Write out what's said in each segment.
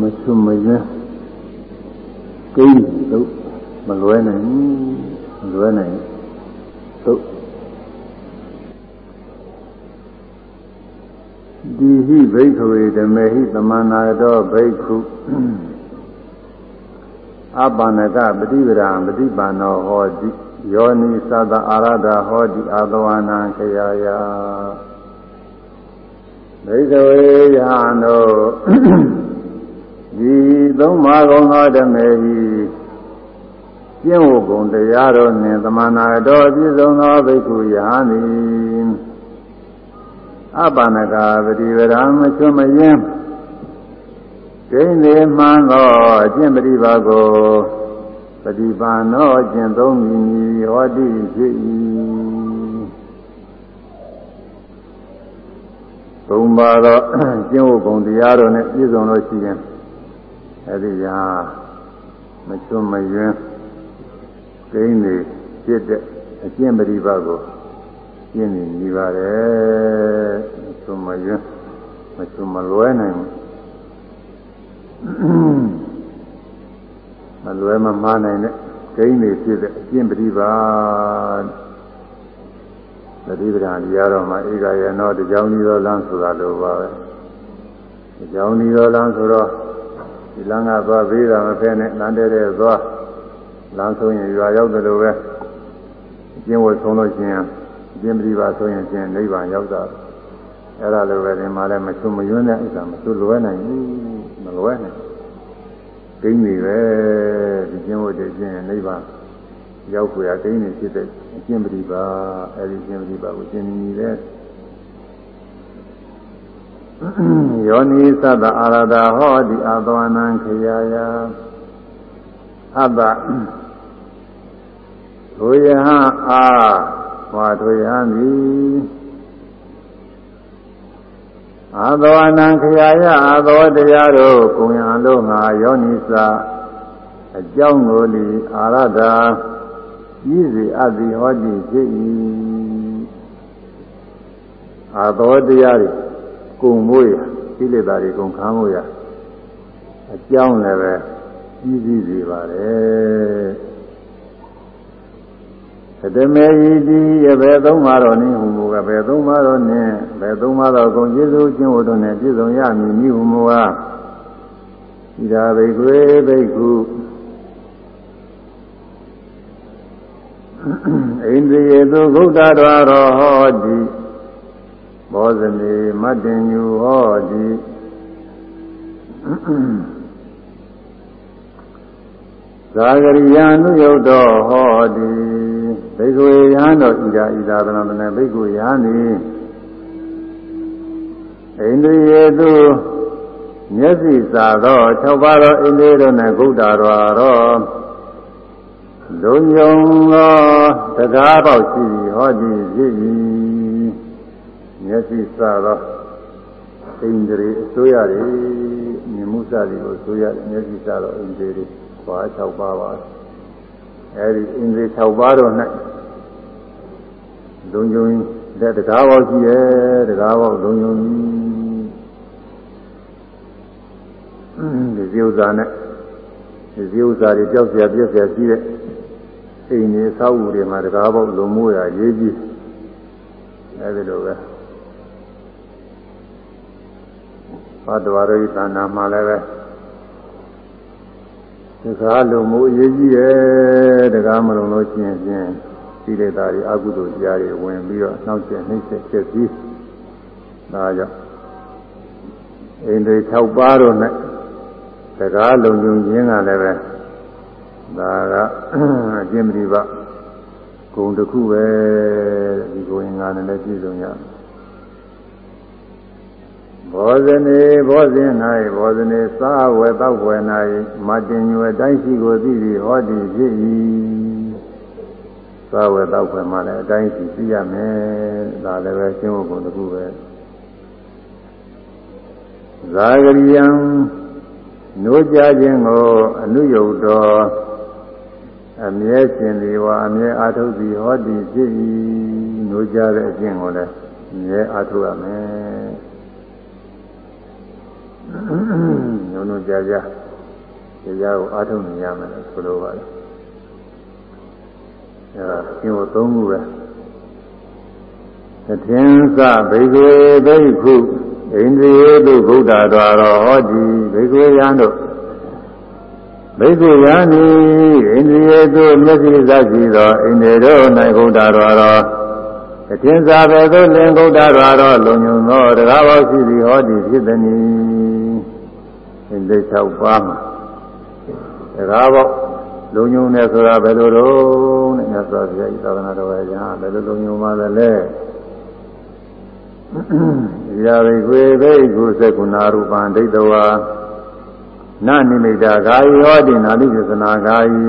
မချွတ်မရင်းကိန်းလို့မလွဲနိုင်မလွဲနိုင်သုတ်ဒီဟိဘိက္ခဝေဓမေဟိသမန္နာတောဘိက္ခုအပန္နကပฏิပဒံပฏิပန္နောဟောတိယောနိသတ္တအာရဒဟောတိအာသဝနာခယာယဘိက္ခဝေယဟန်တို့ ဒီသုံးပါးကုန်သောဓမ္မေဤကျင့်ဝတ်ကုန်တရားတော်နှင့်သမဏတော်ပြည့်စုံသောဘိက္ခုယဟန်သည်အပ္ပနကပတိဝရမချွမယင်းဒိဋ္ဌိမှန်သောအကျင့်ပရိပါကိုပฏิပန်သောအကျင့်သုံးမည်ဟောတိဖြစ်၏သုံးပါးသောကျင့်ဝတ်ကုန်တရားတော်နှင့်ပြည့်စုံလို့ရှိရင် အဲဒီရာမချွတ်မယွင်းဒိဋ္ဌိဖြစ်တဲ့အကျင့်ပฏิပါကိုကျင့်နေနေပါတယ်မချွတ်မယွင်းမချွတ်မလွဲနိုင်ဘူးမလွဲမမှားနိုင်တဲ့ဂိမ်းတွေဖြစ်တဲ့အကျင့်ပฏิပါသတိပဋ္ဌာန်တရားတော်မှာဧကယနောတကြောင်ဒီတော်လမ်းဆိုတာလိုပါပဲတကြောင်ဒီတော်လမ်းဆိုတော့ ဒီလမ်းကသွားသေးတာမဖဲနဲ့လမ်းတဲ့တဲ့သွားလမ်းဆုံးရင်ရွာရောက်တယ်လို့ပဲအကျင့်ဝတ်ဆုံးလို့ရှိရင်အကျင့်ပฏิပါဆိုရင်ချင်းနိဗ္ဗာန်ရောက်တာအဲ့ဒါလိုပဲဒီမှာလည်းမချွတ်မယွန်းတဲ့ဥစ္စာမချွတ်လွဲနိုင်ဘူးမလွဲနဲ့ကိန်းနေပဲဒီကျင့်ဝတ်တွေကျင့်ရင်နိဗ္ဗာန်ရောက်ခွေရကိန်းနေဖြစ်တဲ့အကျင့်ပရိပါအဲဒီကျင့်ပရိပါကိုကျင့်နေတယ် ယောနိသတ္တအာရဒဟောဒီအာသဝနံခယာယအတ္တဒုယဟအာဝါဒုယဟမိအာသောအနံခရာယအာသောတရားတို့ကုံရန်လို့ငါယောနိသအကြောင်းကိုလီအာရတာဤစီအတိဟောတိဖြစ်၏အာသောတရားတွေ ကုံမိုးရကိလေသာတွေကုံခမ်းမိုးရအကြောင်းလည်းပဲကြီးစည်းစေပါတယ်တမေယီတိယဘယ်သုံးပါတော့နည်းဟူမူကဘယ်သုံးပါတော့နည်းဘယ်သုံးပါတော့ဂုံကျေးဇူးကျင့်ဝတ်တို့နဲ့ပြည့်စုံရမည်နည်းဟူမူကားဣဒာဘိကွေဘိက္ခုဣန္ဒြေသူဂုဋ္ဌတော်ရောဟောတိ ဘောဇနေမတ္တင်ညူဟောတိသာဂရိယာနုယုတ်တော်ဟောတိဘိက္ခုယဟန်တော်ဣဒာဣဒာသနတနေဘိက္ခုယဟန်ဤဣန္ဒြေသူမျက်စိစာသော၆ပါးသောဣန္ဒြေတို့နှင့်ဂုဋ္ဌတော်ရောလုံယုံသောတရားပေါက်ရှိသည်ဟောသည်ဖြစ်၏ မျက်စိစာသောဣန္ဒြေအစိုးရတယ်မြင်မှုစသည်ကိုအစိုးရမျက်စိစာသောဣန္ဒြေတွေဘာ၆ပါးပါအဲဒီဣန္ဒြေ6ပါးတော့၌လုံယုံတဲ့တရားပေါက်ရှိရဲ့တရားပေါက်လုံယုံဒီဇိဥဇာနဲ့ဒီဇိဥဇာတွေကြောက်เสียပြည့်เสียရှိတဲ့အိမ်တွေဆောက်ဦးတွေမှာတရားပေါက်လုံမိုးရရေးကြည့်အဲဒီလိုပဲ ဘတ်တော်ရိသနာမှာလည်းပဲဒီကားလုံးမိုးအရေးကြီးရဲ့တရားမလုံးလို့ချင်းချင်းဒီလေသားတွေအကုသိုလ်ကြားတွေဝင်ပြီးတော့နှောက်ကျနှိမ့်ဆက်ဖြစ်ပြီးဒါကြောင့်အိန္ဒြေ6ပါးတို့နဲ့တရားလုံးုံခြင်းကလည်းပဲဒါကအကျင့်ပရိပဂုံတစ်ခုပဲဒီကိုရင်ကလည်းပြည့်စုံရ ဘောဇနေဘောဇင်၌ဘောဇနေစားဝဲတောက်ဝဲ၌မတင်ညွယ်တိုင်းရှိကိုသိပြီးဟောဒီဖြစ်၏စားဝဲတောက်ဝဲမှလည်းအတိုင်းရှိသိရမယ်ဒါလည်းပဲရှင်းဖို့ကုန်တစ်ခုပဲဇာဂရိယံနိုးကြခြင်းကိုအနုယုတ်တော်အမြဲရှင်ဒီဝါအမြဲအာထုသည်ဟောဒီဖြစ်၏နိုးကြတဲ့အခြင်းကိုလည်းအမြဲအာထုရမယ် ညုံညုံကြာကြာတရားကိုအားထုတ်နေရမယ်ဆိုလိုပါတယ်အဲဒါကျင့်ဖို့သုံးခုပဲသင်္သဘိကေဘိက္ခုဣန္ဒြေတုဗုဒ္ဓတော်တော်ဟောတိဘိက္ခုယံတို့ဘိက္ခုယံဤဣန္ဒြေတုမျက်စိစရှိသောဣန္ဒြေတို့၌ဗုဒ္ဓတော်တော် သင်္သဘေသို့လင်ဗုဒ္ဓတော်တော်လုံညုံသောတရားပေါရှိသည်ဟောတိဖြစ်သည်ဣန္ဒြေ၆ပါးမှာတရားပေါလုံညုံတယ်ဆိုတာဘယ်လိုတော့နဲ့မြတ်စွာဘုရားဤသာသနာတော်ရဲ့ညာဘယ်လိုလုံညုံပါလဲရာဝိကွေဘိက္ခုသက္ကုဏရူပံဒိဋ္ဌဝါနနိမိတာဂာယဟောတိနာတိပစ္စနာဂာယီ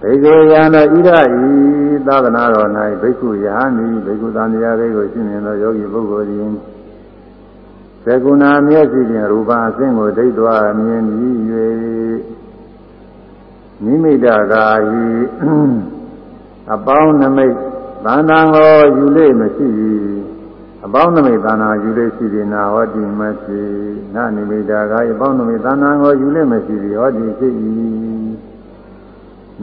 ဘိက္ခုယံသောဣရဤ သာသနာတော်၌ဘိက္ခုယဟန်ဤဘိက္ခုသံဃာတွေကိုရှင်းမြင်သောယောဂီပုဂ္ဂိုလ်သည်သက္ကုဏမျက်စိဖြင့်ရူပအစဉ်ကိုဒိဋ္ဌဝါမြင်ပြီး၍နိမိတာဂာယီအပေါင်းနမိတ်သန္တာကိုယူလေမရှိအပေါင်းနမိတ်သန္တာယူလေရှိသည်နာဟောတိမရှိနာနိမိတာကအပေါင်းနမိတ်သန္တာကိုယူလေမရှိသည်ဟောတိဖြစ်၏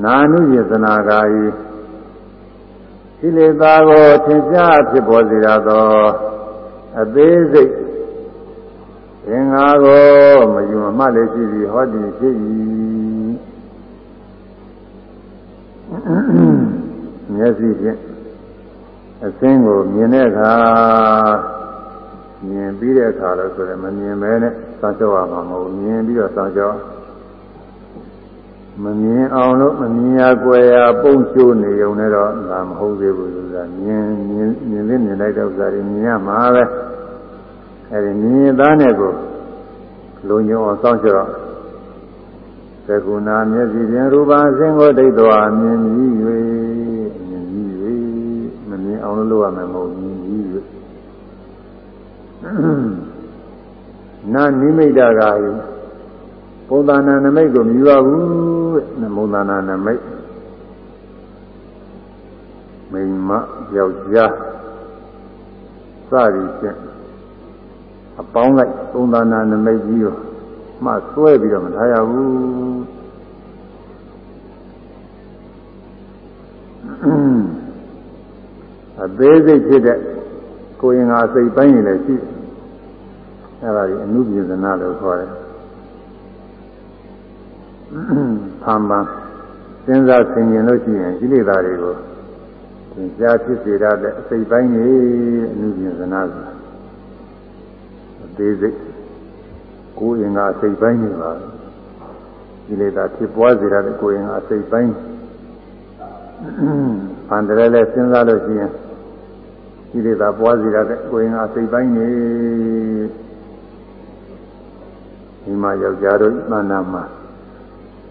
နာနုယသနာကာယ ကိလေသာကိုသင်ရှားဖြစ်ပေါ်စေရသောအသေးစိတ်သင်္ဃာကိုမယူမမှတ်လေရှိသည်ဟောတိဖြစ်၏မျက်စိဖြင့်အစင်းကိုမြင်တဲ့အခါမြင်ပြီးတဲ့အခါလို့ဆိုရင်မမြင်မဲနဲ့စောင့်ကြောက်ရမှာမဟုတ်မြင်ပြီးတော့စောင့်ကြောက် မမြင်အောင်လို့မမြင်ရကြွယ်ရပုံချိုးနေုံနဲ့တော့ငါမဟုတ်သေးဘူးဆိုတာမြင်မြင်မြင်လေးမြင်လိုက်တဲ့ဥစ္စာတွေမြင်ရမှာပဲအဲဒီမြင်သားနဲ့ကိုလုံညုံအောင်စောင့်ကြောက်သကုဏမျက်စိဖြင့်ရူပအစဉ်ကိုဒိဋ္ဌဝါမြင်ပြီး၍မြင်အောင်လို့လုပ်ရမယ်မဟုတ်ဘူးကြီး၍နာနိမိတ်တာက ပုံသဏ္ဍာန်နမိတ်ကိုမြည်ရဘူးတဲ့ပုံသဏ္ဍာန်နမိတ်မိန်မယောက်ျားစသည်ဖြင့်အပေါင်းလိုက်ပုံသဏ္ဍာန်နမိတ်ကြီးကိုမှဆွဲပြီးတော့မထားရဘူးအသေးစိတ်ဖြစ်တဲ့ကိုရင်ငါစိတ်ပိုင်းနေလည်းရှိအဲ့ဒါကြီးအနုပြဇနာလို့ခေါ်တယ် ဖမ်းပန်းစဉ်းစားဆင်ခြင်လို့ရှိရင်ကိလေသာတွေကိုသင်ကြားဖြစ်စေရတဲ့အစိတ်ပိုင်းနေအနုပြဇနာဆိုတာအသေးစိတ်ကိုရင်ငါစိတ်ပိုင်းနေပါကိလေသာဖြစ်ပွားစေရတဲ့ကိုရင်ငါစိတ်ပိုင်းဖန်တယ်လဲစဉ်းစားလို့ရှိရင်ကိလေသာပွားစေရတဲ့ကိုယ်ငါစိတ်ပိုင်းနေဒီမှာယောက်ျားတို့သဏ္ဍာန်မှာ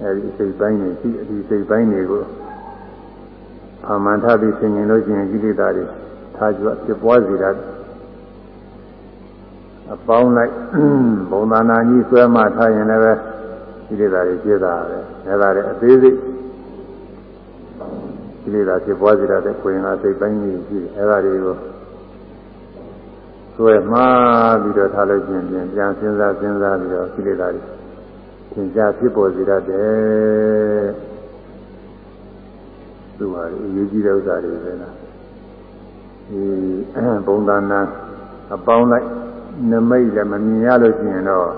အဲဒီစိတ်ပိုင်းနေရှိဒီစိတ်ပိုင်းတွေကိုအာမန္ထပြီးဆင်ញင်လို့ရှိရင်ကိလေသာတွေထားကြွဖြစ်ပွားစေတာအပေါင်းလိုက်ဘုံသာနာကြီးဆွဲမှထားရင်လည်းကိလေသာတွေပြည့်တာပဲအဲဒါတွေအသေးစိတ်ကိလေသာဖြစ်ပွားစေတဲ့ကိုယ်ငါစိတ်ပိုင်းကြီးရှိတယ်အဲဒါတွေကိုဆွဲမှားပြီးတော့ထားလို့ချင်းပြန်ပြန်စဉ်းစားစဉ်းစားပြီးတော့ကိလေသာတွေ သင်ကြားဖြစ်ပေါ်စေတတ်တယ်သူဟာအရေးကြီးတဲ့ဥစ္စာတွေပဲလားဒီဘုံသာနာအပေါင်းလိုက်နမိတ်လည်းမမြင်ရလို့ရှိရင်တော့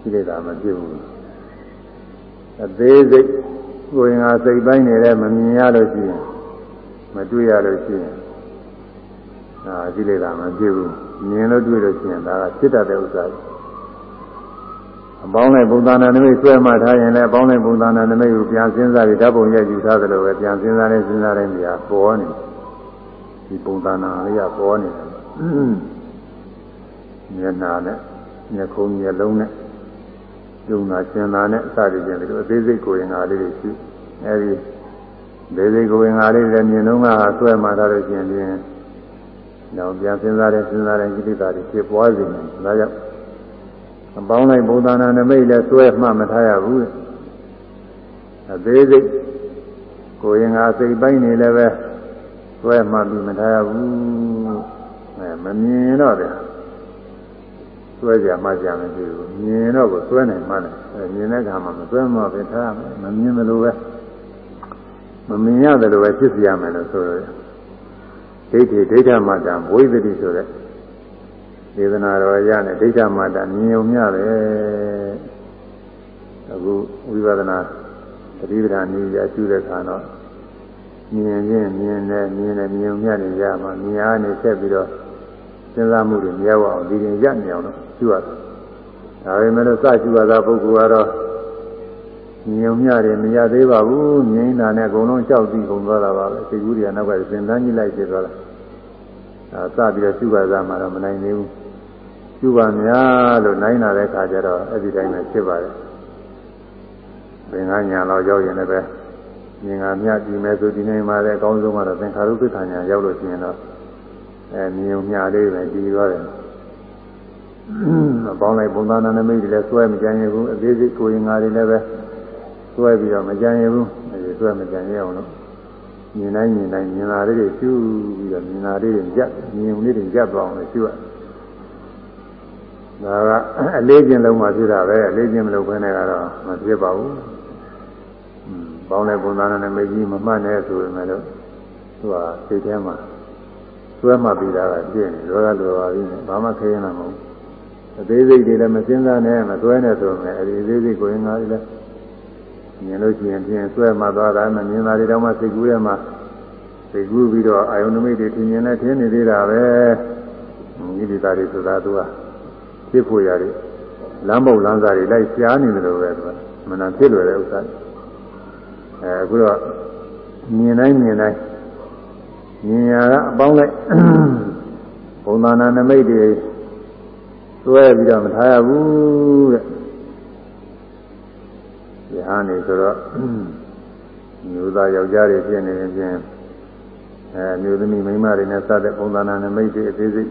ကိလေသာမဖြစ်ဘူးအသေးစိတ်ကိုယ်ငါစိတ်ပိုင်းနေလည်းမမြင်ရလို့ရှိရင်မတွေ့ရလို့ရှိရင်အာကိလေသာမဖြစ်ဘူးမြင်လို့တွေ့လို့ရှိရင်ဒါကဖြစ်တတ်တဲ့ဥစ္စာ အပေါင်းနဲ့ဘုံသာနာနမိတ်ဆွဲမှထားရင်လည်းအပေါင်းနဲ့ဘုံသာနာနမိတ်ကိုပြန်စဉ်းစားပြီးဓာတ်ပုံရိုက်ယူထားသလိုပဲပြန်စဉ်းစားနေစဉ်းစားနေနေရပေါ်နေဒီဘုံသာနာလေးကပေါ်နေတယ်မျက်နာနဲ့မျက်ခုံးမျက်လုံးနဲ့ယုံနာရှင်းတာနဲ့အစတည်းချင်းဒီလိုအသေးစိတ်ကိုရင်္ဂါလေးတွေရှိအဲဒီသေးစိတ်ကိုရင်္ဂါလေးလည်းမြင်တော့ကဆွဲမှထားလို့ရှိရင်နောက်ပြန်စဉ်းစားတဲ့စဉ်းစားတဲ့ကိလေသာတွေဖြစ်ပွားစေတယ်ဒါကြောင့် အပေါင်းလိုက်ဘုဒ္ဓနာနမိတ်လည်းဆွဲမှမထားရဘူးအသေးစိတ်ကိုရင်ငါစိတ်ပိုင်းနေလည်းပဲဆွဲမှပြီးမထားရဘူးအဲမမြင်တော့တယ်ဆွဲကြမှကြမရှိဘူးမြင်တော့ကိုဆွဲနိုင်မှလည်းမြင်တဲ့အခါမှာမဆွဲမှပဲထားမမြင်လို့ပဲမမြင်ရတယ်လို့ပဲဖြစ်စီရမယ်လို့ဆိုရတယ်ဒိဋ္ဌိဒိဋ္ဌမတ္တဝိသတိဆိုတဲ့ ဒေသနာတော်ရနဲ့ဒိဋ္ဌမတ္တမြင်ုံမျှပဲအခုဝိပဿနာတတိပဌာနည်းရကျူတဲ့ခါတော့မြင်ချင်းမြင်တယ်မြင်တယ်မြင်ုံမျှနေရမှာမြင်အားနေဆက်ပြီးတော့စဉ်းစားမှုတွေမရအောင်ဒီရင်ရနေအောင်တော့ကျူရတယ်ဒါပေမဲ့လို့စကျူရတာပုဂ္ဂိုလ်ကတော့မြင်ုံမျှတယ်မရသေးပါဘူးမြင်တာနဲ့အကုန်လုံးကြောက်ပြီးကုန်သွားတာပါပဲစိတ်ကူးတွေကနောက်ကစဉ်းစားကြည့်လိုက်ဖြစ်သွားတာအဲစပြီးတော့ကျူပါသားမှတော့မနိုင်သေးဘူး ကျူပါများလို့နိုင်လာတဲ့ခါကျတော့အဲ့ဒီတိုင်းပဲဖြစ်ပါတယ်သင်္ကညာတော့ရောက်ရင်လည်းပဲမြင်ကမြတ်ကြည့်မယ်ဆိုဒီနေ့မှလည်းအကောင်းဆုံးကတော့သင်္ခါရုပ္ပခညာရောက်လို့ရှိရင်တော့အဲမြင်ုံမြလေးပဲကြည့်သွားတယ်အပေါင်းလိုက်ဘုံသာနာနမိတ်တွေလည်းစွဲမကြံရဘူးအသေးစိတ်ကိုရင်ငါတွေလည်းပဲစွဲပြီးတော့မကြံရဘူးအဲဒီစွဲမကြံရအောင်လို့မြင်တိုင်းမြင်တိုင်းမြင်လာလေးတွေရှုပြီးတော့မြင်လာလေးတွေကြက်မြင်ုံလေးတွေကြက်သွားအောင်လို့ရှုရ ဒါကအလေးချင်းလုံးမှဖြစ်တာပဲအလေးချင်းမလုပ်ဘဲနဲ့ကတော့မဖြစ်ပါဘူး။ပေါင်းတဲ့ဘုံသားနဲ့မေကြီးမမှတ်နဲ့ဆိုပေမဲ့လို့သူကစိတ်ထဲမှာသွဲမှပြီးတာကပြည့်နေလောကလိုပါပြီဘာမှခရင်လာမဟုတ်အသေးစိတ်တွေလည်းမစင်းစားနဲ့မသွဲနဲ့ဆိုမယ်အဲဒီအသေးစိတ်ကိုရင်ငါလည်းမြင်လို့ရှိရင်ပြင်သွဲမှသွားတာမမြင်တာတွေတော့မှစိတ်ကူးထဲမှာစိတ်ကူးပြီးတော့အာယုန်နမိတ်တွေထင်မြင်နဲ့ထင်နေသေးတာပဲဒီဒီသားတွေဆိုတာသူက ဖြစ်ဖို့ရတယ်လမ်းပုတ်လမ်းစာတွေလိုက်ရှားနေတယ်လို့ပဲသူကမနာဖြစ်လွယ်တဲ့ဥစ္စာအဲအခုတော့မြင်တိုင်းမြင်တိုင်းမြင်ရကအပေါင်းလိုက်ဘုံသာနာနမိတ်တွေသွဲပြီးတော့မထားရဘူးတဲ့။ဒီဟာနေဆိုတော့မျိုးသားယောက်ျားတွေဖြစ်နေရင်ချင်းအဲမျိုးသမီးမိန်းမတွေနဲ့စတဲ့ဘုံသာနာနမိတ်တွေအသေးစိတ်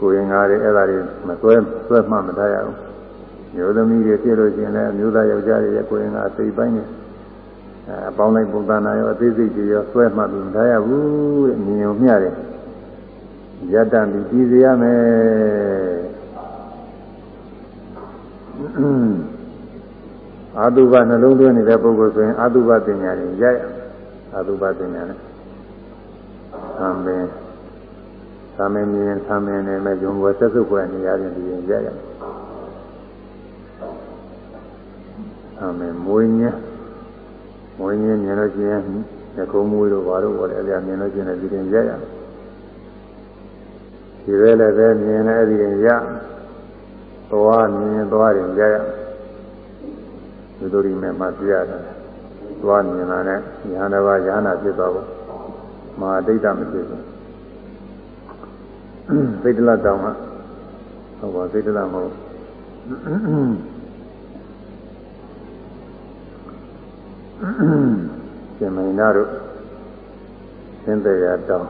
ကိုရင်ငါတွေအဲ့ဒါတွေမသွဲသွဲမှမထားရဘူး။မျိုးသမီးတွေဖြစ်လို့ရှိရင်လည်းမျိုးသားယောက်ျားတွေရဲ့ကိုရင်ငါစိတ်ပိုင်းနေအပေါင်းလိုက်ပုံသဏ္ဍာန်ရောအသေးစိတ်တွေရောဆွဲမှပြီးမထားရဘူးတဲ့မြင်ုံမျှတယ်ယတ္တပြီးပြီးစေရမယ်အာတုဘနှလုံးသွင်းနေတဲ့ပုဂ္ဂိုလ်ဆိုရင်အာတုဘပညာရင်ရရအာတုဘပညာနဲ့သံပင် သံမင်းမြင်သံမင်းနဲ့မဲ့ဂျုံဘွယ်ဆက်စုပ်ဘွယ်နေရာချင်းဒီရင်ရရသံမင်းမွေးညင်းဝိညာဉ်မြင်လို့ရှိရင်သကုံးမွေးတို့ဘာလို့ဟောလဲအဲ့ဒါမြင်လို့ရှိရင်ဒီရင်ရရဒီပဲလည်းပဲမြင်လည်းဒီရင်ရသွားမြင်သွားရင်ရရဒီလိုဒီမဲ့မှပြရတယ်သွားမြင်လာတဲ့ညာတစ်ပါးညာနာဖြစ်သွားဖို့မဟာဒိဋ္ဌမဖြစ်ဘူး သိတ္တလတောင်ကဟုတ်ပါသိတ္တလမဟုတ်ရှင်မိန်နာတို့သင်တရားတောင်း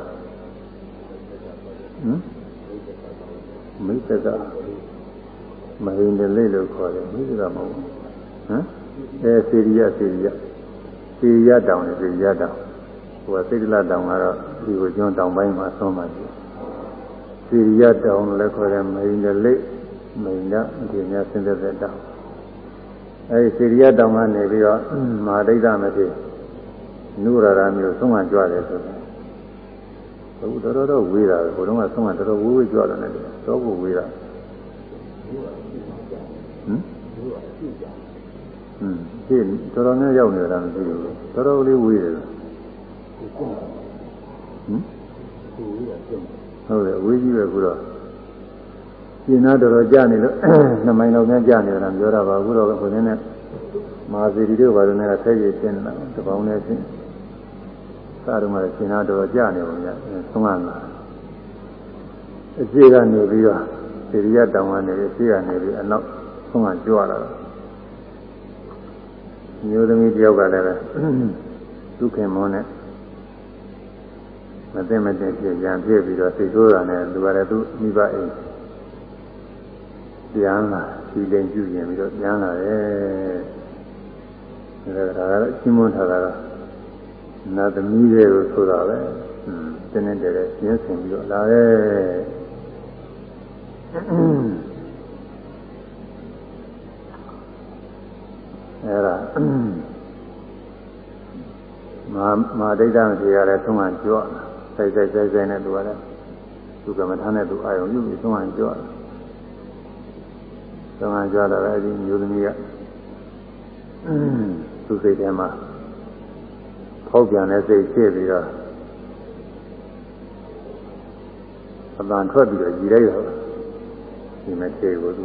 ဟမ်မိတ်ကမဟိန္ဒလိလို့ခေါ်တယ်မိတ်ကမဟုတ်ဟမ်အဲစေရိယစေရိယစေရိယတောင်နဲ့စေရိယတောင်ဟိုကစိတ်လတောင်ကတော့ဒီကိုကျွန်းတောင်ပိုင်းမှာဆုံးပါပြီ စေရိယတောင်လည်းခေါ်တယ်မဟိန္ဒလိမိန်နာဒီများဆင်းသက်တဲ့တောင်အဲဒီစေရိယတောင်ကနေပြီးတော့မဟာဒိဋ္ဌမဖြစ်နုရရာမျိုးဆုံးမကြွတယ်ဆိုတော့အခုတော်တော်တော့ဝေးတာပဲဘုံကဆုံးမတော်တော်ဝေးဝေးကြွတယ်နဲ့တော့ကိုဝေးတာဟမ်ဟမ်ဒီတော်တော်များရောက်နေတာမရှိဘူးတော်တော်လေးဝေးတယ်ဟမ်ဟုတ် တယ်ဝေးကြီးပဲခုတော့ရှင်းသားတော်တော်ကြာနေလို့နှစ်မိုင်လောက်များကြာနေတယ်ပြောတာပါအခုတော့ကိုယ်နဲ့မာဇီရီတို့ဘာလို့လဲဆက်ရည်ရှင်းနေတာတပေါင်းနဲ့ရှင်းစားတော့မှရှင်းသားတော်တော်ကြာနေပါများသုံးရမှာအရှိကနေပြီးတော့စေရိယတောင်ကနေအရှိကနေပြီးအနောက်ဆုံးကကြွလာတော့မျိုးသမီးတယောက်ကလည်းပဲဒုက္ခမောနဲ့ မသိမသိဖြစ်ရံပြည့်ပြီးတော့စိတ်ဆိုးတာနဲ့သူကလည်းသူမိဘအိမ်ပြန်လာဒီလိန်ကျူရင်ပြီးတော့ပြန်လာတယ်ဒါကလည်းရှင်းမထားတာကနာသမီးတွေကိုဆိုတာပဲတင်းတင်းတယ်ရှင်းဆင်ပြီးတော့လာတယ်အဲ့ဒါမဟာမဟာဒိဋ္ဌံကြီးကလည်းသုံးကကြွလာ စိုက်စိုက်စိုက်စိုက်နဲ့သူကလည်းသူကမ္မထာနဲ့သူအာယုံယူပြီးသုံးဟန်ကြွသုံးဟန်ကြွတော့အဲ့ဒီမျိုးသမီးကသူစိတ်ထဲမှာဖောက်ပြန်တဲ့စိတ်ဖြစ်ပြီးတော့အပန်ထွက်ပြီးတော့ကြည်လိုက်တော့ဒီမဲ့ခြေကိုသူ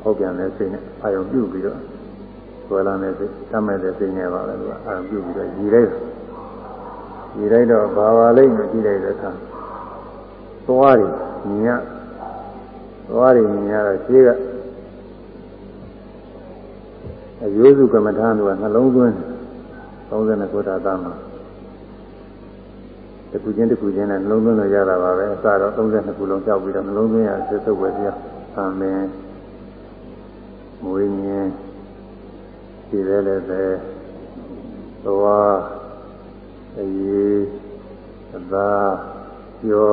ဖောက်ပြန်တဲ့စိတ်နဲ့အာယုံပြုပြီးတော့ဆွဲလာတဲ့စိတ်တတ်မဲ့တဲ့စိတ်နဲ့ပါပဲသူကအာရုံပြုပြီးတော့ရည်လိုက်ရ ည်လိုက်တော့ဘာပါလိမ့်မကြည့်လိုက်တဲ့အခါသွားရမြင်ရသွားရမြင်ရတော့ရှင်းကအယိုးစုကမ္မထာကနှလုံးသွင်း39ခုတာသားမှာတခုချင်းတခုချင်းနဲ့နှလုံးသွင်းလို့ရတာပါပဲအစတော့32ခုလုံးကြောက်ပြီးတော့နှလုံးသွင်းရဆက်စုပ်ပဲပြ။အာမင်။မွေးမြင်ရှိတယ်လည်းပဲသွား အရေးအသာပြော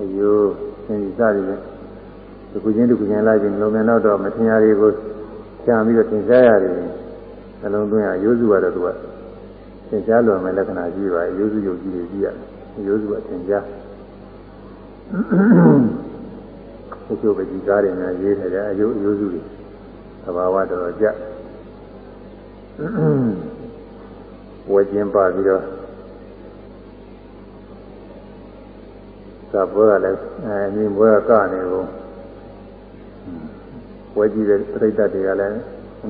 အယိုးသင်္စရည်တခုချင်းတခုချင်းလိုက်ပြီးလုံမြန်တော့မထင်ရတွေကိုရှာပြီးတော့သင်စားရတယ်နှလုံးသွင်းရရိုးစုကတော့သူကသင်ကြားလွန်မဲ့လက္ခဏာကြီးပါရိုးစုယုတ်ကြီးတွေကြီးရတယ်ရိုးစုကသင်ကြားဒီလိုပဲဒီကားတွေများရေးထားတယ်အယုရိုးစုတွေသဘာဝတော်တော်ကြဝယ်ကျင်းပါပြီးတော့ သာဘောကလည်းအဲမြင်ဘွဲကကနေကုန်ဝယ်ကြည့်တဲ့ပြိတ္တတွေကလည်း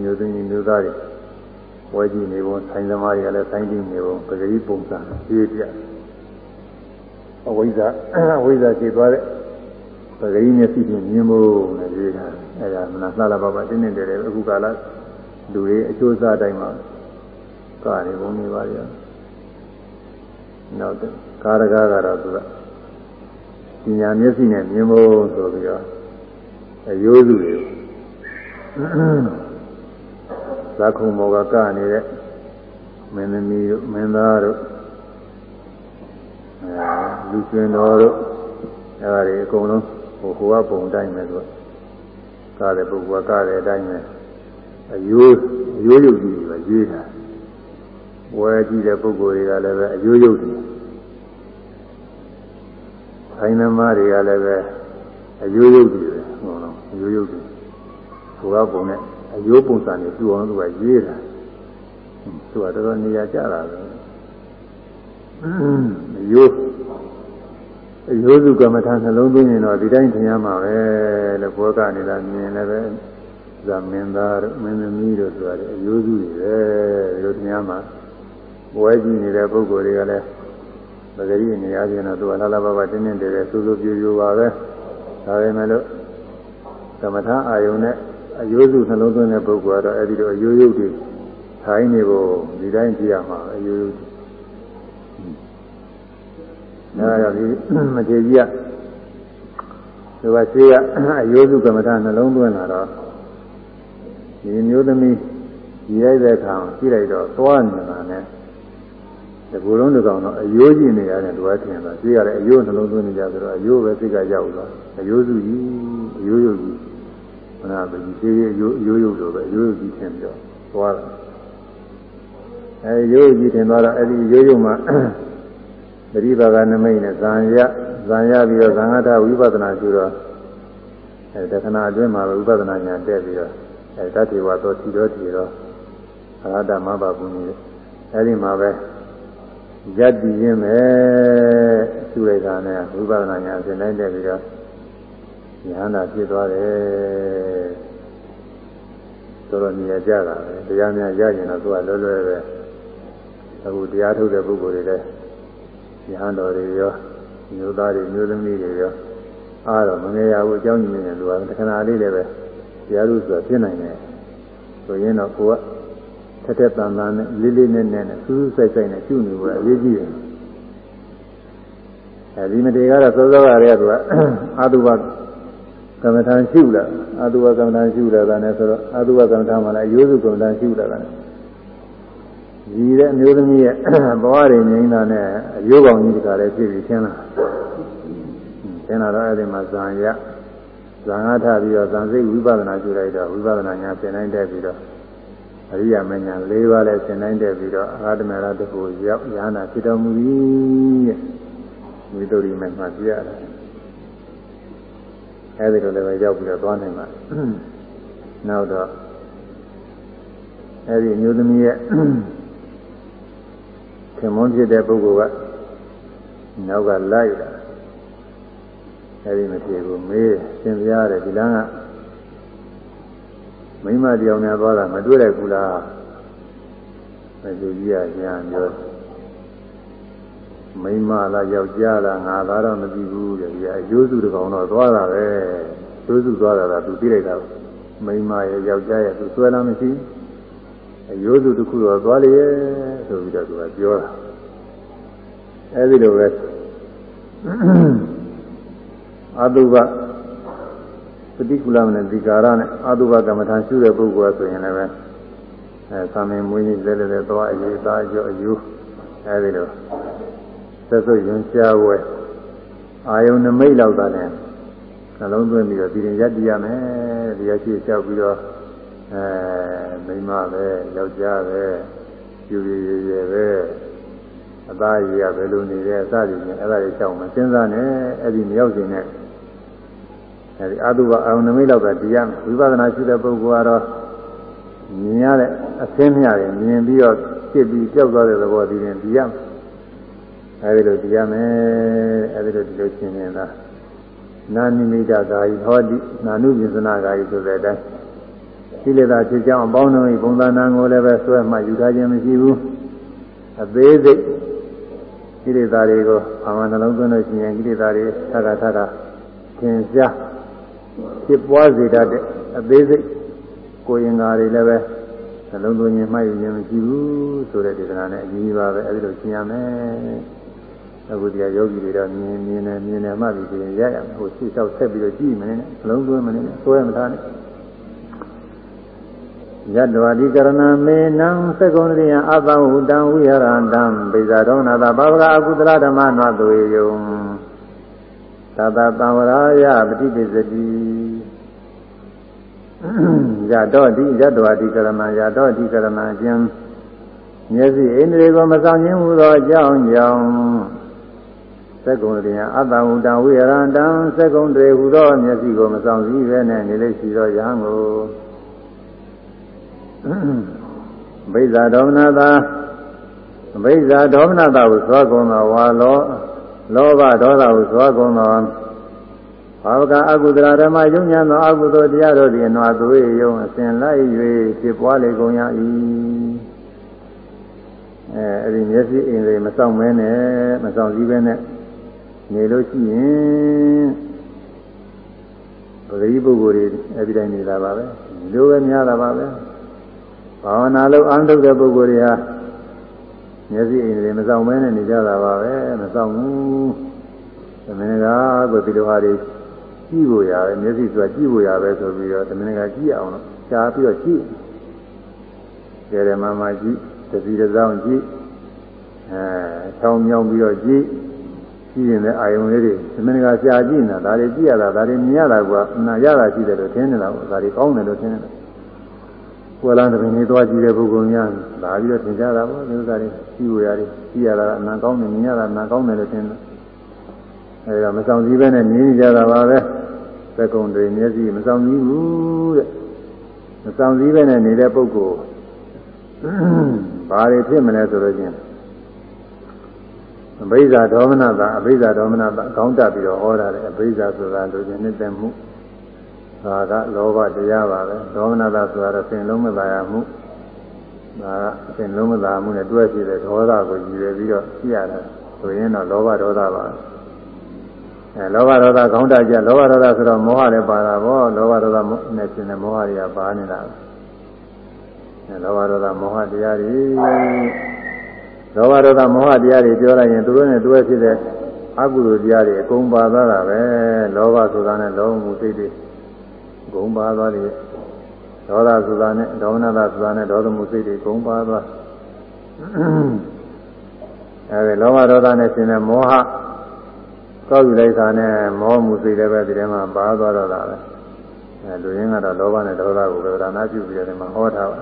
မျိုးသမီးမျိုးသားတွေဝယ်ကြည့်နေပုံဆိုင်သမားတွေကလည်းဆိုင်ကြည့်နေပုံပဂရိပုံစံဖြည့်ပြအဝိဇ္ဇအဝိဇ္ဇခြေသွားတဲ့ပဂရိမျက်စိဖြင့်မြင်ဖို့လည်းရေးတာအဲဒါမနာလှလာပါပါတင်းတင်းတယ်တယ်အခုကာလလူတွေအကျိုးစားတိုင်းမှာကနေပုံနေပါရောနောက်ကာရကကတော့သူက ပညာမျက်စိနဲ့မြင်ဖို့ဆိုပြီးတော့အယိုးစုတွေဇာခုံမောကကနေတဲ့မင်းသမီးတို့မင်းသားတို့အဲလူရှင်တော်တို့အဲဒါတွေအကုန်လုံးဟိုဟိုကပုံတိုင်းပဲသူကကားတဲ့ပုဂ္ဂိုလ်ကကားတဲ့အတိုင်းပဲအယိုးအယိုးရုပ်ကြီးတွေပဲရေးတာဝယ်ကြည့်တဲ့ပုဂ္ဂိုလ်တွေကလည်းပဲအယိုးရုပ်တွေ ခိုင်းသမားတွေကလည်းပဲအယိုးရုပ်တွေပဲဟောတော့အယိုးရုပ်တွေဘုရားပုံနဲ့အယိုးပုံစံတွေသူ့အောင်သူကရေးတာသူကတော်တော်နေရာကျတာပဲအယိုးအယိုးစုကမ္မထာနှလုံးသွင်းရင်တော့ဒီတိုင်းထင်ရမှာပဲလို့ဘောကနေလာမြင်လည်းပဲဇာမင်းသားတို့မင်းသမီးတို့ဆိုတာအယိုးစုတွေပဲဒီလိုထင်ရမှာဘွဲကြည့်နေတဲ့ပုဂ္ဂိုလ်တွေကလည်း ပဂရိနေရာချင်းတော့သူကလာလာပါပါတင်းတင်းတယ်တယ်စူးစူးပြူပြူပါပဲဒါပေမဲ့လို့ကမ္မထာအာယုန်နဲ့အယိုးစုနှလုံးသွင်းတဲ့ပုဂ္ဂိုလ်ကတော့အဲ့ဒီလိုအယိုးယုတ်တွေထိုင်းနေဖို့ဒီတိုင်းကြည့်ရမှာအယိုးယုတ်အဲဒါဒီမထေကြီးကသူကရှိကအယိုးစုကမ္မထာနှလုံးသွင်းလာတော့ဒီမျိုးသမီးဒီရိုက်တဲ့အခါကြည့်လိုက်တော့သွားနေတာနဲ့ ဒီကုလုံးတစ်ကောင်တော့အယိုးကြည့်နေရတယ်သူကထင်တာရှိရတဲ့အယိုးနှလုံးသွင်းနေကြဆိုတော့အယိုးပဲစိတ်ကရောက်သွားအယိုးစုကြီးအယိုးယုတ်ကြီးမနာပဲဒီသေးသေးအယိုးအယိုးယုတ်တော့ပဲအယိုးယုတ်ကြီးထင်ပြီးတော့သွားတာအဲရိုးကြီးထင်သွားတော့အဲ့ဒီရိုးရိုးမှာပရိပါကနမိတ်နဲ့ဇံရဇံရပြီးတော့ဇံဃထဝိပဿနာကျူတော့အဲတခဏအတွင်းမှာဝိပဿနာဉာဏ်တက်ပြီးတော့အဲတတိဝါသောထီတော်ထီတော်အရဟတမဘဘုန်းကြီးအဲဒီမှာပဲ ယက်တည်ရင်းပဲကျူလိုက်တာနဲ့ဝိပဿနာဉာဏ်အစဉ်တိုင်းတက်ပြီးတော့ဉာဏ်သာဖြစ်သွားတယ်တော်တော်နေရာကြတာပဲတရားများရရင်တော့သူကလွယ်လွယ်ပဲအခုတရားထုတ်တဲ့ပုဂ္ဂိုလ်တွေလည်းဉာဏ်တော်တွေရောမျိုးသားတွေမျိုးသမီးတွေရောအားတော့မငယ်ရဘူးအကြောင်းကြီးနေတယ်သူကတခဏလေးလည်းပဲတရားလို့ဆိုတာဖြစ်နိုင်တယ်ဆိုရင်တော့ကိုက ထက်ထက်တန်တန်နဲ့လေးလေးနက်နက်နဲ့စူးစူးဆိုင်ဆိုင်နဲ့ကျุနေဖို့အရေးကြီးတယ်အဲဒီမတေကတော့စောစောကတည်းကသူကအတုဘကမ္မထာရှုလာအတုဘကမ္မထာရှုလာတာနဲ့ဆိုတော့အတုဘကမ္မထာမှလည်းအယိုးစုကမ္မထာရှုလာတာနဲ့ဒီတဲ့အမျိုးသမီးရဲ့ဘဝတွေငြိမ်းတာနဲ့အယိုးကောင်ကြီးတခါလည်းဖြစ်ပြီးရှင်းလာရှင်းလာတော့အဲ့ဒီမှာဇံရဇံငါထပြီးတော့ဇံစိတ်ဝိပဿနာရှုလိုက်တော့ဝိပဿနာညာသင်တိုင်းတက်ပြီးတော့ အရိယာမညာ၄ပါးနဲ့သင်တိုင်းတဲ့ပြီးတော့အာဂတမေရတခုရောက်ရဟနာဖြစ်တော်မူ၏တဲ့ဝိသုရိမေမှာပြရတယ်အဲဒီလိုလည်းပဲရောက်ပြီးတော့သွားနိုင်ပါနောက်တော့အဲဒီမျိုးသမီးရဲ့ခင်မွန်းဖြစ်တဲ့ပုဂ္ဂိုလ်ကနောက်ကလိုက်တာအဲဒီမဖြစ်ဘူးမေးသင်ပြရတယ်ဒီလမ်းက မိမတယောက်နဲ့သွားတာမတွေ့လိုက်ဘူးလားမသူကြီးကညာပြောမိမလားယောက်ျားလားငါသာတော့မကြည့်ဘူးတဲ့ဒီအကျိုးစုတကောင်တော့သွားတာပဲကျိုးစုသွားတာကသူသိလိုက်တာမိမရဲ့ယောက်ျားရဲ့သူဆွဲလာမရှိအကျိုးစုတစ်ခုတော့သွားလေဆိုပြီးတော့သူကပြောတာအဲဒီလိုပဲအတုပ ပฏิကူလမနဲ့ဒီကာရနဲ့အတုပကမ္မထာရှုတဲ့ပုဂ္ဂိုလ်ဆိုရင်လည်းပဲအဲသာမင်မွေးကြီးလဲလဲလဲသွားအရေးသားကြောအယူအဲဒီလိုသက်သက်ယွန်ရှားဝဲအာယုန်နမိတ်လောက်သာနဲ့နှလုံးသွင်းပြီးတော့ဒီရင်ရက်တည်ရမယ်တရားရှိလျှောက်ပြီးတော့အဲမိန်းမပဲယောက်ျားပဲယူရရရပဲအသားရည်ရဘယ်လိုနေလဲအစသည်နဲ့အဲ့ဒါတွေရှောက်မစဉ်းစားနဲ့အဲ့ဒီမရောက်ခြင်းနဲ့ အဲဒီအတုပအာယုန်နမိတ်လောက်ကတရားဝိပဿနာရှိတဲ့ပုဂ္ဂိုလ်ကတော့မြင်ရတဲ့အသင်းမြတယ်မြင်ပြီးတော့ဖြစ်ပြီးကြောက်သွားတဲ့သဘောဒီရင်တရားအဲဒီလိုတရားမယ်အဲဒီလိုဒီလိုရှင်းနေတာနာနိမိတကာယဟောတိနာနုပြင်စနာကာယဆိုတဲ့အတိုင်းကိလေသာဖြစ်ကြောင်းအပေါင်းတို့၏ပုံသဏ္ဍာန်ကိုလည်းပဲဆွဲမှယူထားခြင်းမရှိဘူးအသေးစိတ်ကိလေသာတွေကိုအာမနှလုံးသွင်းလို့ရှိရင်ကိလေသာတွေထပ်ထပ်ထပ်သင်ရှား ဖြစ်ပွားစေတတ်တဲ့အသေးစိတ်ကိုရင်္ဂါတွေလည်းပဲနှလုံးသွင်းခြင်းမှတ်ယူခြင်းမရှိဘူးဆိုတဲ့ဒေသနာနဲ့အကြီးပါပဲအဲဒီလိုရှင်းရမယ်အခုဒီကယောဂီတွေတော့မြင်မြင်နဲ့မြင်နဲ့မှတ်ပြီးပြင်ရရမယ်ဟိုရှေ့လျှောက်ဆက်ပြီးတော့ကြည့်မနေနဲ့နှလုံးသွင်းမနေနဲ့ဆွဲမထားနဲ့ယတ္တဝတိကရဏမေနံသကုံရိယအပဟုတံဝိဟရန္တံပိဇာဒောနာတာဘာဝကအကုသလဓမ္မနွားသွေယုံ သတ္တသံဝရာယပฏิပိစတိယတောတိယတ္တဝတိကရဏယတောတိကရဏကျင်မျက်စိအိန္ဒြေကိုမဆောင်ခြင်းဟူသောအကြောင်းကြောင့်သက္ကုံရိယအတ္တဟုတံဝိဟရန္တံသက္ကုံတွေဟူသောမျက်စိကိုမဆောင်စည်းပဲနဲ့နေလေးရှိသောယဟန်ကိုဘိဇာဒေါမနတာဘိဇာဒေါမနတာကိုသွားကုန်သောဝါလော လောဘဒေါသကိုသွားကုန်သောဘာဝကအကုသလဓမ္မယုံညာသောအကုသိုလ်တရားတို့သည်နွားသွေးယုံအစဉ်လိုက်၍ဖြစ်ပွားလေကုန်ရ၏အဲအဲ့ဒီမျက်စိအိမ်တွေမဆောင်မဲနဲ့မဆောင်စည်းပဲနဲ့နေလို့ရှိရင်ပရိပုဂ္ဂိုလ်တွေအဲ့ဒီတိုင်းနေတာပါပဲဒီလိုပဲများတာပါပဲဘာဝနာလို့အာထုတ်တဲ့ပုဂ္ဂိုလ်တွေဟာ မျက်စိအိမ်တွေမဆောင်မဲနဲ့နေကြတာပါပဲမဆောင်ဘူးသမင်ကကိုဒီလိုဟာတွေကြည့်ဖို့ရပဲမျက်စိဆိုတာကြည့်ဖို့ရပဲဆိုပြီးတော့သမင်ကကြည့်အောင်လို့ရှားပြီးတော့ကြည့်ကြရမမကြည့်တတိတစောင်းကြည့်အဲချောင်းမြောင်းပြီးတော့ကြည့်ကြည့်ရင်လည်းအာယုံလေးတွေသမင်ကရှားကြည့်နေတာဒါတွေကြည့်ရတာဒါတွေမြင်ရတာကနာရတာရှိတယ်လို့ထင်နေတာဒါတွေကောင်းတယ်လို့ထင်တယ် ကွယ်လန်းတဲ့နေသွားကြည့်တဲ့ပုဂ္ဂိုလ်များလာပြီးတော့သင်ကြတာပေါ့ဒီဥစ္စာတွေကြည့်ဝရတယ်ကြည့်ရတာကအနာကောင်းတယ်မြင်ရတာအနာကောင်းတယ်လို့ထင်တယ်အဲဒါမဆောင်စည်းပဲနဲ့မြင်ကြတာပါပဲသက္ကုံတွေမျက်စိမဆောင်စည်းဘူးတဲ့မဆောင်စည်းပဲနဲ့နေတဲ့ပုဂ္ဂိုလ်ဘာတွေဖြစ်မလဲဆိုတော့ချင်းအဘိဇာဒေါမနတာအဘိဇာဒေါမနတာကောင်းတတ်ပြီးတော့ဟောတာလေအဘိဇာဆိုတာလူချင်းနှစ်သက်မှု ဒါကလောဘတရားပါပဲဒေါမနတာဆိုတာတော့ဆင်လုံးမသာရမှုဒါကဆင်လုံးမသာမှုနဲ့တွဲရှိတဲ့ဒေါသကိုရည်ရွယ်ပြီးတော့ကြည့်ရတယ်ဆိုရင်တော့လောဘဒေါသပါအဲလောဘဒေါသခေါင်းတကြလောဘဒေါသဆိုတော့မောဟလည်းပါတာပေါ့လောဘဒေါသနဲ့ရှင်တဲ့မောဟတွေကပါနေတာအဲလောဘဒေါသမောဟတရားတွေလောဘဒေါသမောဟတရားတွေပြောလိုက်ရင်သူတို့နဲ့တွဲဖြစ်တဲ့အကုသိုလ်တရားတွေအကုန်ပါသွားတာပဲလောဘဆိုတာနဲ့လောဘမှုစိတ်တွေ ဂုံပါသွားတယ်ဒေါသဆိုတာနဲ့ဒေါမနတာဆိုတာနဲ့ဒေါသမှုစိတ်တွေဂုံပါသွားအဲဒီလောဘဒေါသနဲ့ရှင်တဲ့မောဟကောက်ယူလိုက်တာနဲ့မောမှုစိတ်လည်းပဲဒီထဲမှာပါသွားတော့တာပဲအဲလူရင်းကတော့လောဘနဲ့ဒေါသကိုပဲဒါနာပြုပြီးတယ်မှာဟောထားပါ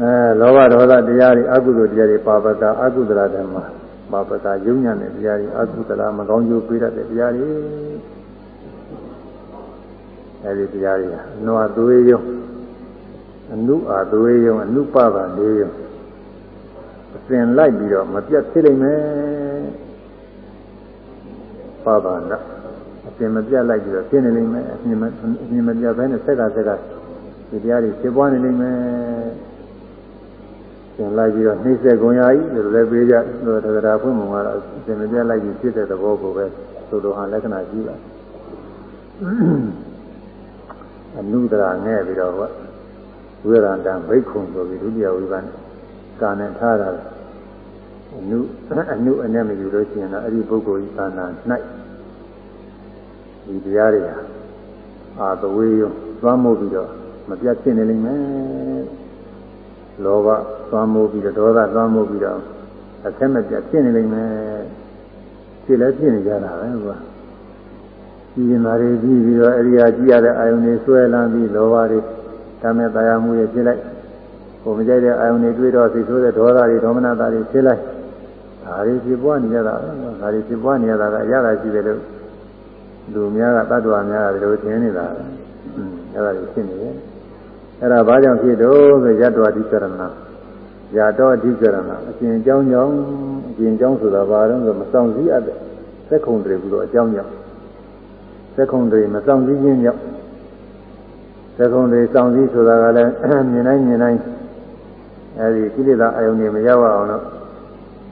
အဲလောဘဒေါသတရားတွေအကုသိုလ်တရားတွေပါပတာအကုသလဓမ္မပါပတာယုံညံ့တဲ့တရားတွေအကုသလမကောင်းကျိုးပေးတတ်တဲ့တရားတွေ အဲဒီတရားတွေအနွားသွေးယုံအနုအာသွေးယုံအနုပပါလေးယုံအစဉ်လိုက်ပြီးတော့မပြတ်ဖြစ်လိမ့်မယ်ပါပါလားအစဉ်မပြတ်လိုက်ပြီးတော့ဖြစ်နေလိမ့်မယ်အစဉ်မအစဉ်မပြတ်ဘဲနဲ့ဆက်ကဆက်ကဒီတရားတွေဖြစ်ပွားနေလိမ့်မယ်သင်လိုက်ပြီးတော့နှိမ့်ဆက်ကုန်ရည်လို့လည်းပြေးကြလို့တရားဖွင့်မှာကတော့အစဉ်မပြတ်လိုက်ပြီးဖြစ်တဲ့သဘောကိုပဲသို့တော်ဟာလက္ခဏာရှိပါ အနုဒရာငဲ့ပြီးတော့ဝိရန္တဘိက္ခုဆိုပြီးဒုတိယဝိပန်းကာနဲ့ထားတာအနုအနုအနဲ့မယူလို့ရှိရင်တော့အဲ့ဒီပုဂ္ဂိုလ်ဤသာနာ၌ဒီတရားတွေဟာအာသဝေယသွားမှုပြီးတော့မပြတ်ဖြစ်နေလိမ့်မယ်လောဘသွားမှုပြီးတော့ဒေါသသွားမှုပြီးတော့အဆက်မပြတ်ဖြစ်နေလိမ့်မယ်ဖြစ်လည်းဖြစ်နေကြတာပဲကွာ ကြည်ရင်သာတွေကြည့်ပြီးတော့အရိယာကြည့်ရတဲ့အာယုန်တွေဆွဲလန်းပြီးလောဘတွေတမဲ့တရားမှုတွေဖြစ်လိုက်ကိုမကြိုက်တဲ့အာယုန်တွေတွေ့တော့စိတ်ဆိုးတဲ့ဒေါသတွေဒေါမနတာတွေဖြစ်လိုက်ဒါတွေဖြစ်ပွားနေကြတာပဲဒါတွေဖြစ်ပွားနေရတာကအရသာရှိတယ်လို့လူများကတ attva များကဒီလိုထင်နေတာပဲอืมအဲ့ဒါတွေဖြစ်နေတယ်အဲ့ဒါဘာကြောင့်ဖြစ်တော့ဆိုရတ္တဝတိကရဏရတောအဓိကရဏအရှင်အကြောင်းကြောင့်အရှင်အကြောင်းဆိုတာဘာလို့ဆိုမဆောင်စည်းအပ်တဲ့သက္ခုံတွေဘူးတော့အကြောင်းကြောင့် သက္ခုံတွေမဆောင်စည်းခြင်းကြောင့်သက္ခုံတွေဆောင်စည်းဆိုတာကလည်းမြင်တိုင်းမြင်တိုင်းအဲဒီကိလေသာအယုန်တွေမရောက်အောင်လို့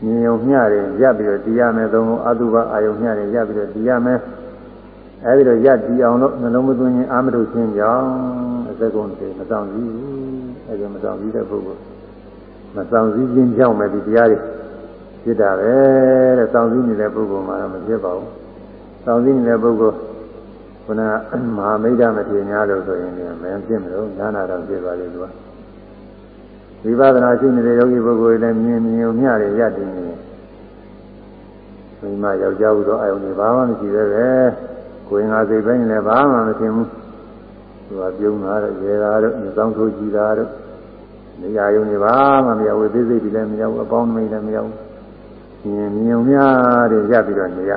မြင်ုံမျှတယ်ရပ်ပြီးတော့တရားမယ်သုံးလုံးအတုပအာယုံမျှတယ်ရပ်ပြီးတော့တရားမယ်အဲဒီတော့ရပ်တည်အောင်လို့နှလုံးမသွင်းခြင်းအာမထုတ်ခြင်းကြောင့်အစကုံတွေမဆောင်စည်းဘူးအဲဒီမဆောင်စည်းတဲ့ပုဂ္ဂိုလ်မဆောင်စည်းခြင်းကြောင့်ပဲဒီတရားတွေဖြစ်တာပဲတဲ့ဆောင်စည်းနေတဲ့ပုဂ္ဂိုလ်မှတော့မဖြစ်ပါဘူးဆောင်စည်းနေတဲ့ပုဂ္ဂိုလ် ခုနကမဟာမိတ်္တမထေရများလို့ဆိုရင်လည်းမင်းဖြစ်မလို့ညာနာတော့ဖြစ်သွားတယ်သူကဝိပဿနာရှိနေတဲ့ယောဂီပုဂ္ဂိုလ်တွေလည်းမြင်မြင်ုံမျှတယ်ရတည်နေတယ်မိမယောက်ျားဟုသောအာယုန်တွေဘာမှမရှိသေးပဲကိုယ်ငါစိတ်ပိုင်းလည်းဘာမှမသိဘူးသူကပြုံးတာတော့ရေတာတော့မြေဆောင်ထိုးကြည့်တာတော့နေရာယုံတွေဘာမှမရောက်ဝိသိစိတ်တွေလည်းမရောက်အပေါင်းမိတ်လည်းမရောက်မြင်မြင်ုံမျှတယ်ရပြီးတော့နေရ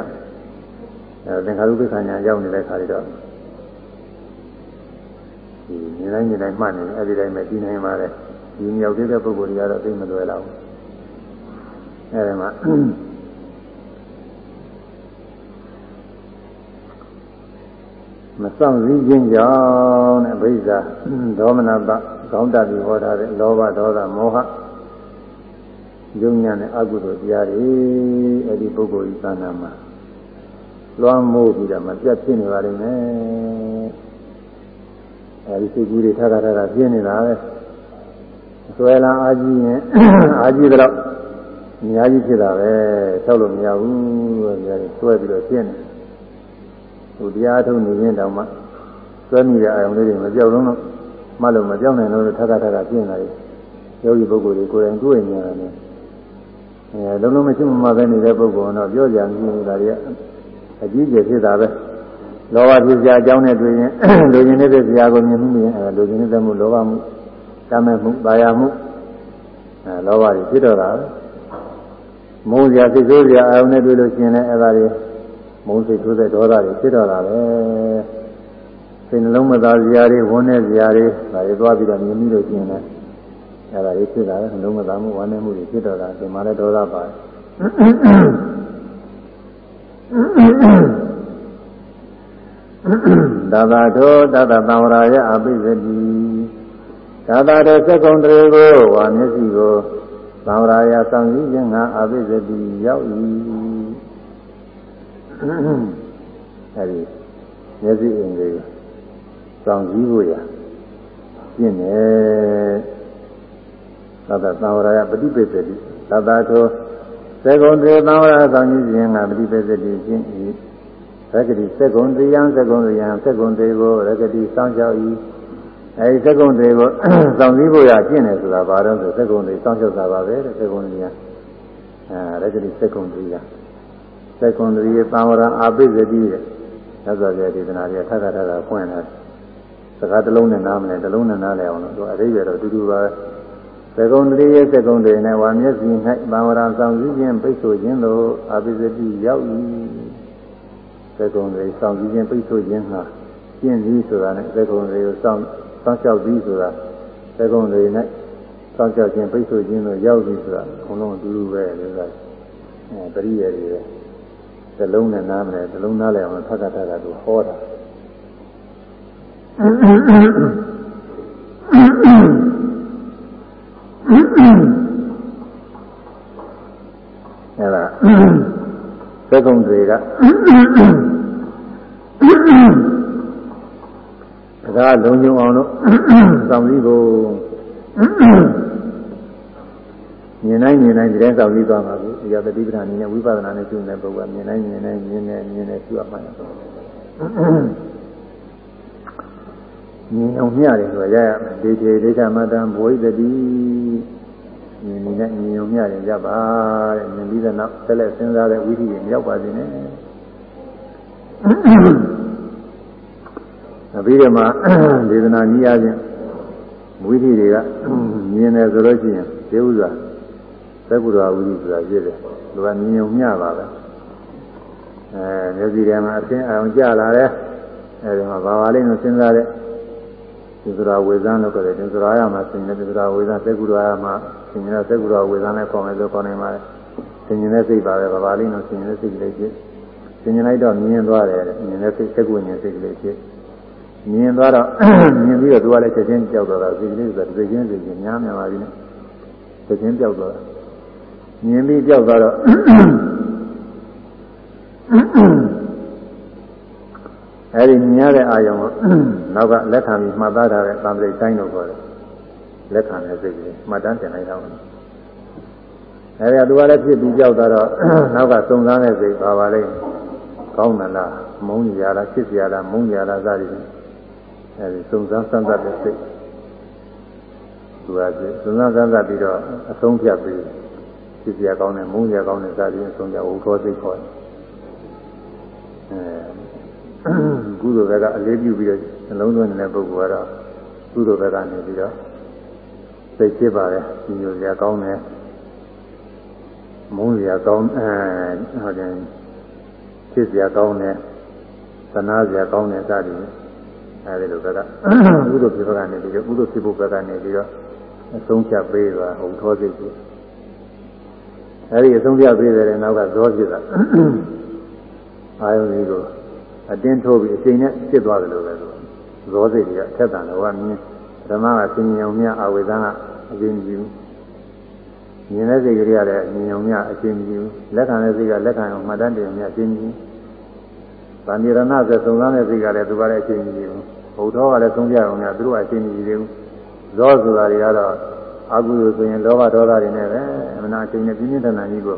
အဲသင်္ခါရုပ္ပခဏညာရောက်နေတဲ့ခါတွေတော့ဒီမြင်တိုင်းမြင်တိုင်းမှတ်နေအဲ့ဒီတိုင်းပဲပြီးနိုင်ပါလေဒီမြောက်သေးတဲ့ပုဂ္ဂိုလ်တွေကတော့သိမလွယ်တော့ဘူးအဲဒီမှာမဆောင်စည်းခြင်းကြောင့်တဲ့ဗိဇ္ဇာဒေါမနပကောင်းတတ်ပြီးဟောထားတဲ့လောဘဒေါသမောဟယုံညာနဲ့အကုသိုလ်တရားတွေအဲ့ဒီပုဂ္ဂိုလ်ဤသာနာမှာ လွှမ်းမိုးပြီးတော့မပြတ်ဖြစ်နေပါလိမ့်မယ်အဲဒီစိတ်ကူးတွေထပ်ထပ်ထပ်ပြင်းနေတာပဲဆွဲလန်းအာကြီးရင်အာကြီးတော့အများကြီးဖြစ်တာပဲဆောက်လို့မရဘူးလို့ပြောတယ်ဆွဲပြီးတော့ပြင်းနေဟိုတရားထုံးနေရင်တောင်မှဆွဲမိတဲ့အာယုံလေးတွေမပြောက်လုံးတော့မလို့မပြောက်နိုင်လို့ထပ်ထပ်ထပ်ပြင်းလာတယ်ယောဂီပုဂ္ဂိုလ်တွေကိုယ်တိုင်တွေ့နေရတယ်အဲလုံးလုံးမရှိမှပဲနေတဲ့ပုဂ္ဂိုလ်တော့ပြောကြမရှိဘူးဒါတွေက အကြီးကျယ်ဖြစ်တာပဲလောဘဖြစ်ကြအကြောင်းနဲ့တွေ့ရင်လူကျင်နေတဲ့ဇာကိုမြင်မှုမြင်အဲလူကျင်နေတဲ့မှုလောဘမှုတမ်းမဲ့မှုပါရမှုအဲလောဘတွေဖြစ်တော့တာမုန်းစရာစိတ်ဆိုးစရာအာရုံနဲ့တွေ့လို့ရှိရင်လည်းအဲဒါတွေမုန်းစိတ်ဆိုးတဲ့ဒေါသတွေဖြစ်တော့တာပဲစိတ်နှလုံးမသားစရာတွေဝန်းနေစရာတွေဒါတွေသွားပြီးတော့မြင်ပြီးလို့ရှိရင်လည်းအဲဒါတွေဖြစ်တာပဲနှလုံးမသားမှုဝန်းနေမှုတွေဖြစ်တော့တာဒီမှာလည်းဒေါသပါတယ် သာသာသောတတသံဝရာယအပိသတိသာသာသောစက္ကုံတွေကိုဝါမျက်စိကိုသံဝရာယစောင့်စည်းခြင်းကအပိသတိရောက်၏အဲဒီမျက်စိအင်္ဂလိပ်စောင့်စည်းဖို့ရပြင့်တယ်သာသာသံဝရာယပฏิပိသတိသာသာ သောစက္ကုံတွေသံဝရာစောင့်စည်းခြင်းကပฏิပိသတိဖြင့်၏ရဂတိစက္ကုံတရားစက္ကုံတရားစက္ကုံတွေကိုရဂတိစောင့်ကြောက်၏အဲဒီစက္ကုံတွေကိုစောင့်စည်းဖို့ရကျင့်တယ်ဆိုတာဘာလို့ဆိုစက္ကုံတွေစောင့်ကြောက်တာပါပဲတဲ့စက္ကုံတရားအဲရဂတိစက္ကုံတရားစက္ကုံတွေသံဝရအာပိစတိတဲ့သစ္စာပြဒေသနာတွေထပ်ထပ်ထပ်ဖွင့်လာစကားတစ်လုံးနဲ့နားမလဲတစ်လုံးနဲ့နားလဲအောင်လို့သူအရိပ်ရတော့တူတူပါသ သကုံတည်းရဲ့သကုံတွေနဲ့ဝါမျက်စိ၌ဘာဝရဆောင်စည်းခြင်းပိတ်ဆို့ခြင်းတို့အပိစတိရောက်၏သကုံတွေဆောင်စည်းခြင်းပိတ်ဆို့ခြင်းဟာကျင့်သည်ဆိုတာနဲ့သကုံတွေကိုစောင့်စောင့်ရှောက်သည်ဆိုတာသကုံတွေ၌စောင့်ရှောက်ခြင်းပိတ်ဆို့ခြင်းတို့ရောက်သည်ဆိုတာအကုန်လုံးအတူတူပဲလို့ဆိုတာအဲပရိယေတွေပဲသလုံးနဲ့နားမလဲသလုံးနားလဲအောင်ထပ်ထပ်ထပ်သူဟောတာ အဲ့ဒါသက္ကုံတွေကဒါကလုံညုံအောင်လို့စောင့်ပြီးကိုမြင်တိုင်းမြင်တိုင်းဒီတိုင်းစောင့်ပြီးသွားမှာကိုဒီရတတိပ္ပဏအနေနဲ့ဝိပဿနာနဲ့ကျุနေတဲ့ပုဂ္ဂိုလ်မြင်တိုင်းမြင်တိုင်းမြင်နေမြင်နေကျุရမှာတော့ မြင်အောင်မျှတယ်ဆိုရရမယ်ဒေထေဒိဋ္ဌမတံဘဝိတတိမြင်နေနဲ့မြင်အောင်မျှတယ်ရပါတဲ့မြင်ပြီးတဲ့နောက်ဆက်လက်စဉ်းစားတဲ့ဝိသီတွေမရောက်ပါစေနဲ့အပြီးတော့မှဒေသနာနည်းအားဖြင့်ဝိသီတွေကမြင်တယ်ဆိုလို့ရှိရင်ဒီဥစ္စာသက္ကုရဝိသီဆိုတာပြည့်တယ်သူကမြင်အောင်မျှပါပဲအဲမျက်စိထဲမှာအသင်းအောင်ကြလာတယ်အဲဒီမှာဘာပါလိမ့်လို့စဉ်းစားတဲ့ ဒီစရာဝေဇန်းလို့ခေါ်တယ်ဒီစရာရမှာဆင်နေတဲ့ဒီစရာဝေဇန်းသက္ကုရရမှာဆင်နေတဲ့သက္ကုရဝေဇန်းနဲ့ခေါ်မယ်လို့ခေါ်နိုင်ပါတယ်ဆင်နေတဲ့စိတ်ပါပဲဘာပါလိမ့်လို့ဆင်နေတဲ့စိတ်ကလေးဖြစ်ဆင်နေလိုက်တော့မြင်သွားတယ်မြင်တဲ့စိတ်သက္ကုဉ္စိတ်ကလေးဖြစ်မြင်သွားတော့မြင်ပြီးတော့သူကလည်းချက်ချင်းကြောက်သွားတာစိတ်ကလေးဆိုစိတ်ချင်းစိတ်ချင်းများများပါပြီနဲ့ချက်ချင်းကြောက်သွားတာမြင်ပြီးကြောက်သွားတော့ အဲဒီမြင်ရတဲ့အာယုံကိုနောက်ကလက်ခံပြီးမှတ်သားထားတဲ့သံဃိတိုင်းလို့ခေါ်တယ်လက်ခံတဲ့စိတ်ကလေးမှတ်တမ်းတင်လိုက်တော့အဲဒီကသူကလည်းဖြစ်ပြီးကြောက်သွားတော့နောက်ကစုံစမ်းတဲ့စိတ်ပါပါလိမ့်ကောင်းတယ်လားမုန်းကြလားဖြစ်ကြလားမုန်းကြလားစသည်ဖြင့်အဲဒီစုံစမ်းစမ်းသပ်တဲ့စိတ်သူကစုံစမ်းစမ်းသပ်ပြီးတော့အဆုံးဖြတ်ပြီးဖြစ်ကြကောင်းတယ်မုန်းကြကောင်းတယ်စသည်ဖြင့်ဆုံးဖြတ်ဝုထောစိတ်ခေါ်တယ်အဲ ကုသိုလ်ဘက်ကအလေးပြုပြီးတော့နှလုံးသွင်းနေတဲ့ပုဂ္ဂိုလ်ကတော့ကုသိုလ်ဘက်ကနေပြီးတော့စိတ်ဖြစ်ပါတယ်ဒီလိုကြကောင်းတယ်မုန်းကြကောင်းအဲဟုတ်တယ်ဖြစ်ကြကောင်းတယ်သနာကြကောင်းတယ်စသည်အဲဒီလိုဘက်ကကုသိုလ်ဖြစ်ဘက်ကနေပြီးတော့ကုသိုလ်ဖြစ်ဖို့ဘက်ကနေပြီးတော့အဆုံးဖြတ်ပေးသွားဟုတ်သောစိတ်ကြီးအဲဒီအဆုံးဖြတ်ပေးတဲ့နောက်ကဇောဖြစ်တာအာယုန်ကြီးကို အတင်းထိုးပြီးအချိန်နဲ့ဖြစ်သွားတယ်လို့ပဲဆိုဇောစိတ်ကြီးကအထက်တန်တော့ကမြင်ဓမ္မကသင်ញုံမြအာဝေဒနာအကျဉ်းကြီးမြင်တဲ့စိတ်ကလေးရတဲ့အမြင်ုံမြအကျဉ်းကြီးလက်ခံတဲ့စိတ်ကလက်ခံအောင်မှတ်တမ်းတယ်မြအကျဉ်းကြီးဗာဏိရဏဆိုသုံးစားတဲ့စိတ်ကလည်းသူကလည်းအကျဉ်းကြီးဘုဒ္ဓကလည်းသုံးကြအောင်များသူတို့အကျဉ်းကြီးတွေဇောဆိုတာတွေကတော့အကုသိုလ်ဆိုရင်လောဘဒေါသတွေနဲ့ပဲအမှန်အချိန်နဲ့ပြင်းပြင်းထန်ထန်ကြီးကို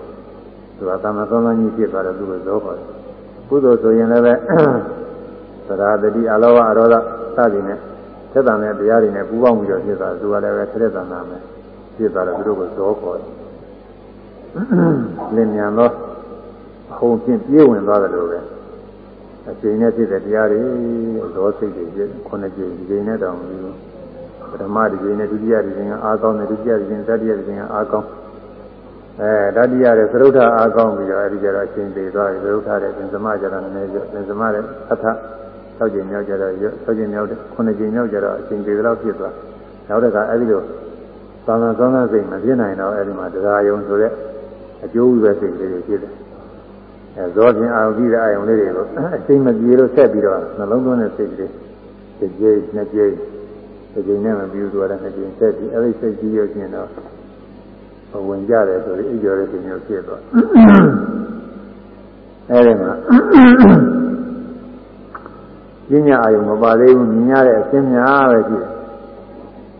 သူကသမ္မာသုံးစားကြီးဖြစ်သွားတယ်သူကဇောခေါ်တယ် ကုသိုလ်ဆိုရင်လည်းပဲသရာတတိအလောဘအရောဓစသည်နဲ့သက်တံတဲ့တရားတွေနဲ့ပူးပေါင်းပြီးတော့ဖြစ်သွားသူကလည်းပဲသရက်တနာမယ်ဖြစ်သွားတယ်သူတို့ကဇောခေါ်တယ်လင်းမြန်သောအဟုန်ဖြင့်ပြေးဝင်သွားတယ်လို့ပဲအချိန်နဲ့ဖြစ်တဲ့တရားတွေဇောစိတ်တွေပြခုနှစ်ကြိမ်ဒီကြိမ်နဲ့တောင်ပြီးပထမဒီကြိမ်နဲ့ဒုတိယဒီကြိမ်ကအားကောင်းတယ်ဒုတိယဒီကြိမ်တတိယဒီကြိမ်ကအားကောင်း အဲတတိယတဲ့သရုပ်ထအားကောင်းပြီးတော့အဲဒီကျတော့အချိန်သေးသွားပြီသရုပ်ထတဲ့သင်္သမကျတော့နည်းနည်းကျော်သင်္သမတဲ့အထ၆ကြိမ်မြောက်ကျတော့၆ကြိမ်မြောက်တဲ့9ကြိမ်မြောက်ကျတော့အချိန်သေးတော့ဖြစ်သွားနောက်တစ်ခါအဲဒီလိုသာမန်သောသောစိတ်မပြည့်နိုင်တော့အဲဒီမှာတရားယုံဆိုတဲ့အကျိုးဝိပဲစိတ်လေးတွေဖြစ်တယ်အဲဇောပြင်အာရုံကြီးတဲ့အာရုံလေးတွေကိုအချိန်မပြေလို့ဆက်ပြီးတော့နှလုံးသွင်းတဲ့စိတ်ကလေးတစ်ကြိမ်နှစ်ကြိမ်တစ်ကြိမ်နဲ့မပြီးဘူးဆိုတော့နှစ်ကြိမ်ဆက်ပြီးအဲဒီစိတ်ကြီးရခြင်းတော့ ဝင်ကြတယ်ဆိုပြီးအိပ်ကျော်တဲ့ချိန်မျိုးဖြစ်သွားအဲဒီမှာပညာအာယုံမပါသေးဘူးမြင်ရတဲ့အရှင်းများပဲရှိတယ်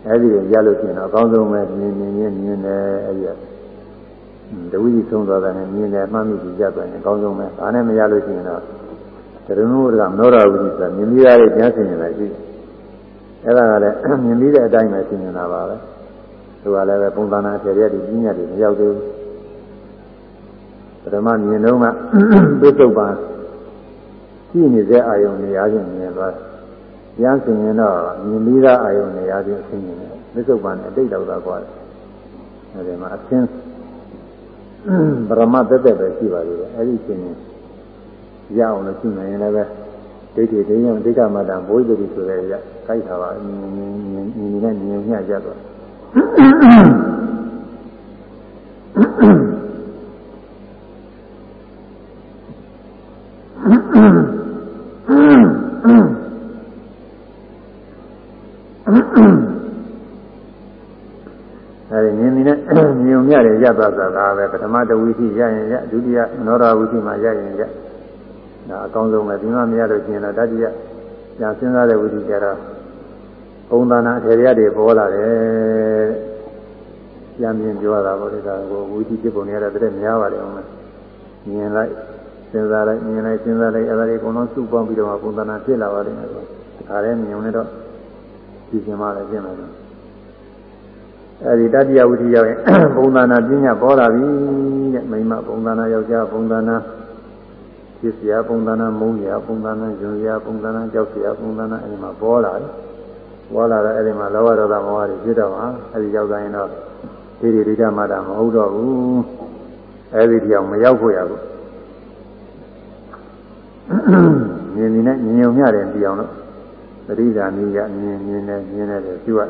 အဲဒီရလို့ရှိရင်တော့အကောင်းဆုံးပဲမြင်မြင်မြင်မြင်တယ်အဲဒီတဝိကြီးဆုံးသွားတယ်နဲ့မြင်တယ်မှတ်မိကြည့်ကြတယ်အကောင်းဆုံးပဲဒါနဲ့မရလို့ရှိရင်တော့တရဏုကမနောရဝိဆိုတာမြင်ပြီးရတဲ့ဉာဏ်ဆင်ရင်လည်းရှိတယ်အဲဒါကလည်းမြင်ပြီးတဲ့အတိုင်းပဲဆင်ရင်တာပါပဲ သူကလည်းပဲပုံသဏ္ဍာန်ဖြည့်ရတဲ့ပညာတွေမရောက်သေးဘူးပထမမြင်တော့ကသစ္စုပ္ပန်ရှိနေတဲ့အာယုံနေရာချင်းမြင်သွားရမ်းဆင်ရင်တော့မြင်ပြီးသားအာယုံနေရာချင်းဆင်ရင်သစ္စုပ္ပန်နဲ့အတိတ်တော့သာကွာတယ်အဲဒီမှာအသင်းပရမတ်တက်တက်ပဲရှိပါသေးတယ်အဲ့ဒီအချိန်ရအောင်လို့ရှိနေရင်လည်းပဲဒိဋ္ဌိဒိယံဒိဋ္ဌမတ္တဘိုးတိဆိုတဲ့ရကြိုက်တာပါမြင်မြင်မြင်မြင်နဲ့မြင်ညကြတော့ အဲဒီမြင်မြင်နဲ့မြုံမြတယ်ရသွားတာကပဲပထမတဝိသိရရင်ရဒုတိယမနောရဝိသိမှာရရင်ရဒါအကောင်းဆုံးပဲဒီမှမရလို့ရှိရင်တော့တတိယညာစဉ်းစားတဲ့ဝိသိကြတော့ ပုံသဏ္ဍာန်အထေရတွေပေါ်လာတယ်ပြန်မြင်ပြောတာပေါ့လေဒါကိုဝိသိဖြစ်ပုံတွေကတော့တည်းများပါတယ်အောင်မြင်လိုက်စဉ်းစားလိုက်မြင်လိုက်စဉ်းစားလိုက်အဲဒါတွေအကုန်လုံးစုပေါင်းပြီးတော့ပုံသဏ္ဍာန်ဖြစ်လာပါလိမ့်မယ်ဆိုတခါတည်းမြင်နေတော့ဒီကျင်မှလည်းပြင်မယ်အဲဒီတတိယဝိသီရောက်ရင်ပုံသဏ္ဍာန်ပညာပေါ်လာပြီတဲ့မိမပုံသဏ္ဍာန်ယောက်ျားပုံသဏ္ဍာန်ဖြစ်เสียပုံသဏ္ဍာန်မုန်းရပုံသဏ္ဍာန်ယွန်ရပုံသဏ္ဍာန်ကြောက်เสียပုံသဏ္ဍာန်အဲဒီမှာပေါ်လာတယ် ပေါ်လာတော့အဲဒီမှာလောဘဒေါသမောဟတွေဖြစ်တော့မှာအဲဒီရောက်တိုင်းတော့ဒီဒီဒိဋ္ဌမတာမဟုတ်တော့ဘူးအဲဒီတရားမရောက်ဖို့ရဘူးမြင်မြင်နဲ့မြင်ုံမြတယ်ပြအောင်လို့သတိဓာနည်းရမြင်မြင်နဲ့မြင်နဲ့ပြုရ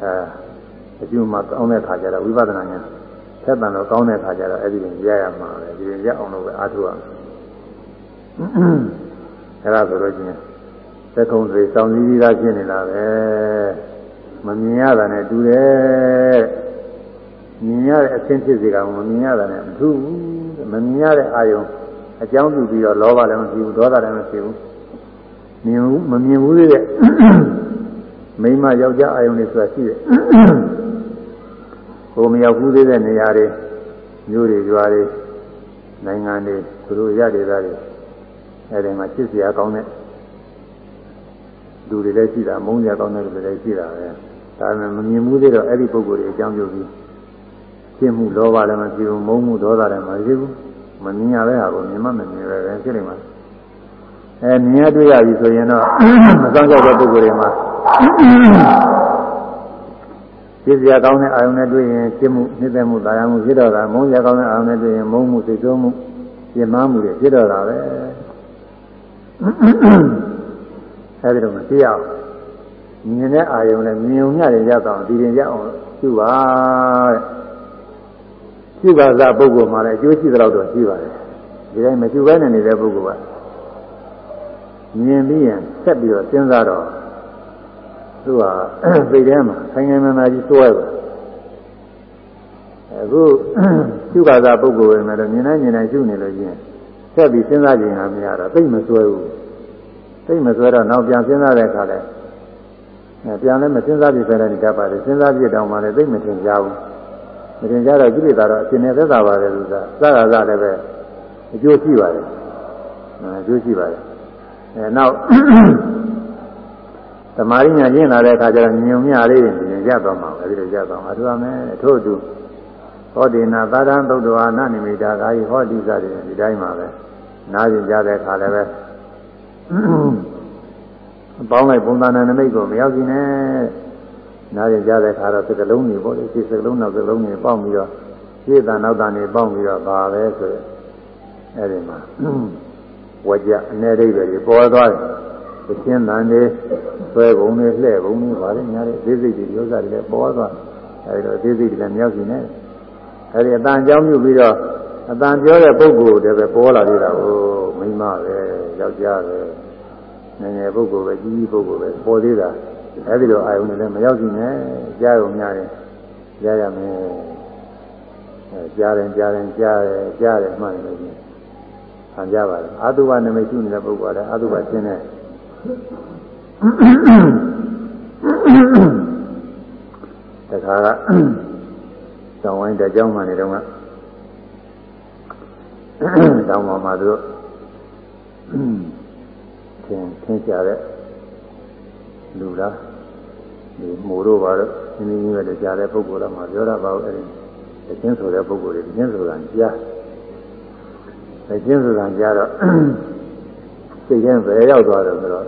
အဲအကျိုးမှကောင်းတဲ့ခါကျတော့ဝိပဿနာဉာဏ်ဆက်တန်တော့ကောင်းတဲ့ခါကျတော့အဲ့ဒီရင်ရရမှာပဲဒီရင်ရအောင်လို့ပဲအားထုတ်ရမယ်အဲ့ဒါဆိုလို့ချင်း သက္ကုံတွေစောင့်စည်းပြီးသားဖြစ်နေတာပဲမမြင်ရတာနဲ့တူတယ်မြင်ရတဲ့အသင်ဖြစ်စေကမမြင်ရတာနဲ့မထူးဘူးမမြင်ရတဲ့အာယုံအကြောင်းပြုပြီးတော့လောဘလည်းမရှိဘူးဒေါသလည်းမရှိဘူးမြင်ဘူးမမြင်ဘူးသေးတဲ့မိမယောက်ျားအာယုံတွေဆိုတာရှိတယ်ဟိုမရောက်ဘူးသေးတဲ့နေရာတွေမျိုးတွေရွာတွေနိုင်ငံတွေသူတို့ရတဲ့သားတွေအဲဒီမှာချစ်စရာကောင်းတဲ့ လူတွေလည်းရှိတာမုန်းစရာကောင်းတဲ့လူတွေလည်းရှိတာပဲဒါပေမဲ့မမြင်ဘူးသေးတော့အဲ့ဒီပုဂ္ဂိုလ်တွေအကြောင်းပြုပြီးရှင်းမှုလောဘလည်းမရှိဘူးမုန်းမှုဒေါသလည်းမရှိဘူးမမြင်ရတဲ့ဟာကိုမြင်မှမမြင်ပဲပဲဖြစ်နေမှာအဲမြင်ရတွေ့ရပြီဆိုရင်တော့မစောင့်ကြောက်တဲ့ပုဂ္ဂိုလ်တွေမှာဖြစ်စရာကောင်းတဲ့အာယုန်နဲ့တွေ့ရင်ရှင်းမှုနှိမ့်သက်မှုတာယာမှုဖြစ်တော့တာမုန်းစရာကောင်းတဲ့အာယုန်နဲ့တွေ့ရင်မုန်းမှုစိတ်ဆိုးမှုပြင်းမမှုတွေဖြစ်တော့တာပဲ အဲဒီတော့မသိရအောင်မြင်တဲ့အာယုန်နဲ့မြင်ုံညတယ်ရတော့ဒီရင်ရအောင်ပြုပါတဲ့ပြုပါစားပုဂ္ဂိုလ်မှာလည်းအကျိုးရှိသလောက်တော့ရှိပါတယ်ဒီတိုင်းမပြုဘဲနဲ့နေတဲ့ပုဂ္ဂိုလ်ကမြင်ပြီးရင်ဆက်ပြီးတော့စဉ်းစားတော့သူကသိထဲမှာဆိုင်ငယ်မနာကြီးစွဲပါအခုရှုခါသာပုဂ္ဂိုလ်ပဲမဲ့တော့မြင်နိုင်မြင်နိုင်ရှုနေလို့ချင်းဆက်ပြီးစဉ်းစားကြည့်ရင်မရတော့သိမစွဲဘူး သိမစွဲတော့နောက်ပြန်စဉ်းစားတဲ့အခါလဲပြန်လည်းမစဉ်းစားပြခဲ့တဲ့နေတတ်ပါတယ်စဉ်းစားပြတောင်မှလည်းသိမထင်ကြဘူးမထင်ကြတော့ကိလေသာတော့အရှင်နဲ့သက်သာပါတယ်လို့သာစကားစလည်းပဲအကျိုးရှိပါတယ်အကျိုးရှိပါတယ်အဲနောက်သမာရိညာကျင့်လာတဲ့အခါကျတော့ညုံမြလေးရင်ရသွားမှာအဲဒီလိုရသွားမှာအထူးအမဲအထို့အတူဟောဒီနာသာရံသုတ္တဝါနနိမိတာကာယဟောဒီစားတွေဒီတိုင်းမှာပဲနားကျင်ကြတဲ့အခါလည်းပဲ ပေါင်းလိုက်ပုံသဏ္ဍာန်နမိတ်ကိုမရောက်ခြင်းနဲ့နားကျင်ကြတဲ့အခါတော့စကလုံးတွေပေါ့လေဒီစကလုံးနောက်စကလုံးတွေပေါင်းပြီးတော့ရှေ့တန်နောက်တန်တွေပေါင်းပြီးတော့ပါပဲဆိုရယ်အဲဒီမှာဝကြအနေဒိဗ္ဗေပေါ်သွားတယ်အချင်းတန်တွေဆွဲပုံတွေလှဲ့ပုံတွေပါလေညာတဲ့သေးစိတ်တွေရောစားတွေလည်းပေါ်သွားအဲဒီတော့သေးစိတ်တွေလည်းမြောက်စီနေအဲဒီအတန်ကြောင်းပြုပြီးတော့အတန်ပြောတဲ့ပုဂ္ဂိုလ်တွေပဲပေါ်လာသေးတာကို မိမပဲယောက်ျားပဲငယ်ငယ်ပုဂ္ဂိုလ်ပဲကြီးကြီးပုဂ္ဂိုလ်ပဲပေါ်သေးတာအဲဒီလိုအာယုန်တွေလည်းမရောက်စီနဲ့ကြားရုံများတယ်ကြားရမယ်အဲကြားတယ်ကြားတယ်ကြားတယ်ကြားတယ်မှန်တယ်လို့ခံကြပါလေအာတုဘနမိတ်ရှိနေတဲ့ပုဂ္ဂိုလ်ကလည်းအာတုဘရှင်းတဲ့တခါကတောင်းဝိုင်းတကြောင်းမှနေတော့ကတောင်းပေါ်မှာသူတို့ သင်သင်ကြတဲ့လူလားဒီမိုးတို့ပါတော့နည်းနည်းပဲကြားတဲ့ပုဂ္ဂိုလ်တော့မှပြောတာပါဘူးအဲဒီအချင်းဆိုတဲ့ပုဂ္ဂိုလ်တွေအချင်းဆိုတာကြားအချင်းဆိုတာကြားတော့စိတ်ချင်းပဲရောက်သွားတယ်ဆိုတော့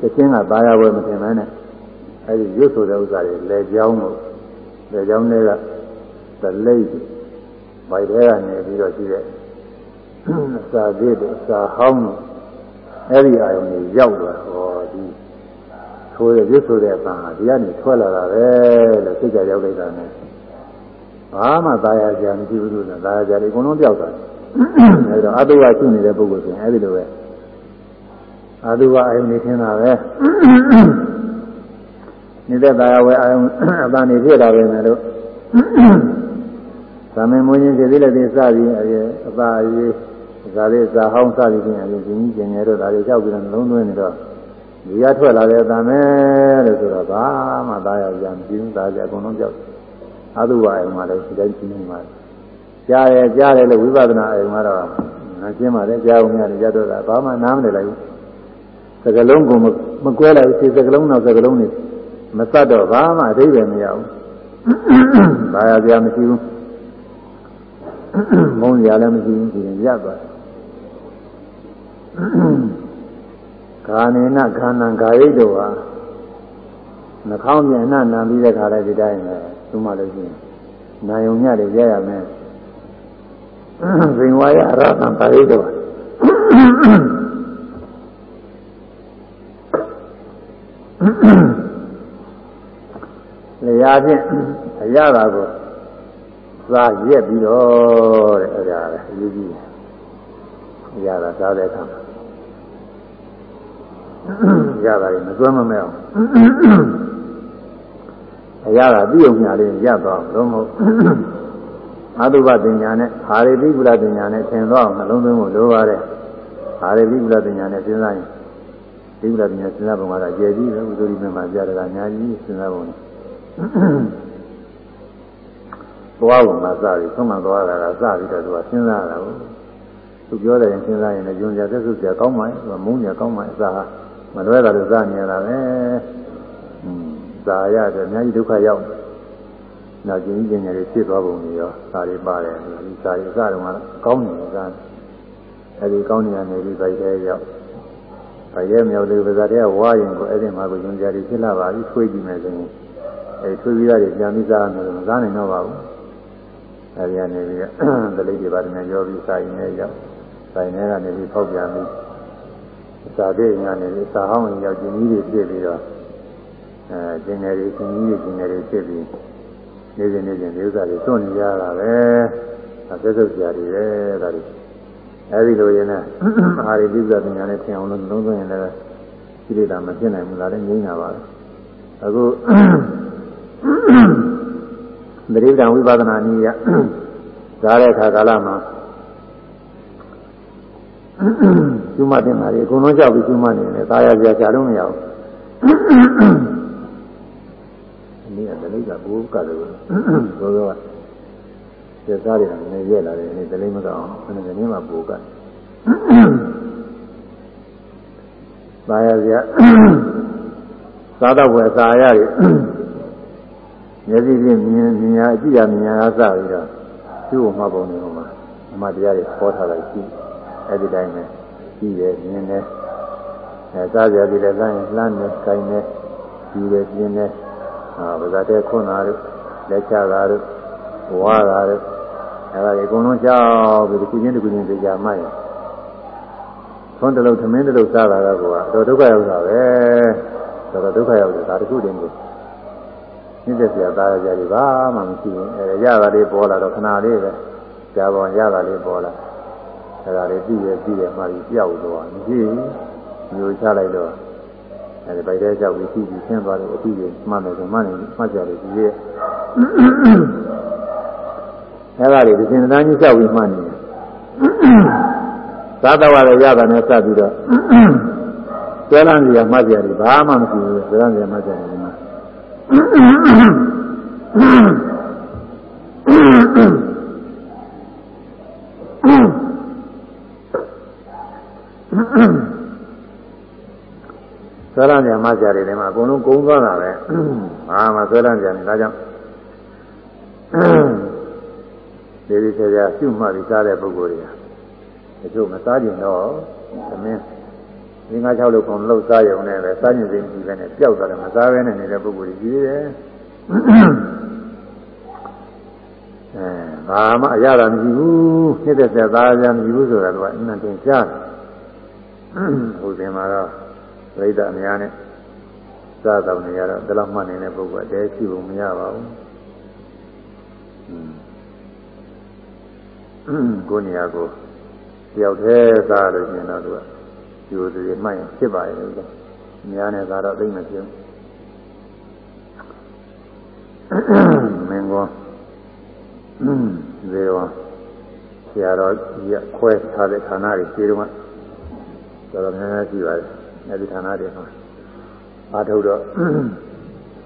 သချင်းကပါရဝဲမတင်မဲနဲ့အဲဒီရွတ်ဆိုတဲ့ဥစ္စာတွေလဲကြောင်းလို့ဒါကြောင့်လည်းသလိပ်ဘိုက်ထဲကနေပြီးတော့ရှိတဲ့အ စာသေးတို့အစာဟောင်းတို့အဲ့ဒီအာယုန်ကြီးရောက်သွားဟောဒီဆိုရပြစ်ဆိုတဲ့အပန်းဟာဒီကနေထွက်လာတာပဲလို့စိတ်ကြရောက်လိုက်တာနဲ့ဘာမှသာယာကြမရှိဘူးလို့သာယာကြတယ်အကုန်လုံးပြောက်သွားတယ်အဲဒါအတုဝရှိနေတဲ့ပုဂ္ဂိုလ်ဆိုရင်အဲဒီလိုပဲအတုဝအာယုန်နေထင်တာပဲနေတဲ့သာယာဝဲအာယုန်အပန်းနေဖြစ်တာပဲမယ်လို့သမင်မွေးခြင်းခြေသေးလက်သေးစပြီးအပါအရေး ဒါလေးစာဟောင်းစသည်ဖြင့်အရင်ကြီးကျင်ရတော့ဒါလေးကြောက်ပြီးတော့နှလုံးသွင်းနေတော့ဒီရထွက်လာတဲ့အတန်ပဲလို့ဆိုတော့ဘာမှသားရကြမကြည့်ဘူးသားကြအကုန်လုံးကြောက်အတုဝါယုံမှာလည်းဒီတိုင်းရှင်းနေမှာကြားတယ်ကြားတယ်လို့ဝိပဿနာအယုံကတော့နာရှင်းပါလေကြားအောင်ရတယ်ကြတော့တာဘာမှနားမလည်လိုက်ဘူးစကလုံးကိုမကွဲလိုက်ဘူးစကလုံးနောက်စကလုံးနေမစတ်တော့ဘာမှအသေးပဲမရဘူးဘာရကြမရှိဘူးမုန်းရလည်းမရှိဘူးဒီရင်ရသွားတယ် ခာနေနခန္ဓာဂာယိတ်တို့ဟာနှာခေါင်းပြန်နှနာပြီးတဲ့ခါလဲဒီတိုင်းပဲသူမှလို့ရှိရင်နာယုံညတွေရရမယ်ဇင်ဝါယရသံပါဠိတို့လျာဖြင့်အရသာကိုသာရက်ပြီးတော့တဲ့အဲ့ဒါလည်းအရေးကြီးတယ်ရတာစားတဲ့အခါ ရတာရင်မစွမ်းမမဲ့အောင်အရတာပြုံညာလေးရသွားအောင်လုံးမဟုတ်အတုပပညာနဲ့ဟာရိပိကုလပညာနဲ့သင်တော့အောင်နှလုံးသွင်းဖို့လိုပါတယ်ဟာရိပိကုလပညာနဲ့စဉ်းစားရင်ပိကုလပညာစဉ်းစားပုံကတော့ကြည်ကြီးပဲဥဒ္ဓရိမမှာကြားတာအများကြီးစဉ်းစားပုံသွားပုံမှာစပြီးဆုံးမသွားတာကစပြီးတော့သူကစဉ်းစားရတာကိုသူပြောတယ်ရင်စဉ်းစားရင်လည်းယုံကြသက်သုကြကောင်းပါရဲ့သူကမုန်းကြကောင်းပါရဲ့အစား မလွဲတာလို့စနေရတာပဲอืมစာရတယ်အများကြီးဒုက္ခရောက်နောက်ကျင်းကြီးကျင်တွေဖြစ်သွားပုံတွေရောစာတွေပါတယ်ဒီစာတွေအစတုန်းကကောင်းနေတယ်ကအဲဒီကောင်းနေရနေပြီးဗိုက်ထဲရောက်ဗိုက်ထဲမြောက်သေးပါးစားတဲ့ဝါရင်ကိုအဲ့ဒီမှာကိုယုံကြတွေဖြစ်လာပါပြီထွေးကြည့်မယ်ဆိုရင်အဲထွေးပြီးသားတွေပြန်ပြီးစားမယ်လို့မစားနိုင်တော့ပါဘူးအဲဒီကနေပြီးဒလိတွေပါတယ်ရောပြီးစာရင်နဲ့ရောက်ဆိုင်ထဲကနေပြီးဖောက်ပြန်ပြီး စာတဲ့ညာနေပြီးစာဟောင်းရင်ရောက်ကျင်ကြီးတွေပြည့်ပြီးတော့အဲကျင်ငယ်တွေကျင်ကြီးတွေကျင်ငယ်တွေဖြစ်ပြီးနေစဉ်နေစဉ်ဒီဥစ္စာတွေသွန့်နေရတာပဲအသက်သက်စရာတွေပဲဒါတွေအဲဒီလိုရင်လည်းအာရိပိစ္ဆပညာနဲ့ထင်အောင်လို့လုံးသွင်းရင်လည်းစိရိတာမဖြစ်နိုင်ဘူးလားလည်းငြိမ်းတာပါပဲအခုသတိပ္ပံဝိပဿနာနည်းရဇာတဲ့ခါကာလမှာ ကျူးမတင်တာတွေအကုန်လုံးကြောက်ပြီးကျူးမနေတယ်သာယာကြာကြာလို့မရဘူးအနည်းကတလိကဘူကလည်းသောသောကကျစားတယ်လည်းရက်လာတယ်နေတလိမကောင်းအဲ့ဒါနည်းမှဘူကသာယာကြာသာတော့ဝယ်သာရရမျက်စိဖြင့်မြင်မြင်ရအကြည့်ရမြင်ရစပြီးတော့သူ့ကိုမှတ်ပုံနေဟိုမှာအမှတရားတွေခေါ်ထားလိုက်ရှိတယ် အဲ့ဒီတိုင်းပဲရှိတယ်မြင်တယ်အဲစားကြပြီလည်းလမ်းရင်လှမ်းတယ်၊ကိုင်းတယ်၊ယူတယ်ပြင်းတယ်အာဗဇာတဲ့ခွန်းတာတို့လက်ချတာတို့ဝါတာတို့အဲဒါတွေအကုန်လုံးကြောက်ပြီးတစ်ခုချင်းတစ်ခုချင်းသိကြမှရင်သွန်းတလုံးသမင်းတလုံးစားတာကတော့ဒုက္ခရောက်တာပဲဆိုတော့ဒုက္ခရောက်တယ်ဒါတစ်ခုတည်းကိုနှိမ့်သက်စရာသားရကြပြီဘာမှမရှိဘူးအဲရတာလေးပေါ်လာတော့ခဏလေးပဲကြာပေါ်ရတာလေးပေါ်လာ အဲဒါလေးပြီးရပြီးရမှပြီးပြောက်သွားမရှိမျိုးချလိုက်တော့အဲဒီဗိုက်ထဲကြောက်ပြီးပြီးဆင်းသွားတယ်အပြီးကြီးမှတ်မယ်ဆိုမှတ်နေမှတ်ကြတယ်ဒီရဲ့အဲဒါလေးဒီစင်တန်းကြီးကြောက်ပြီးမှတ်နေသာသဝရရတာနဲ့စပ်ပြီးတော့ကျွမ်းလန်းစီရမှတ်ကြတယ်ဘာမှမရှိဘူးကျွမ်းလန်းစီရမှတ်ကြတယ်ဒီမှာ ဆွဲလန်းကြမှာကြတယ်ဒီမှာအကုန်လုံးကုန်းသွားတာပဲဘာမှဆွဲလန်းကြတယ်ဒါကြောင့်ဒီဒီဆရာရှုမှတ်ပြီးစားတဲ့ပုဂ္ဂိုလ်တွေကတချို့မစားကြင်တော့သမင်းဒီငါးချောက်လို့ခုံလှုပ်စားရုံနဲ့ပဲစားကျင်စိတ်ကြီးပဲနဲ့ပျောက်သွားတယ်မစားဘဲနဲ့နေတဲ့ပုဂ္ဂိုလ်ကြီးကြီးတယ်အဲဘာမှအရတာမရှိဘူးနှစ်သက်သက်သားကြမရှိဘူးဆိုတာကအမှန်တင်ရှား ဟိုတင်မှာတော့ပြိဿအများနဲ့စားတော်နေရတော့ဒီလောက်မှတ်နေတဲ့ပုဂ္ဂိုလ်အတဲရှိဖို့မရပါဘူးကိုနေရာကိုတယောက်တည်းစားလို့ရှင်တော့သူကယူသူရမှတ်ရင်ဖြစ်ပါရဲ့လို့အများနဲ့သာတော့သိမဖြစ်ဘူးမင်းကောဇေဝဆရာတော်ကြီးကခွဲထားတဲ့ဌာနတွေခြေတော့ တော်တော်များများရှိပါတယ်အဲဒီဌာနတွေမှာအားထုတ်တော့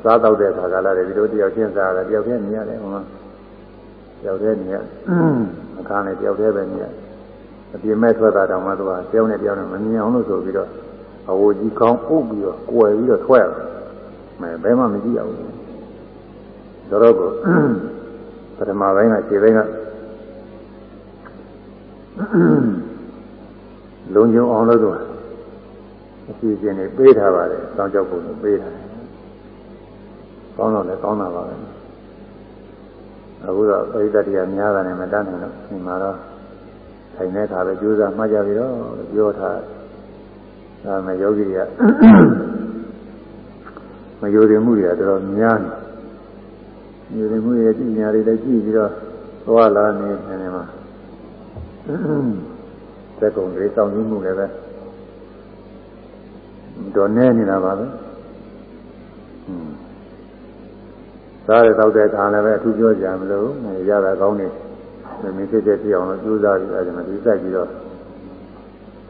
စားတော့တဲ့ခါကလာတယ်ဒီလိုတယောက်ချင်းစားတယ်တယောက်ချင်းမြင်ရတယ်ဟောတယောက်တည်းမြင်ရအခါနဲ့တယောက်တည်းပဲမြင်ရအပြင်းမဲ့ထွက်တာတောင်မှသူကတယောက်နဲ့တယောက်နဲ့မမြင်အောင်လို့ဆိုပြီးတော့အဝကြီးကောင်းအုပ်ပြီးတော့ကွယ်ပြီးတော့ထွက်ရတယ်မဲဘယ်မှမကြည့်ရဘူးတော်တော့ကိုပထမပိုင်းကခြေပိုင်းက လုံခြုံအောင်လို့တော့အစီအစဉ်တွေပေးထားပါတယ်။စောင်းကြောက်ဖို့ပေးထားတယ်။ကောင်းတော့လည်းကောင်းတာပါပဲ။အခုတော့ပရိသတ်တရားများတာနဲ့မတတ်နိုင်တော့ဒီမှာတော့ထိုင်တဲ့အခါပဲကြိုးစားမှတ်ကြပြီးတော့ပြောထားဒါမှယောဂီတွေကမယိုတယ်မှုတွေကတော်တော်များနေယိုတယ်မှုတွေကြည့်ညာတွေလည်းကြည့်ပြီးတော့သွားလာနေနေမှာ သက္ကုံတွေစောင့်ကြည့်မှုလည်းပဲတော်နေနေတာပါပဲစားရတော့တဲ့အခါလည်းပဲအထူးပြောကြမလို့ရတာကောင်းနေမင်းဖြစ်တဲ့ပြအောင်လို့ကြိုးစားပြီးအဲဒီမှာဒီစိုက်ပြီးတော့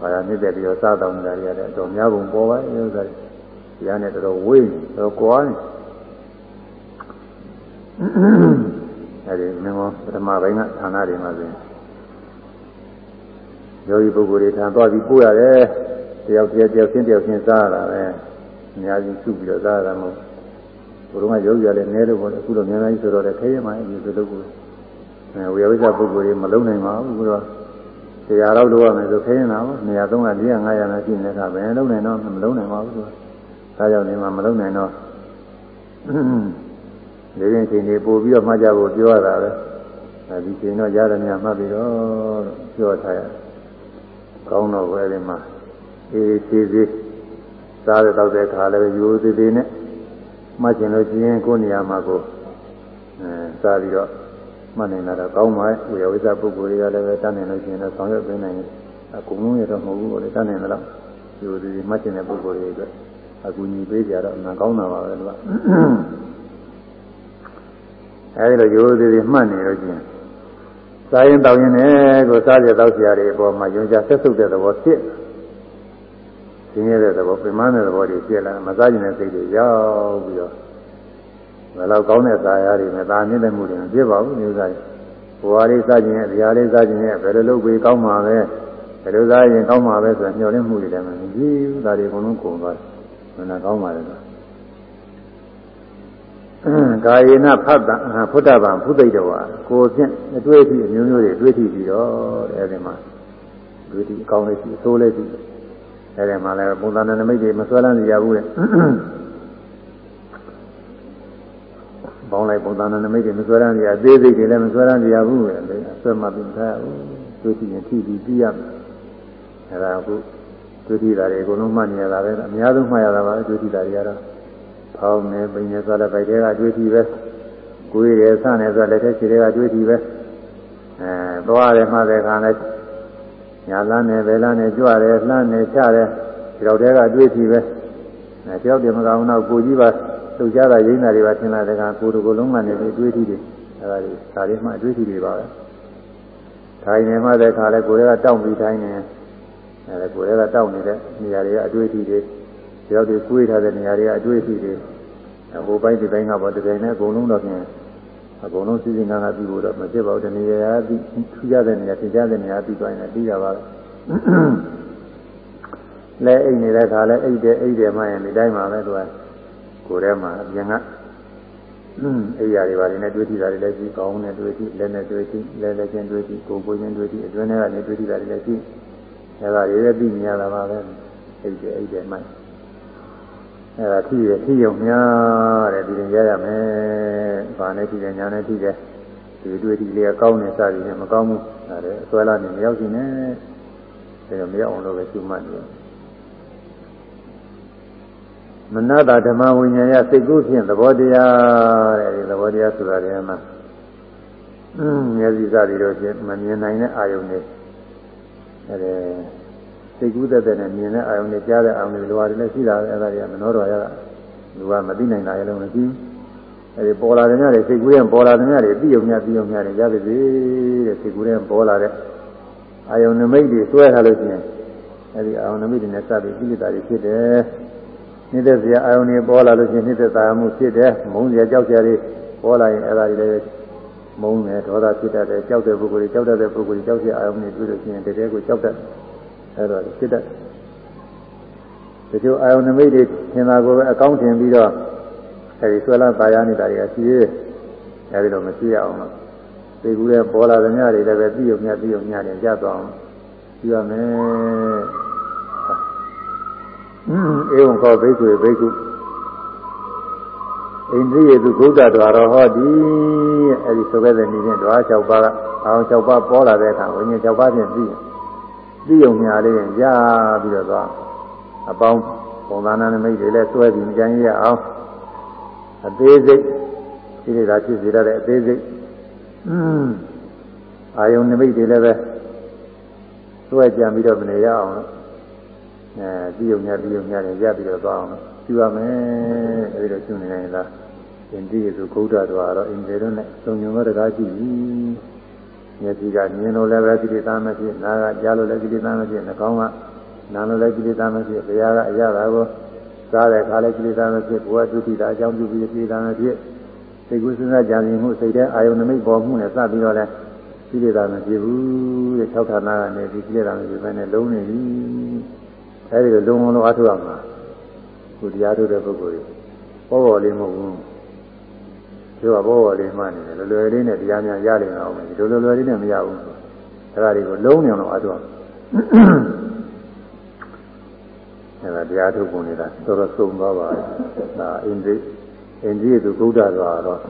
ဘာသာမြစ်တဲ့ပြီးတော့စားတော်နေတာတွေရတယ်အတော်များပုံပေါ်ပါရဲ့ဥစ္စာတွေဒီကနေ့တော်တော်ဝေးတော်ကွာနေအဲဒီမင်းကပထမပိုင်းကဌာနတွေမှာဆိုရင် ယောဂီပုဂ္ဂိုလ်တွေထံသွားပြီးပို့ရတယ်တယောက်တယောက်တယောက်ချင်းတယောက်ချင်းစားရတာပဲအများကြီးစုပြီးတော့စားရတာမဟုတ်ဘုရုံကယောဂီကလည်းနည်းလို့ပေါ့အခုတော့များများကြီးဆိုတော့လည်းခဲရမှအရင်ဆိုလို့ကိုအဲဝေယဝိဇ္ဇပုဂ္ဂိုလ်တွေမလုံးနိုင်ပါဘူးဘုရားတရားတော့လုပ်ရမယ်ဆိုခဲရင်တော့နေရာ300 400 500နဲ့ရှိနေတာပဲလုံးနိုင်တော့မလုံးနိုင်ပါဘူးသူကဒါကြောင့်နေမှာမလုံးနိုင်တော့ဒီရင်ချိန်တွေပို့ပြီးတော့မှတ်ကြဖို့ပြောရတာပဲအဲဒီချိန်တော့ရတယ်များမှတ်ပြီးတော့ပြောထားရတယ် ကောင်းတော့ပဲဒီမှာအေးသေးသေးစားရတော့တဲ့ခါလည်းရိုးသေးသေးနဲ့မှတ်ကျင်လို့ကျင်းကိုနေရာမှာကိုအဲစားပြီးတော့မှတ်နေတာတော့ကောင်းပါရဲ့ဝေယဝိဇ္ဇပုဂ္ဂိုလ်တွေကလည်းပဲတတ်နိုင်လို့ရှိရင်တော့ဆောင်ရွက်ပေးနိုင်တယ်အကုန်လုံးရတော့မဟုတ်ဘူးလေတတ်နိုင်တယ်လို့ရိုးသေးသေးမှတ်ကျင်တဲ့ပုဂ္ဂိုလ်တွေအတွက်အကူညီပေးကြတော့အမှန်ကောင်းတာပါပဲလို့အဲဒီလိုရိုးသေးသေးမှတ်နေလို့ကျင်း စားရင်တောင်းရင်လည်းကိုစားကြတောက်စရာတွေအပေါ်မှာယုံကြဆက်ဆုပ်တဲ့သဘောဖြစ်ရှင်းရတဲ့သဘောပြမတဲ့သဘောတွေဖြစ်လာမစားခြင်းတဲ့စိတ်တွေရောက်ပြီးတော့ဘယ်လောက်ကောင်းတဲ့စာရာတွေနဲ့ဒါမြင့်တဲ့မှုတွေမဖြစ်ပါဘူးမျိုးစားဘဝလေးစားခြင်းရဲ့ဇာလေးစားခြင်းရဲ့ဘယ်လိုလုပ်ပြီးကောင်းမှာပဲဘယ်လိုစားရင်ကောင်းမှာပဲဆိုတော့ညှော်လင့်မှုတွေလည်းမရှိဘူးဒါတွေအကုန်လုံးကုန်သွားတယ်ဘယ်နဲ့ကောင်းပါလဲတော့ ကာယေနဖတ်တာဖုဒ္ဓဗံဖုသိတ္တဝါကိုဖြင့်အတွေ့အထိအမျိုးမျိုးတွေတွေ့ထိပြီးတော့အဲဒီမှာတွေ့ထိအကောင်းလေးရှိအဆိုးလေးရှိအဲဒီမှာလည်းပုံသဏ္ဍာန်နမိတ်တွေမဆွဲလန်းကြရဘူးလေပေါင်းလိုက်ပုံသဏ္ဍာန်နမိတ်တွေမဆွဲလန်းကြရသေးစိတ်တွေလည်းမဆွဲလန်းကြရဘူးလေအဆွဲမှပြင်ထားဘူးတွေ့ထိရင်ထိပြီးပြီးရမယ်အဲဒါအခုတွေ့ထိတာတွေအကုန်လုံးမှတ်နေရတာပဲအများဆုံးမှတ်ရတာပါတွေ့ထိတာတွေကတော့ ဖောင်းနေပိနေဆိုလည်းဗိုက်တွေကတွေးကြည့်ပဲကိုယ်ရည်ဆန့်နေဆိုလက်ထက်ခြေတွေကတွေးကြည့်ပဲအဲသွားတယ်မှတဲ့ခါလဲညာလန်းနေဘယ်လန်းနေကြွတယ်လှမ်းနေချတယ်ဒီတော့တဲကတွေးကြည့်ပဲအဲတယောက်တည်းမကောင်တော့ကိုကြီးပါလှုပ်ရှားတာရင်းတာတွေပါထင်လာတဲ့ကကိုယ်တကူလုံးကနေပြီးတွေးကြည့်တယ်အဲဒါတွေဒါတွေမှတွေးကြည့်တွေပါပဲထိုင်နေမှတဲ့ခါလဲကိုယ်ကတောင့်ပြီးထိုင်နေအဲကိုယ်ကတောင့်နေတဲ့နေရာတွေကအတွေးကြည့်တွေ တယောက်တည်းကိုယ်ထားတဲ့နေရာတွေကအတွေ့အထိတွေဟိုပိုင်းဒီပိုင်းကပေါ့ဒီပိုင်းနဲ့အကုန်လုံးတော့ပြင်အကုန်လုံးစီစဉ်ငါးငါးပြီးလို့တော့မဖြစ်ပါဘူးတနေရာပြီးထူးခြားတဲ့နေရာထင်ရှားတဲ့နေရာပြီးသွားရင်လည်းပြီးတာပါပဲလဲအိတ်နေတဲ့ခါလဲအိတ်တယ်အိတ်တယ်မှရင်ဒီတိုင်းမှာပဲသူကကိုယ်ထဲမှာအပြင်ကအိယာတွေပါနေတွေ့ထိတာတွေလည်းရှိကောင်းနေတွေ့ထိလက်နဲ့တွေ့ထိလက်လက်ချင်းတွေ့ထိကိုယ်ကိုယ်ချင်းတွေ့ထိအတွင်းထဲကနေတွေ့ထိတာတွေလည်းရှိအဲဒါတွေလည်းပြီးမြင်ရတာပါပဲအိတ်တယ်အိတ်တယ်မှ အဲဒါထိရထိရုံများတဲ့ဒီရင်ရရမယ်။ဘာနဲ့ထိတယ်ညာနဲ့ထိတယ်ဒီတွေ့ဒီလေးကောင်းနေစသည်နဲ့မကောင်းဘူးဒါလည်းအစွဲလာနေမရောက်ရှင်နဲ့ဒါတော့မရောက်အောင်လို့ပဲရှုမှတ်နေမနတာဓမ္မဝိညာဉ်ရစိတ်ကူးဖြင့်သဘောတရားတဲ့ဒီသဘောတရားဆိုတာတည်းမှာမျက်စိစသည်တော့ဖြင့်မမြင်နိုင်တဲ့အာယုန်တွေအဲ စိတ်ကူးတဲ့တဲ့နဲ့မြင်တဲ့အာယုန်တွေကြားတဲ့အာယုန်တွေလိုရတယ်လည်းရှိတာပဲအဲဒါတွေကမနှောတော်ရတာလူကမသိနိုင်တာရလုံးမရှိအဲဒီပေါ်လာတဲ့ညတွေစိတ်ကူးရင်ပေါ်လာတဲ့ညတွေပြီးုံများပြီးုံများတွေရပါစေတဲ့စိတ်ကူးတဲ့ပေါ်လာတဲ့အာယုန်နမိတ်တွေဆွဲထားလို့ရှိရင်အဲဒီအာယုန်နမိတ်တွေနဲ့စပြီးကိလေသာတွေဖြစ်တယ်နေတဲ့စရာအာယုန်တွေပေါ်လာလို့ရှိရင်နေတဲ့သာမှုဖြစ်တယ်မုန်းစရာကြောက်စရာတွေပေါ်လာရင်အဲဒါတွေလည်းမုန်းတယ်ဒေါသဖြစ်တတ်တယ်ကြောက်တဲ့ပုဂ္ဂိုလ်တွေကြောက်တတ်တဲ့ပုဂ္ဂိုလ်တွေကြောက်စရာအာယုန်တွေတွေ့လို့ရှိရင်တကယ်ကိုကြောက်တတ် အဲဒါဖြစ်တတ်တချို့အာယုန်နမိတ်တွေသင်္သာကိုပဲအကောင်းထင်ပြီးတော့အဲဒီဆွဲလာပါရနေတာတွေကရှိသေးတယ်အဲဒီတော့မရှိရအောင်လို့သိကူတဲ့ပေါ်လာသမျှတွေလည်းပဲပြီးုံမြတ်ပြီးုံမြတ်တယ်ကြသွားအောင်ကြည့်ရမယ်ဧဝံခောဘိက္ခုဘိက္ခုဣန္ဒြိယေသူဘုဒ္ဓတော်ဟောတိအဲဒီဆိုခဲ့တဲ့နည်းဖြင့်ဓဝါ၆ပါးကအောင်၆ပါးပေါ်လာတဲ့အခါဝိညာဉ်၆ပါးဖြင့်ပြီး ပြီးုံညာလေးရင်ရပြီးတော့သွားအပေါင်းပုံသဏ္ဍာန်နမိတ်တွေလည်းစွဲပြီးကြံရအောင်အသေးစိတ်ဒီလိုသာဖြစ်စေရတဲ့အသေးစိတ်အာယုန်နမိတ်တွေလည်းပဲစွဲကြံပြီးတော့မနေရအောင်လို့အဲပြီးုံညာပြီးုံညာနဲ့ရပြီးတော့သွားအောင်လို့ယူရမယ်အဲဒီလိုရှင်းနေရင်လားအင်းဒီဆိုဂုဒ္ဓတော်ကတော့အင်္ဂေရုနဲ့သုံညုံတော့တကားရှိပြီ မျက်စိကမြင်လို့လည်းပဲကိလေသာမဖြစ်နားကကြားလို့လည်းကိလေသာမဖြစ်နှာခေါင်းကနားလို့လည်းကိလေသာမဖြစ်ဘုရားကအရသာကိုစားတဲ့ခါလည်းကိလေသာမဖြစ်ဘဝဒုတိယအကြောင်းပြုပြီးကိလေသာမဖြစ်စိတ်ကူးစဉ်းစားကြံစည်မှုစိတ်ထဲအာယုန်နမိတ်ပေါ်မှုနဲ့စပြီးတော့လည်းကိလေသာမဖြစ်ဘူးတဲ့၆ဌာနကနေဒီကိလေသာမဖြစ်ဘဲနဲ့လုံးနေပြီအဲဒီလိုလုံးလုံးအထုရမှာကိုတရားထုတ်တဲ့ပုဂ္ဂိုလ်တွေပေါ်ပေါ်လေးမဟုတ်ဘူး သူကပေါ်ပေါ်လေးမှနေတယ်လွယ်လွယ်လေးနဲ့တရားများရလိမ့်အောင်မယ်ဒီလိုလွယ်လွယ်လေးနဲ့မရဘူးအဲဒါတွေကိုလုံးနေအောင်အထုရအဲဒါတရားထုတ်ပုံနေတာတော်တော်စုံသွားပါဒါအိန္ဒိအိန္ဒိယသူဘုရားသွားတော့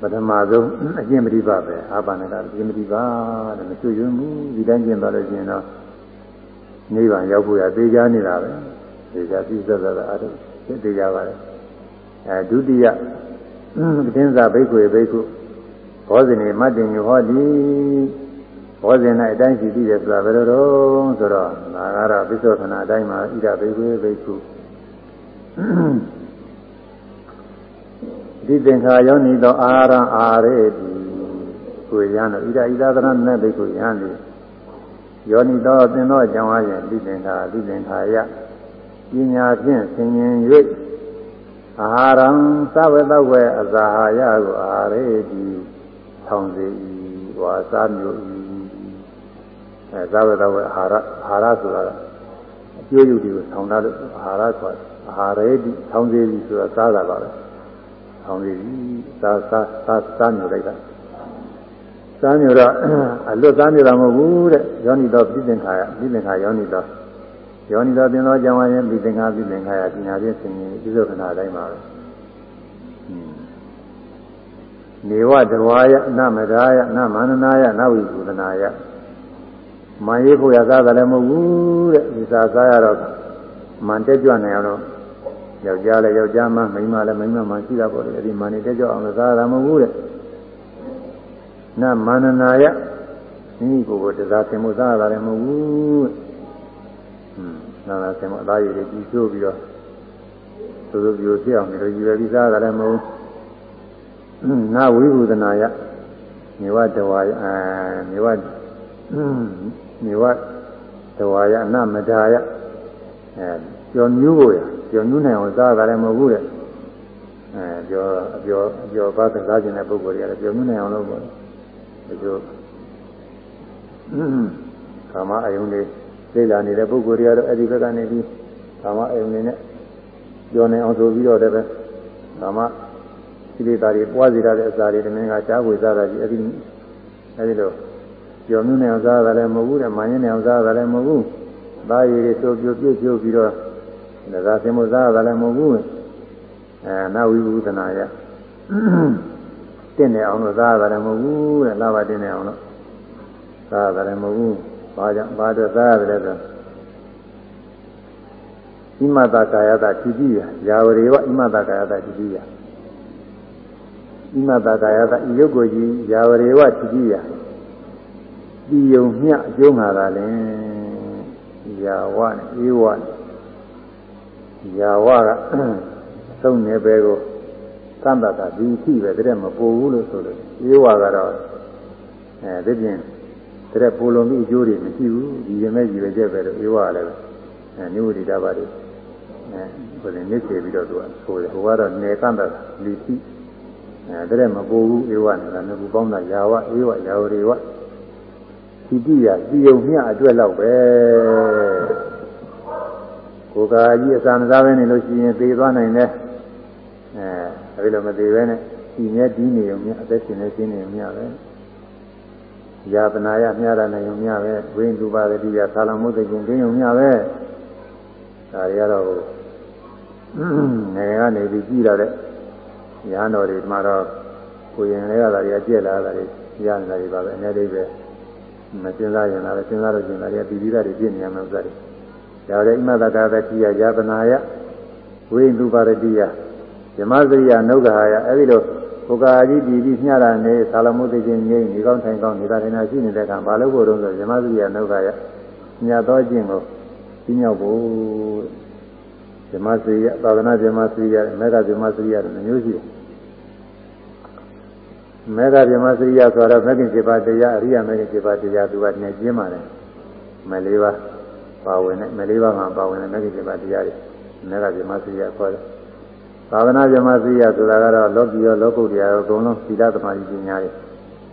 ပထမဆုံးအကျင့်ပฏิပါပဲအာပါဏကအကျင့်ပฏิပါတဲ့မကျွရွံ့ဘူးဒီတိုင်းကျင့်သွားလို့ရှိရင်တော့နိဗ္ဗာန်ရောက်ဖို့ရသေချာနေတာပဲသေချာသိသက်သက်အားထုတ်သေချာပါလေအဲဒုတိယ တင်းစာဘိက္ခုဘိက္ခုဘောဇနေမတ္တင်ညဟောတိဘောဇင်၌အတိုင်းရှိပြီးတယ်ဆိုတာဘယ်လိုတော့ဆိုတော့ငါကတော့ပိဿခဏအတိုင်းမှာဣဒဘိက္ခုဘိက္ခုဒီသင်္ခါယောနိသောအာရံအာရေတိကိုရန်တော့ဣဒဣဒသရဏနဲ့ဘိက္ခုယံလေယောနိသောသင်သောကြောင့်အားဖြင့်ဒီသင်္ခါဒီသင်္ခါယပညာဖြင့်ဆင်ញင်၍ အာဟာရံသဝတဝေအဇာဟာယကိုအာရေတိထောင်စေ၏ဝါစာမျိုး၏အဲသဝတဝေအာဟာရအာဟာရဆိုတာအကျိုးယူတွေကိုထောင်တာလို့အာဟာရဆိုတာအာဟာရေတိထောင်စေသည်ဆိုတာစားတာပါပဲထောင်စေသည်စားစားစားစားမျိုးလိုက်တာစားမျိုးတော့အလွတ်စားမျိုးတာမဟုတ်ဘူးတဲ့ယောနိတော်ပြည့်သင်္ခါယပြည့်သင်္ခါယောနိတော် ယောနိတော်သင်သောကြောင့်ဝါရင်ပြည့်သင်္ခါပြည့်သင်္ခါယပညာဖြင့်ဆင်ရင်ပြစ္ဆုတ်ခဏတိုင်းပါပဲနေဝတဝါယနမဒါယနမန္နနာယနဝိပုဒနာယမန်ရေးဖို့ရသားတယ်လည်းမဟုတ်ဘူးတဲ့ဒီစားစားရတော့မန်တက်ကြွနိုင်အောင်တော့ယောက်ျားလည်းယောက်ျားမှမိန်းမလည်းမိန်းမမှရှိတာပေါ့လေအဲဒီမန်နေတက်ကြွအောင်လို့စားရတာမဟုတ်ဘူးတဲ့နမန္နနာယမိမိကိုယ်ကိုတရားသင်မှုစားရတာလည်းမဟုတ်ဘူးဟွ န်းနာနာသင်မှုအသားရည်ကြီးကျိုးပြီးတော့သို့သို့ပြိုဖြစ်အောင်ဒီလိုရည်ရွယ်ပြီးစားရတာလည်းမဟုတ်ဘူးနာဝိဘုဒနာယမြေဝတဝါယအဲမြေဝမြေဝတဝါယအနမဒါယအဲကျော်မျိုးကိုရကျော်မျိုးနိုင်အောင်စားရတာလည်းမဟုတ်ဘူးတဲ့အဲပြောအပြောအပြောပါသစားခြင်းတဲ့ပုဂ္ဂိုလ်တွေကလည်းပြောမျိုးနိုင်အောင်လုပ်ပါဒီလိုကာမအယုန်တွေ သိလာနေတဲ့ပုဂ္ဂိုလ်တွေကတော့အဲ့ဒီဘက်ကနေပြီးကာမအယုန်တွေနဲ့ပြောနေအောင်ဆိုပြီးတော့လည်းပဲကာမကိလေသာတွေပွားစေရတဲ့အစာတွေတမင်ကရှားဝေစားတာကြီးအဲ့ဒီအဲ့ဒီလိုပြောမျိုးနဲ့အောင်စားတာလည်းမဟုတ်ဘူးတဲ့မာရင်နဲ့အောင်စားတာလည်းမဟုတ်ဘူးသားရည်တွေဆိုပြိုပြိုပြိုပြီးတော့ဒါကဆင်မစားတာလည်းမဟုတ်ဘူးအဲနာဝိဘုဒနာယတင့်နေအောင်လို့သာရတယ်မဟုတ်ဘူးတဲ့လာပါတင့်နေအောင်လို့သာရတယ်မဟုတ်ဘူး ဘာကြောင့်ဘာအတွက်သာရတယ်ဆိုဣမတကာယတာတိတိယယာဝရေဝဣမတကာယတာတိတိယဣမတကာယတာဤယုတ်ကိုကြီးယာဝရေဝတိတိယဒီယုံမြအကျုံးလာတာလဲယာဝနဲ့ဧဝနဲ့ယာဝကသုံးနေပဲကိုသံတတာဒီရှိပဲတဲ့မပူဘူးလို့ဆိုလို့ဧဝကတော့အဲဒီပြင် တဲ့ပူလုံးပြီးအကျိုးတွေမရှိဘူးဒီရင်မဲ့ကြီးပဲကျက်ပဲလို့ဧဝလည်းအဲနိဝတိတာပါတွေအဲဘယ်လိုနေချေပြီးတော့သူကဆိုတယ်ဟိုကတော့နေကန့်တာလီတိအဲတဲ့မပူဘူးဧဝနဲ့လည်းကူပေါင်းတာယာဝဧဝယာဝရေဝဒီတိယဒီယုံမြအတွက်တော့ပဲကိုယ်ကာကြီးအစာမစားဘဲနေလို့ရှိရင်သေသွားနိုင်တယ်အဲအဲဒီလိုမသေးပဲနဲ့ဒီမြဲဒီနေုံမြအသက်ရှင်နေခြင်းနေုံမြပဲ ယာပနာယမြရနေုံမြပဲဝိဉ္စုပါတိယသာလမုသိခြင်းခြင်းုံမြပဲဒါတွေကတော့ငယ်ကနေပြီးကြည့်ရတဲ့ညာတော်တွေမှာတော့ကိုရင်လေးကသာတွေအကျက်လာတာတွေရနေတာတွေပါပဲအနေနဲ့ပဲမစဉ်းစားရင်လည်းစဉ်းစားလို့ရှင်လည်းပြည်ပြီးတာတွေပြည့်နေရမှာဥစ္စာတွေဒါလည်းဣမတတာတတိယယာပနာယဝိလူပါရတိယဇမစရိယနုဂဟာယအဲဒီလို ဘုကာကြီးပြည်ပြီးညှတာနေသာလမုသိချင်းငိမ့်ဒီကောင်းထိုင်ကောင်းနေတာထိုင်တာရှိနေတဲ့အခါဘာလို့ဖို့တော့ဆိုဇမစရိယနုဂဟာယညတော်ခြင်းကိုကြီးမြောက်ဖို့ဇမစရိယသာသနာဇမစရိယမေဃဇမစရိယတို့မျိုးရှိတယ်မေဃဗြဟ္မစရိယဆိုတော့မဂ္ဂင်7ပါးတရားအရိယမဂ္ဂင်7ပါးတရားသူကနေကျင်းပါတယ်မလေးပါပါဝင်တဲ့မလေးပါးမှာပါဝင်တဲ့မဂ္ဂင်7ပါးတရားတွေမေဃဗြဟ္မစရိယခေါ်တယ် သာသနာဗြဟ္မစရိယဆိုတာကတော့လောကီရောလောကုတ္တရာရောအကုန်လုံးသီလသမာဓိပညာတွေ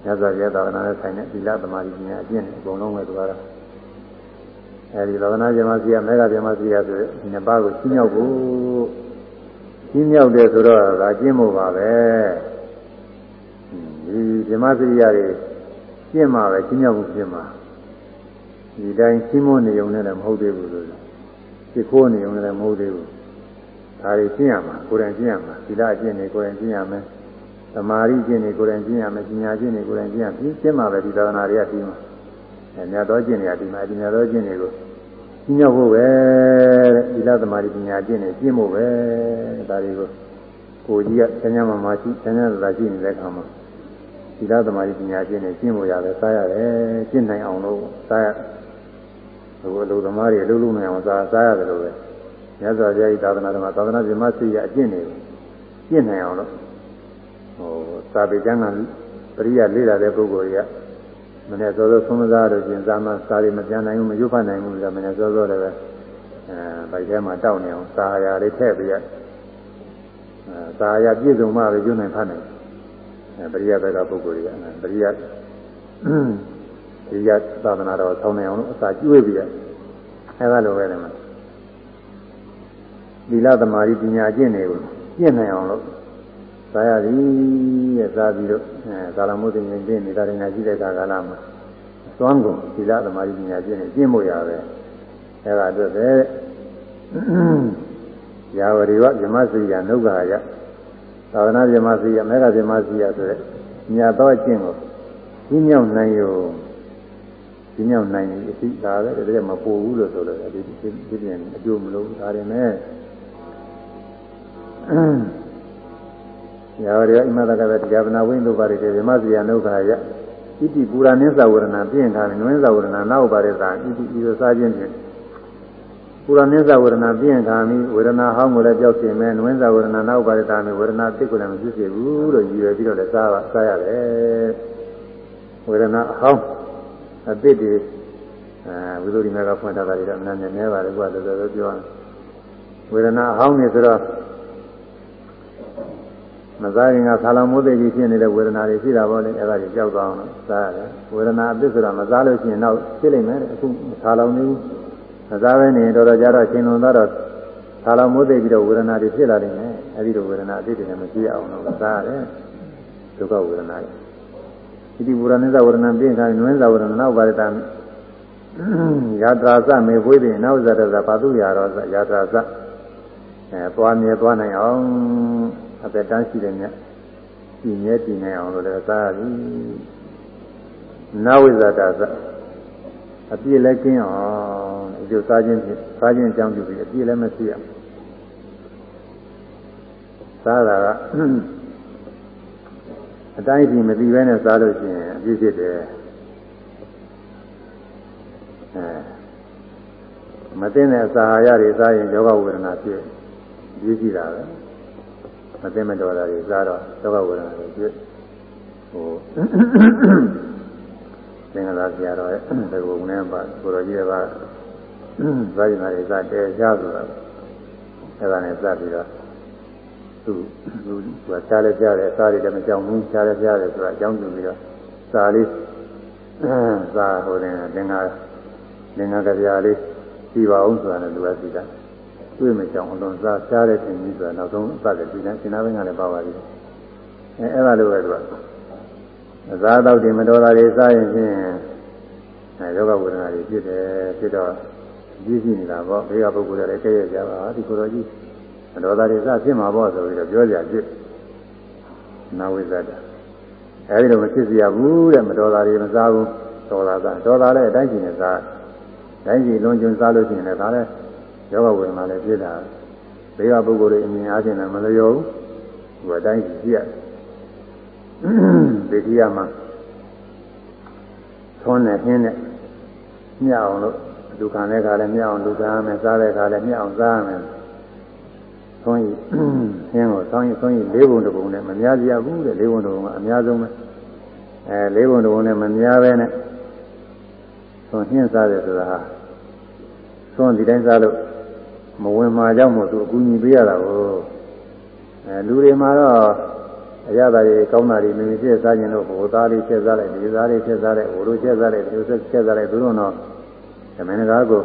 မြတ်စွာဘုရားသာသနာနဲ့ဆိုင်တဲ့သီလသမာဓိပညာအကျင့်တွေအကုန်လုံးပဲသူကတော့အဲဒီသာသနာဗြဟ္မစရိယမေဃဗြဟ္မစရိယဆိုတဲ့နှစ်ပါးကိုရှင်းမြောက်ဖို့ရှင်းမြောက်တယ်ဆိုတော့ဒါကျင့်ဖို့ပါပဲဒီဓမ္မစရိယာတွေရှင်းမှာပဲရှင်းမြောက်မှုရှင်းမှာဒီတိုင်းရှင်းမနေုံနဲ့လည်းမဟုတ်သေးဘူးလို့ရှင်းခိုးနေုံနဲ့လည်းမဟုတ်သေးဘူး ဒါတွေကျင့်ရမှာကိုယ်တိုင်ကျင့်ရမှာသီလကျင့်နေကိုယ်တိုင်ကျင့်ရမယ်သမာဓိကျင့်နေကိုယ်တိုင်ကျင့်ရမယ်ပညာကျင့်နေကိုယ်တိုင်ကျင့်ရပြီးကျင့်မှာပဲဒီသာသနာတွေကပြီးမှာအဲမြတ်သောကျင့်တွေကဒီမှာဒီမြတ်သောကျင့်တွေကိုညှော့ဖို့ပဲတဲ့သီလသမာဓိပညာကျင့်နေကျင့်ဖို့ပဲဒါတွေကိုကိုကြီးကဆန်းရမှာမှရှိဆန်းရလာရှိနေတဲ့အခါမှာသီလသမာဓိပညာကျင့်နေကျင့်ဖို့ရတယ်စားရတယ်ကျင့်နိုင်အောင်လို့စားရအခုအလုပ်သမားတွေအလုပ်လုပ်နိုင်အောင်စားစားရတယ်လို့ပဲ မြတ်စွာဘုရားဤသာသနာတော်မှာသာသနာ့ပြမစိရအကျင့်နေကျင့်နိုင်အောင်လို့ဟိုစာပေကျမ်းကပရိယလေးလာတဲ့ပုဂ္ဂိုလ်တွေကမနေ့စောစောသုံးစားလို့ကျင်စာမစာတွေမပြန်နိုင်ဘူးမရွတ်ဖတ်နိုင်ဘူးဆိုတော့မနေ့စောစောလည်းပဲအဲဗိုက်ထဲမှာတောက်နေအောင်စာရာလေးထည့်ပြီးရအဲစာရာပြည့်စုံမှပဲကျွနိုင်ဖတ်နိုင်အဲပရိယဘက်ကပုဂ္ဂိုလ်တွေကပရိယပရိယသာသနာတော်ဆောင်းနေအောင်လို့အစာကျွေးပြီးရအဲဒါလိုပဲလေမှာ သီလသမာဓိပညာကျင့်နေကိုကျင့်နိုင်အောင်လို့သာရသည်ရဲ့သာပြီးတော့အဲကာလမုဒ္ဒဉ္ကျင့်နေတာတွေညာရှိတဲ့ကာလမှာသွမ်းကုန်သီလသမာဓိပညာကျင့်နေကျင့်ဖို့ရပဲအဲဒါအတွက်ပဲယာဝရိဝဇမစိယနုဂ္ဂဟာယသာသနာဇမစိယမေဃဇမစိယဆိုတဲ့ညာသောအကျင့်ကိုကြီးမြောက်နိုင်ရောကြီးမြောက်နိုင်ရင်အသိဒါပဲတကယ်မပူဘူးလို့ဆိုလို့ဒီဒီပြင်အကျိုးမလို့ဒါရင်လည်း ရာရဣမတကသတရားနာဝိသုပါရိတေဗမစီယနုခာယဣတိပူရာနိသဝရဏပြင့်ခါနွင်းသဝရဏနောက်ပါရသာဣတိဤသို့စားခြင်းဖြင့်ပူရာနိသဝရဏပြင့်ခါမိဝေဒနာဟောင်းကိုလည်းကြောက်ရှင်မဲ့နွင်းသဝရဏနောက်ပါရသာမိဝေဒနာသိကိုလည်းမဖြစ်စေဘူးလို့ရည်ရွယ်ပြီးတော့လည်းစားပါစားရတယ်ဝေဒနာအဟောင်းအသစ်တွေအဲဝိသုရိမေကဖွင့်ထားတာတွေတော့နည်းနည်းနည်းပါလေကွာတော်တော်ပြောရဝေဒနာအဟောင်းနေဆိုတော့ မစားရင်ကဆာလမိုးသိကြီးဖြစ်နေတဲ့ဝေဒနာတွေရှိတာပေါ့လေအဲ့ဒါကြီးကြောက်သွားအောင်လို့စားရတယ်ဝေဒနာအသစ်ဆိုတာမစားလို့ရှိရင်တော့ဖြစ်လိမ့်မယ်အခုဆာလောင်နေဘူးမစားဘဲနေတော်တော်ကြတော့ရှင်လွန်သွားတော့ဆာလောင်မိုးသိပြီးတော့ဝေဒနာတွေဖြစ်လာနိုင်တယ်အဲ့ဒီလိုဝေဒနာအသစ်တွေလည်းမရှိအောင်လို့စားရတယ်ဒုက္ခဝေဒနာတွေဒီဒီဝရဏိသဝရဏပြင်းခိုင်းနွင်းသဝရဏနောက်ပါရတံယာတရာစမေဝိသေနောက်ဇရဇပါတုရာရောယာတရာစအဲသွားမြဲသွားနိုင်အောင် အသက်တန်းရှိတယ်မြတ်ပြင်းရဲပြင်းနေအောင်လို့လည်းစားရပြီနဝိဇ္ဇတာသအပြည့်လည်းကျင်းအောင်ဒီလိုစားခြင်းဖြင့်စားခြင်းအကြောင်းပြုပြီးအပြည့်လည်းမရှိရစားတာကအတိုင်းဒီမသိဘဲနဲ့စားလို့ရှိရင်အပြည့်ဖြစ်တယ်အဲမသိတဲ့အစာအာဟာရတွေစားရင်ယောဂဝေဒနာဖြစ်ပြည့်ကြည့်တာပဲ မသိမတော်တာတွေစားတော့ယောဂဝေဒနာတွေဖြစ်ဟိုသင်္ကလာဆရာတော်ရဲ့ဒီကုန်းနဲ့ပါကိုတော်ကြီးကဇာတိနာတွေစတဲရဆိုတာအဲဒါနဲ့စပြီးတော့သူသူကရှားလဲကြားတယ်စားရတယ်မကြောက်ဘူးရှားလဲကြားတယ်ဆိုတာအကြောင်းပြုပြီးတော့စာလေးစာဟိုတင်သင်္ကသင်္ကကြပြာလေးပြီးပါအောင်ဆိုတာလည်းလူကသိတာ တွေ့မကြောက်အလုံးစားရှားတဲ့သင်ကြီးဆိုတာနောက်ဆုံးအပတ်လည်းပြီးတယ်ရှင်နာဘင်းကလည်းပါပါသေးတယ်အဲအဲ့ဒါလိုပဲသူကအသာတော့ဒီမတော်တာတွေစားရင်ဖြင့်အဲယောဂဝေဒနာတွေဖြစ်တယ်ဖြစ်တော့ကြီးရှိနေတာပေါ့ဘေးကပုဂ္ဂိုလ်တွေလည်းကြည့်ရကြပါဒီကိုယ်တော်ကြီးမတော်တာတွေစဖြစ်မှာပေါ့ဆိုပြီးတော့ပြောကြဖြစ်နာဝိဇ္ဇတာအဲဒီတော့မဖြစ်စီရဘူးတဲ့မတော်တာတွေမစားဘူးတော်တာကတော်တာလည်းအတိုင်းရှိနေစားတိုင်းရှိလွန်ကျွန်းစားလို့ရှိရင်လည်းဒါလည်း ယောဂဝေဒနာလည်းဖြစ်တာဘေးကပုဂ္ဂိုလ်တွေအမြင်အားဖြင့်လည်းမလျော်ဘူးသူအတိုင်းရှိကြည့်ရဒိဋ္ဌိယမှာသွန်းနဲ့ဟင်းနဲ့မြအောင်လို့လူခံတဲ့ခါလည်းမြအောင်လူခံရမယ်စားတဲ့ခါလည်းမြအောင်စားရမယ်သွန်းရီဟင်းကိုသွန်းရီသွန်းရီလေးပုံတစ်ပုံနဲ့မများကြဘူးတဲ့လေးပုံတစ်ပုံကအများဆုံးပဲအဲလေးပုံတစ်ပုံနဲ့မများပဲနဲ့သွန်းဟင်းစားတယ်ဆိုတာဟာသွန်းဒီတိုင်းစားလို့ မဝင်မှာကြောင့်မို့သူအကူအညီပေးရတာကိုအဲလူတွေမှာတော့အရသာတွေကောင်းတာတွေမိမိဖြစ်စားခြင်းလို့ဟိုသားလေးချက်စားလိုက်ဒီသားလေးချက်စားလိုက်ဟိုလိုချက်စားလိုက်ဒီလိုချက်စားလိုက်သူတို့တော့သမင်ကားကို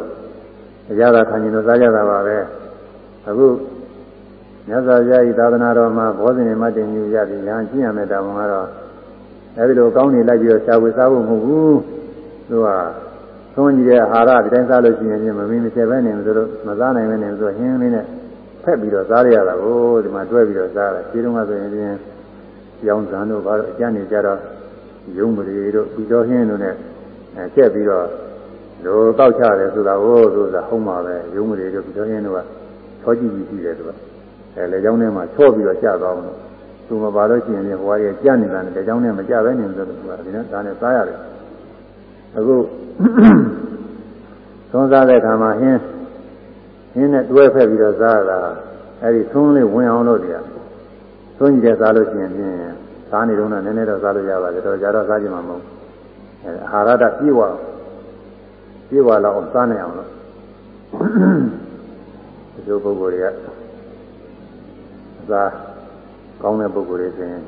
အရသာခံခြင်းလို့စားကြတာပါပဲအခုမြတ်စွာဘုရားဤသာသနာတော်မှာဘောဇင်မတင်ယူရပြီးညာကျင့်ရမယ်တာဝန်ကတော့အဲဒီလိုကောင်းနေလိုက်ပြီးတော့ရှားဝေစားဖို့မဟုတ်ဘူးသူက သုံးကြည့်တဲ့အာဟာရဒီတိုင်းစားလို့ရှိရင်မမင်းမချက်ပဲနေလို့မစားနိုင်ပဲနေလို့ဟင်းလေးနဲ့ဖက်ပြီးတော့စားရတာကိုဒီမှာတွဲပြီးတော့စားတယ်ဒီတုန်းကဆိုရင်ရောင်းစံတို့ဘာလို့အကျန်းနေကြတော့ယုံမတွေတို့ပြီးတော့ဟင်းတို့နဲ့အဲချက်ပြီးတော့လိုတောက်ချတယ်ဆိုတာဟိုဆိုတာဟုတ်မှာပဲယုံမတွေတို့ပြီးတော့ဟင်းတို့ကချောကြည့်ကြည့်ရှိတယ်သူကအဲလေကြောင်းထဲမှာချော့ပြီးတော့ကျသွားအောင်လို့သူမပါလို့ရှိရင်ဟိုကကြမ်းနေတာနဲ့လေကြောင်းထဲမှာကြပဲနေလို့သူကဒီနဲ့ဒါနဲ့စားရတယ် အခုသုံးစားတဲ့ခါမှာဟင်းဟင်းနဲ့တွဲဖက်ပြီးတော့စားတာအဲဒီသုံးလေးဝင်အောင်လို့တရားသွင်းကြည့်တဲ့စားလို့ရှိရင်ဖြင့်စားနေတော့နည်းနည်းတော့စားလို့ရပါတယ်တော့ကြတော့စားကြမှာမဟုတ်အဲအာဟာရတပြေဝပြေဝလောက်အောင်စားနိုင်အောင်လို့ဒီလိုပုဂ္ဂိုလ်တွေကစားကောင်းတဲ့ပုဂ္ဂိုလ်တွေဆိုရင်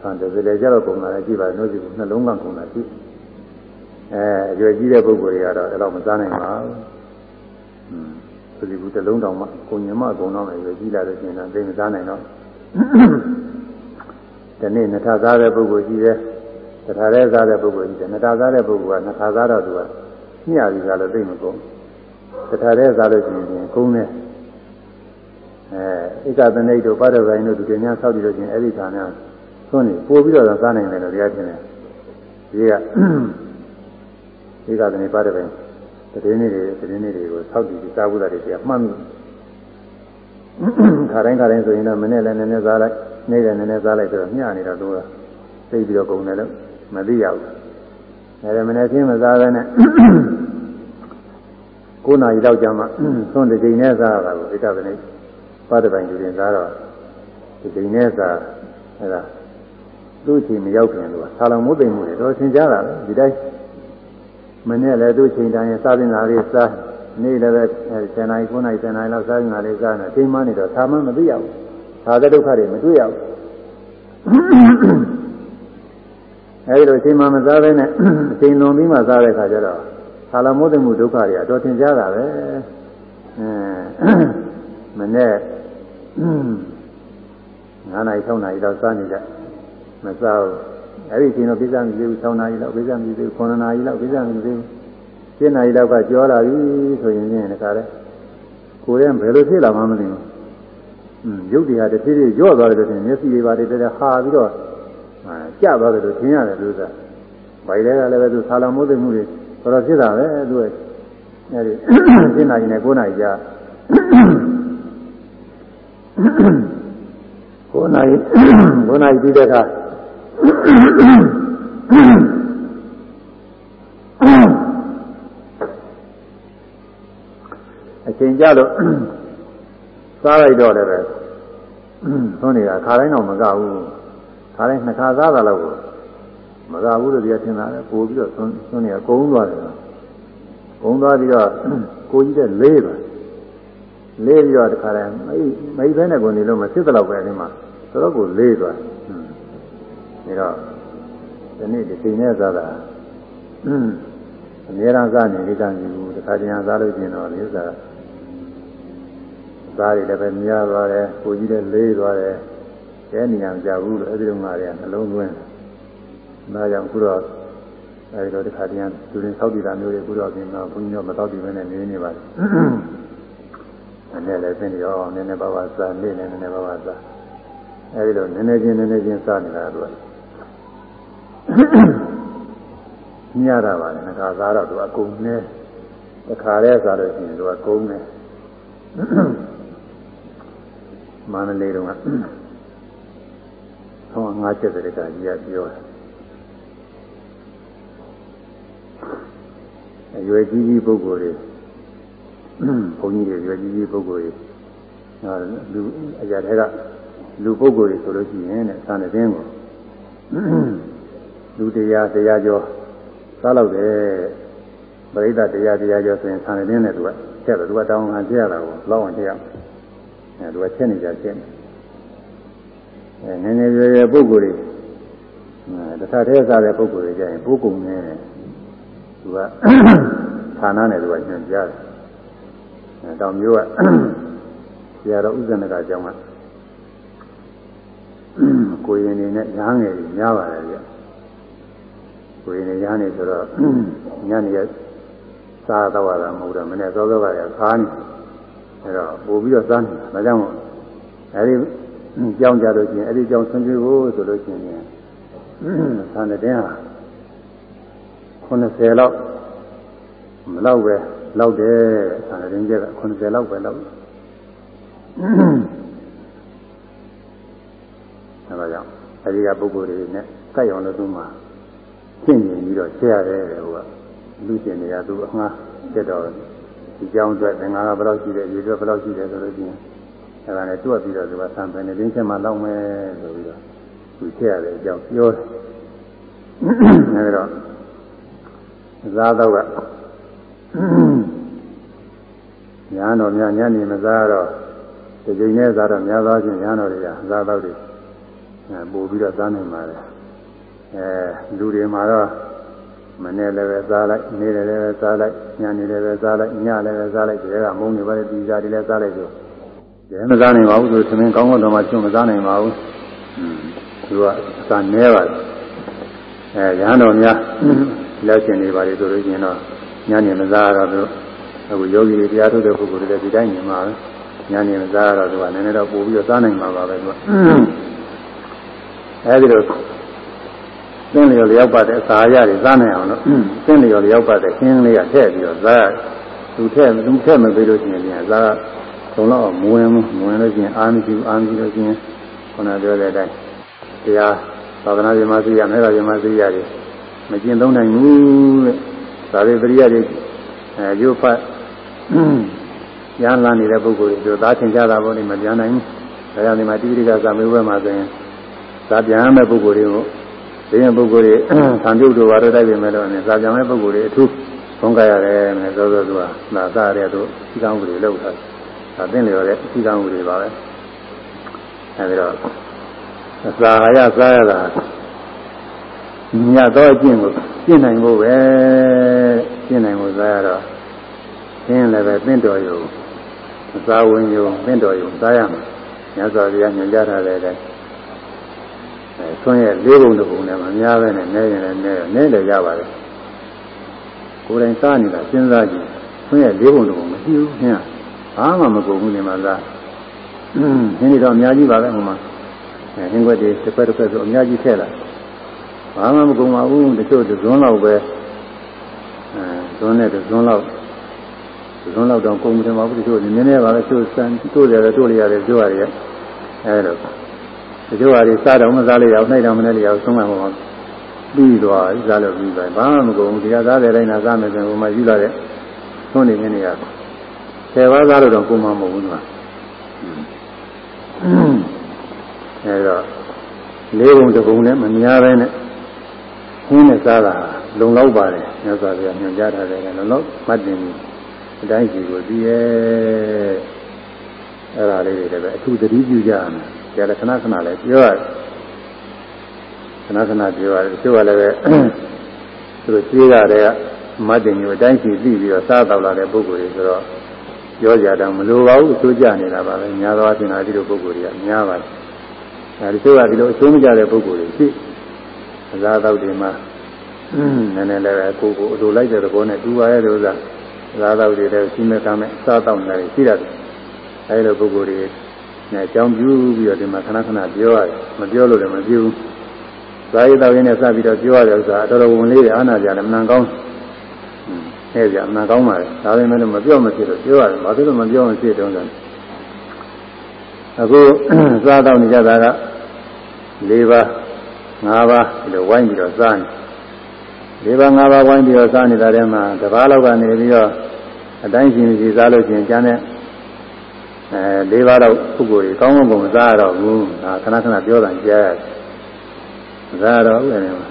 ဆန်တယ်လေကြတော့ကုန်တာလည်းကြည့်ပါနှုတ်ကြည့်နှလုံးကကုန်တာကြည့် အဲအရွယ်ကြီးတဲ့ပုဂ္ဂိုလ်တွေကတော့အဲ့တော့မစားနိုင်ပါဘူးอืมဒီကူတစ်လုံးတောင်မှကိုညမကုံတော့လည်းရွယ်ကြီးလာလို့ရှိရင်တော့သိမစားနိုင်တော့ဒီနေ့နှစ်ထပ်စားတဲ့ပုဂ္ဂိုလ်ရှိတယ်တစ်ထပ်ရဲစားတဲ့ပုဂ္ဂိုလ်ရှိတယ်နှစ်ထပ်စားတဲ့ပုဂ္ဂိုလ်ကနှစ်ထပ်စားတော့သူကညှပြီးစားလို့သိမကုန်တစ်ထပ်ရဲစားလို့ရှိရင်ကုန်းတယ်အဲဣကသနိတ်တို့ပါရဂိုင်းတို့ဒီညဆောက်ပြီးလို့ချင်းအဲ့ဒီဌာနသွန်းနေပို့ပြီးတော့စားနိုင်တယ်လို့တရားချင်းတယ်ဒီက ဣကသနိတ်ပါရဂိုင်းတည်င်းနေတွေတည်င်းနေတွေကိုဆောက်တည်ပြီးစားဖို့တာတွေတရားမှတ်မိခါတိုင်းခါတိုင်းဆိုရင်တော့မနေ့လည်းနည်းနည်းစားလိုက်နေ့လည်းနည်းနည်းစားလိုက်ဆိုတော့မျှနေတော့သူကသိပြီးတော့ကုန်တယ်လို့မသိရဘူး။ဒါလည်းမနေ့ချင်းမစားဘဲနဲ့9နာရီလောက်ကြာမှသွန်တစ်ချိန်နဲ့စားရတာကိုဣတပနိပါဒပိုင်ကြီးရင်စားတော့ဒီချိန်နဲ့စားအဲဒါသူ့အချိန်မရောက်ခင်လို့ဆာလောင်မိုးသိမ်မှုတွေတော့သင်ကြားတာဒီတိုင်း မနေ့လည်းသူ့ချိန်တိုင်းစားတင်တာလေးစားနေ့လည်းပဲ10နာရီ9နာရီ10နာရီလောက်စားရင်လည်းစားနေအချိန်မှနေတော့သာမန်မသိရဘူး။သာတဲ့ဒုက္ခတွေမတွေ့ရဘူး။အဲဒီလိုအချိန်မှမစားဘဲနဲ့အချိန်လွန်ပြီးမှစားတဲ့ခါကျတော့သာလမိုးသိမှုဒုက္ခတွေအတော်သင်ကြားတာပဲ။အဲမနေ့9နာရီ6နာရီလောက်စားနေကြမစားဘူး။ အဲဒီအချိန်တော့ပြဿနာမရှိဘူး6နာရီလောက်ပြဿနာမရှိဘူး9နာရီလောက်ပြဿနာမရှိဘူး။7နာရီလောက်ကကြောလာပြီဆိုရင်လည်းတခါလဲကိုယ်ရဲ့ဘယ်လိုဖြစ်လာမှမသိဘူးရုပ်တရားတစ်ဖြည်းဖြည်းညော့သွားတယ်လို့ထင်မျက်စိတွေပါတည်းတည်းဟာပြီးတော့ကျသွားတယ်လို့ထင်ရတယ်လို့သာဘိုင်တွေကလည်းပဲသူဆာလမိုးသိမှုတွေတော်တော်ဖြစ်တာပဲသူကအဲဒီ7နာရီနဲ့9နာရီကြာ9နာရီ9နာရီပြီးတဲ့အခါ အချိန်ကြလို့စားလိုက်တော့လည်းပဲသွန်းနေတာခါတိုင်းတော့မကဘူးခါတိုင်းနှစ်ခါစားတာလို့မကဘူးလို့တရားထင်တာလေပို့ပြီးတော့သွန်းသွန်းနေတာကုန်းသွားတယ်ကုန်းသွားပြီးတော့ကိုကြီးတဲ့လေးပါလေးပြီးတော့တခါတည်းမိမိဘဲနဲ့ကိုနေလို့မဖြစ်တော့ပဲအဲဒီမှာတော်တော်ကိုလေးသွားတယ် ဒါတော့ဒီနေ့ဒီချိန်နဲ့စားတာအများအားစားနေလိမ့်တာမျိုးတခါတည်းစားလို့ကျင်တော့လေစားစားရလည်းပဲများသွားတယ်ကိုကြီးလည်းလေးသွားတယ်ကျဲနေရမကြဘူးလို့အဲဒီလိုမှလည်းနှလုံးသွင်းဒါကြောင့်ခုတော့အဲဒီတော့တခါတည်းသူရင်သောက်တည်တာမျိုးတွေခုတော့ပြင်တော့ဘုန်းကြီးတို့မသောက်တည်ဘဲနဲ့နေနေပါလေအနေလည်းသိနေရောနည်းနည်းပါးပါးစားနေနေနည်းနည်းပါးပါးစားအဲဒီလိုနည်းနည်းချင်းနည်းနည်းချင်းစားနေတာတို့ ညရတာပါလေငါစားတော့သူအကုန်နဲ့တခါတည်းစားလို့ရှိရင်သူကကုန်းတယ်မန္တလေးတုန်းကဟောငါချက်တဲ့ကကြီးကပြောတယ်အရွယ်ကြီးကြီးပုဂ္ဂိုလ်တွေဘုန်းကြီးတွေရွယ်ကြီးကြီးပုဂ္ဂိုလ်တွေလူအရာတွေကလူပုဂ္ဂိုလ်တွေဆိုလို့ရှိရင်တဲ့သာနေခြင်းကို လူတရားတရားကျော်စားလို့တယ်ပရိသတ်တရားတရားကျော်ဆိုရင်သာနေခြင်းနဲ့သူကချက်တယ်သူကတောင်းခံကြရတာကိုလောက်အောင်ကြရအဲသူကချက်နေကြချက်နေအဲငယ်ငယ်ရွယ်ရွယ်ပုဂ္ဂိုလ်တွေတခါတည်းစားတဲ့ပုဂ္ဂိုလ်တွေကြရင်ပိုးကုန်နေတယ်သူကဌာနနဲ့သူကညွှန်ကြားတယ်အဲတောင်မျိုးကဆရာတော်ဥဇဏကအကြောင်းကကိုရင်နေနဲ့ညားငယ်ကြီးများပါတယ်ဗျ ကိုရင်နေညားနေဆိုတော့ညနေရစားတော့တာမဟုတ်တော့မနေ့စောစောကလည်းခါနေအဲတော့ပို့ပြီးတော့စားနေတာဒါကြောင့်အဲဒီကြောင်းကြလို့ချင်းအဲဒီကြောင်းဆွံ့ကြည့်ဖို့ဆိုလို့ချင်းရင်သံတဲ့ဟာ90လောက်မလောက်ပဲလောက်တယ်သံတဲ့ကျက်က90လောက်ပဲလောက်အဲဒါကြောင့်အဲဒီကပုဂ္ဂိုလ်တွေနဲ့ကြိုက်အောင်လို့သူမှ ရှင်းနေပြီးတော့ရှင်းရတယ်ဟိုကလူကျင်နေရသူအငှားတက်တော့ဒီကြောင်းအတွက်ငါကဘယ်လောက်ရှိတယ်ဒီအတွက်ဘယ်လောက်ရှိတယ်ဆိုလို့ရှိရင်အဲဒါနဲ့တွက်ပြီးတော့သူကသံပင်နေတင်းချက်မှလောက်မယ်ဆိုပြီးတော့သူချက်ရတဲ့အကြောင်းပြောတယ်အဲဒါတော့ဇာတော့ကညာတော်များညနေမစားတော့ဒီချိန်နဲ့စားတော့များသောအားဖြင့်ညာတော်တွေကဇာတော့တွေပို့ပြီးတော့စားနိုင်ပါတယ် အဲလူတွေမှာတော့မနေ့လည်းပဲစားလိုက်နေ့လည်းပဲစားလိုက်ညနေလည်းပဲစားလိုက်ညလည်းပဲစားလိုက်ဒီကမုန်းနေပါလေဒီစားတွေလည်းစားလိုက်ဆိုဒီမစားနိုင်ပါဘူးဆိုသမင်းကောင်းကောင်းတော့မှကျွတ်မစားနိုင်ပါဘူးသူကအစာနဲပါတယ်အဲရဟန်းတော်များလက်ရှင်နေပါလေဆိုလို့ရှိရင်တော့ညနေမစားတော့သူအခုယောဂီတရားထုတ်တဲ့ပုဂ္ဂိုလ်တွေလည်းဒီတိုင်းနေမှာပဲညနေမစားတော့သူကနည်းနည်းတော့ပို့ပြီးတော့စားနိုင်မှာပါပဲသူကအဲဒီလို သင်လျော်လျောက်ပါတဲ့အစာရတွေစားနိုင်အောင်လို့သင်လျော်လျောက်ပါတဲ့ခင်းလေးကထည့်ပြီးတော့စားသူထည့်သူထည့်မပေးလို့ရှိရင်ပြန်စားသုံးတော့မဝင်ဘူးမဝင်လို့ရှိရင်အာမရှိဘူးအာမရှိလို့ရှိရင်ခုနပြောတဲ့အတိုင်းတရားသာသနာ့ဓမ္မစီရမေဃဓမ္မစီရတယ်မကျင့်သုံးနိုင်ဘူးတဲ့ဒါတွေပရိယတွေအဲရုပ်ဖတ်ရန်လာနေတဲ့ပုဂ္ဂိုလ်တွေတို့သားထင်ကြတာပေါ့လေမပြန်နိုင်ဘူးဒါကြောင့်ဒီမှာတိပိဋကသာမေဘွဲမှာဆိုရင်သာပြန်မဲ့ပုဂ္ဂိုလ်တွေကို ဒီရင်ပုဂ္ဂိုလ်တွေသံပြုတ်တို့ဘာလို့တိုက်ပြင်မဲ့တော့အနေသာပြန်မဲ့ပုဂ္ဂိုလ်တွေအထူးဘုံကရတယ်မယ်သောသောသူကနာစားရတဲ့သူစီကောင်းမှုတွေလောက်တာဒါသိလျော်တဲ့စီကောင်းမှုတွေပါပဲအဲဒီတော့အစာရစားရတာညတော့အကျင့်ကိုကျင့်နိုင်ဖို့ပဲကျင့်နိုင်ဖို့စားရတော့သင်လည်းပဲသင်တော်ရုံအစာဝင်ရုံသင်တော်ရုံစားရမှာညသောတရားညွှန်ကြားထားတဲ့အတိုင်းအဲ ဆွမ်းရဲ့လေးပုံတစ်ပုံနဲ့မများပဲနဲ့နဲရင်လည်းနဲနဲလည်းရပါတယ်ကိုယ်တိုင်စားနေတာစဉ်းစားကြည့်ဆွမ်းရဲ့လေးပုံတစ်ပုံမရှိဘူးခင်ဗျာဘာမှမကုန်ဘူးနေမှာလားဟင်းတွေတော့အများကြီးပါပဲဟိုမှာအဲဟင်းခွက်တွေတစ်ခွက်တစ်ခွက်ဆိုအများကြီးထည့်လာဘာမှမကုန်ပါဘူးတချို့ဇွန်းလောက်ပဲအဲဇွန်းနဲ့ဇွန်းလောက်ဇွန်းလောက်တော့ကုန်မတယ်ပါဘူးတချို့နည်းနည်းပါပဲတချို့စံတို့ရတယ်တို့လိုက်ရတယ်တို့ရတယ်အဲလို တချို့ဟာတွေစားတော့မစားလိုက်ရအောင်နှိုက်တော့မနဲ့လျောက်ဆုံးမှာပေါ့ပြီးသွားပြီစားလို့ပြီးသွားဘာမှမကုန်ဘူးဒီကစားတဲ့တိုင်းသာစားမယ်ဆိုရင်ဟိုမှာယူလာတဲ့သွန်းနေနေနေရဆယ်ပါးစားလို့တော့ကိုမှမဟုတ်ဘူးကွာအဲတော့လေးပုံတစ်ပုံနဲ့မများပဲနဲ့ဟင်းနဲ့စားတာလုံလောက်ပါတယ်မြတ်စွာဘုရားညွှန်ကြားထားတယ်လုံလောက်မှတ်တင်အတိုင်းစီကိုသိရဲ့အဲ့ဒါလေးတွေလည်းပဲအထူးသတိပြုကြရမယ် ကျတယ်ခဏခဏလည်းပြောရတယ်ခဏခဏပြောရတယ်သူကလည်းပဲသူတို့ကြီးရတဲ့မတ်တင်မျိုးအတိုင်းစီသိပြီးတော့စားတော့လာတဲ့ပုဂ္ဂိုလ်တွေဆိုတော့ပြောကြတာမလိုပါဘူးအဆိုးကြနေတာပါပဲများသောအားဖြင့်အဲဒီလိုပုဂ္ဂိုလ်တွေကများပါတယ်အဲဒီဆိုကဒီလိုအဆိုးမကြတဲ့ပုဂ္ဂိုလ်တွေရှိအလားတော့ဒီမှာနည်းနည်းလည်းပဲကိုယ်ကိုအလိုလိုက်တဲ့သဘောနဲ့တူပါရဲ့လို့ဆိုတာအလားတော့တွေလည်းရှိမဲ့ကမဲ့စားတော့နေရှိတယ်အဲဒီလိုပုဂ္ဂိုလ်တွေ နဲ့အကြောင်းပြုပြီးတော့ဒီမှာခဏခဏပြောရတယ်မပြောလို့လည်းမပြုဘူးဇာယတော်ရင်းနဲ့စပြီးတော့ပြောရတဲ့ဥစ္စာတော်တော်ဝင်လေးအာနာကြတယ်မနန်ကောင်းအဲကြမနန်ကောင်းပါလေဒါပေမဲ့လည်းမပြောမဖြစ်လို့ပြောရတယ်ဘာဖြစ်လို့မပြောမဖြစ်တုံးလဲအခုစားတော့နေကြတာက၄ပါး၅ပါးဒီလိုဝိုင်းပြီးတော့စားနေ၄ပါး၅ပါးဝိုင်းပြီးတော့စားနေတာထဲမှာတစ်ပါးလောက်ကနေပြီးတော့အတိုင်းရှင်ကြီးစားလို့ချင်းကျန်တဲ့ အဲ၄ပါးတော့ပုဂ္ဂိုလ်ကြီးကောင်းကောင်းကုန်မစားရတော့ဘူးဒါခဏခဏပြောတာကြားရတယ်မစားရတော့ဘူးအဲဒီမှာ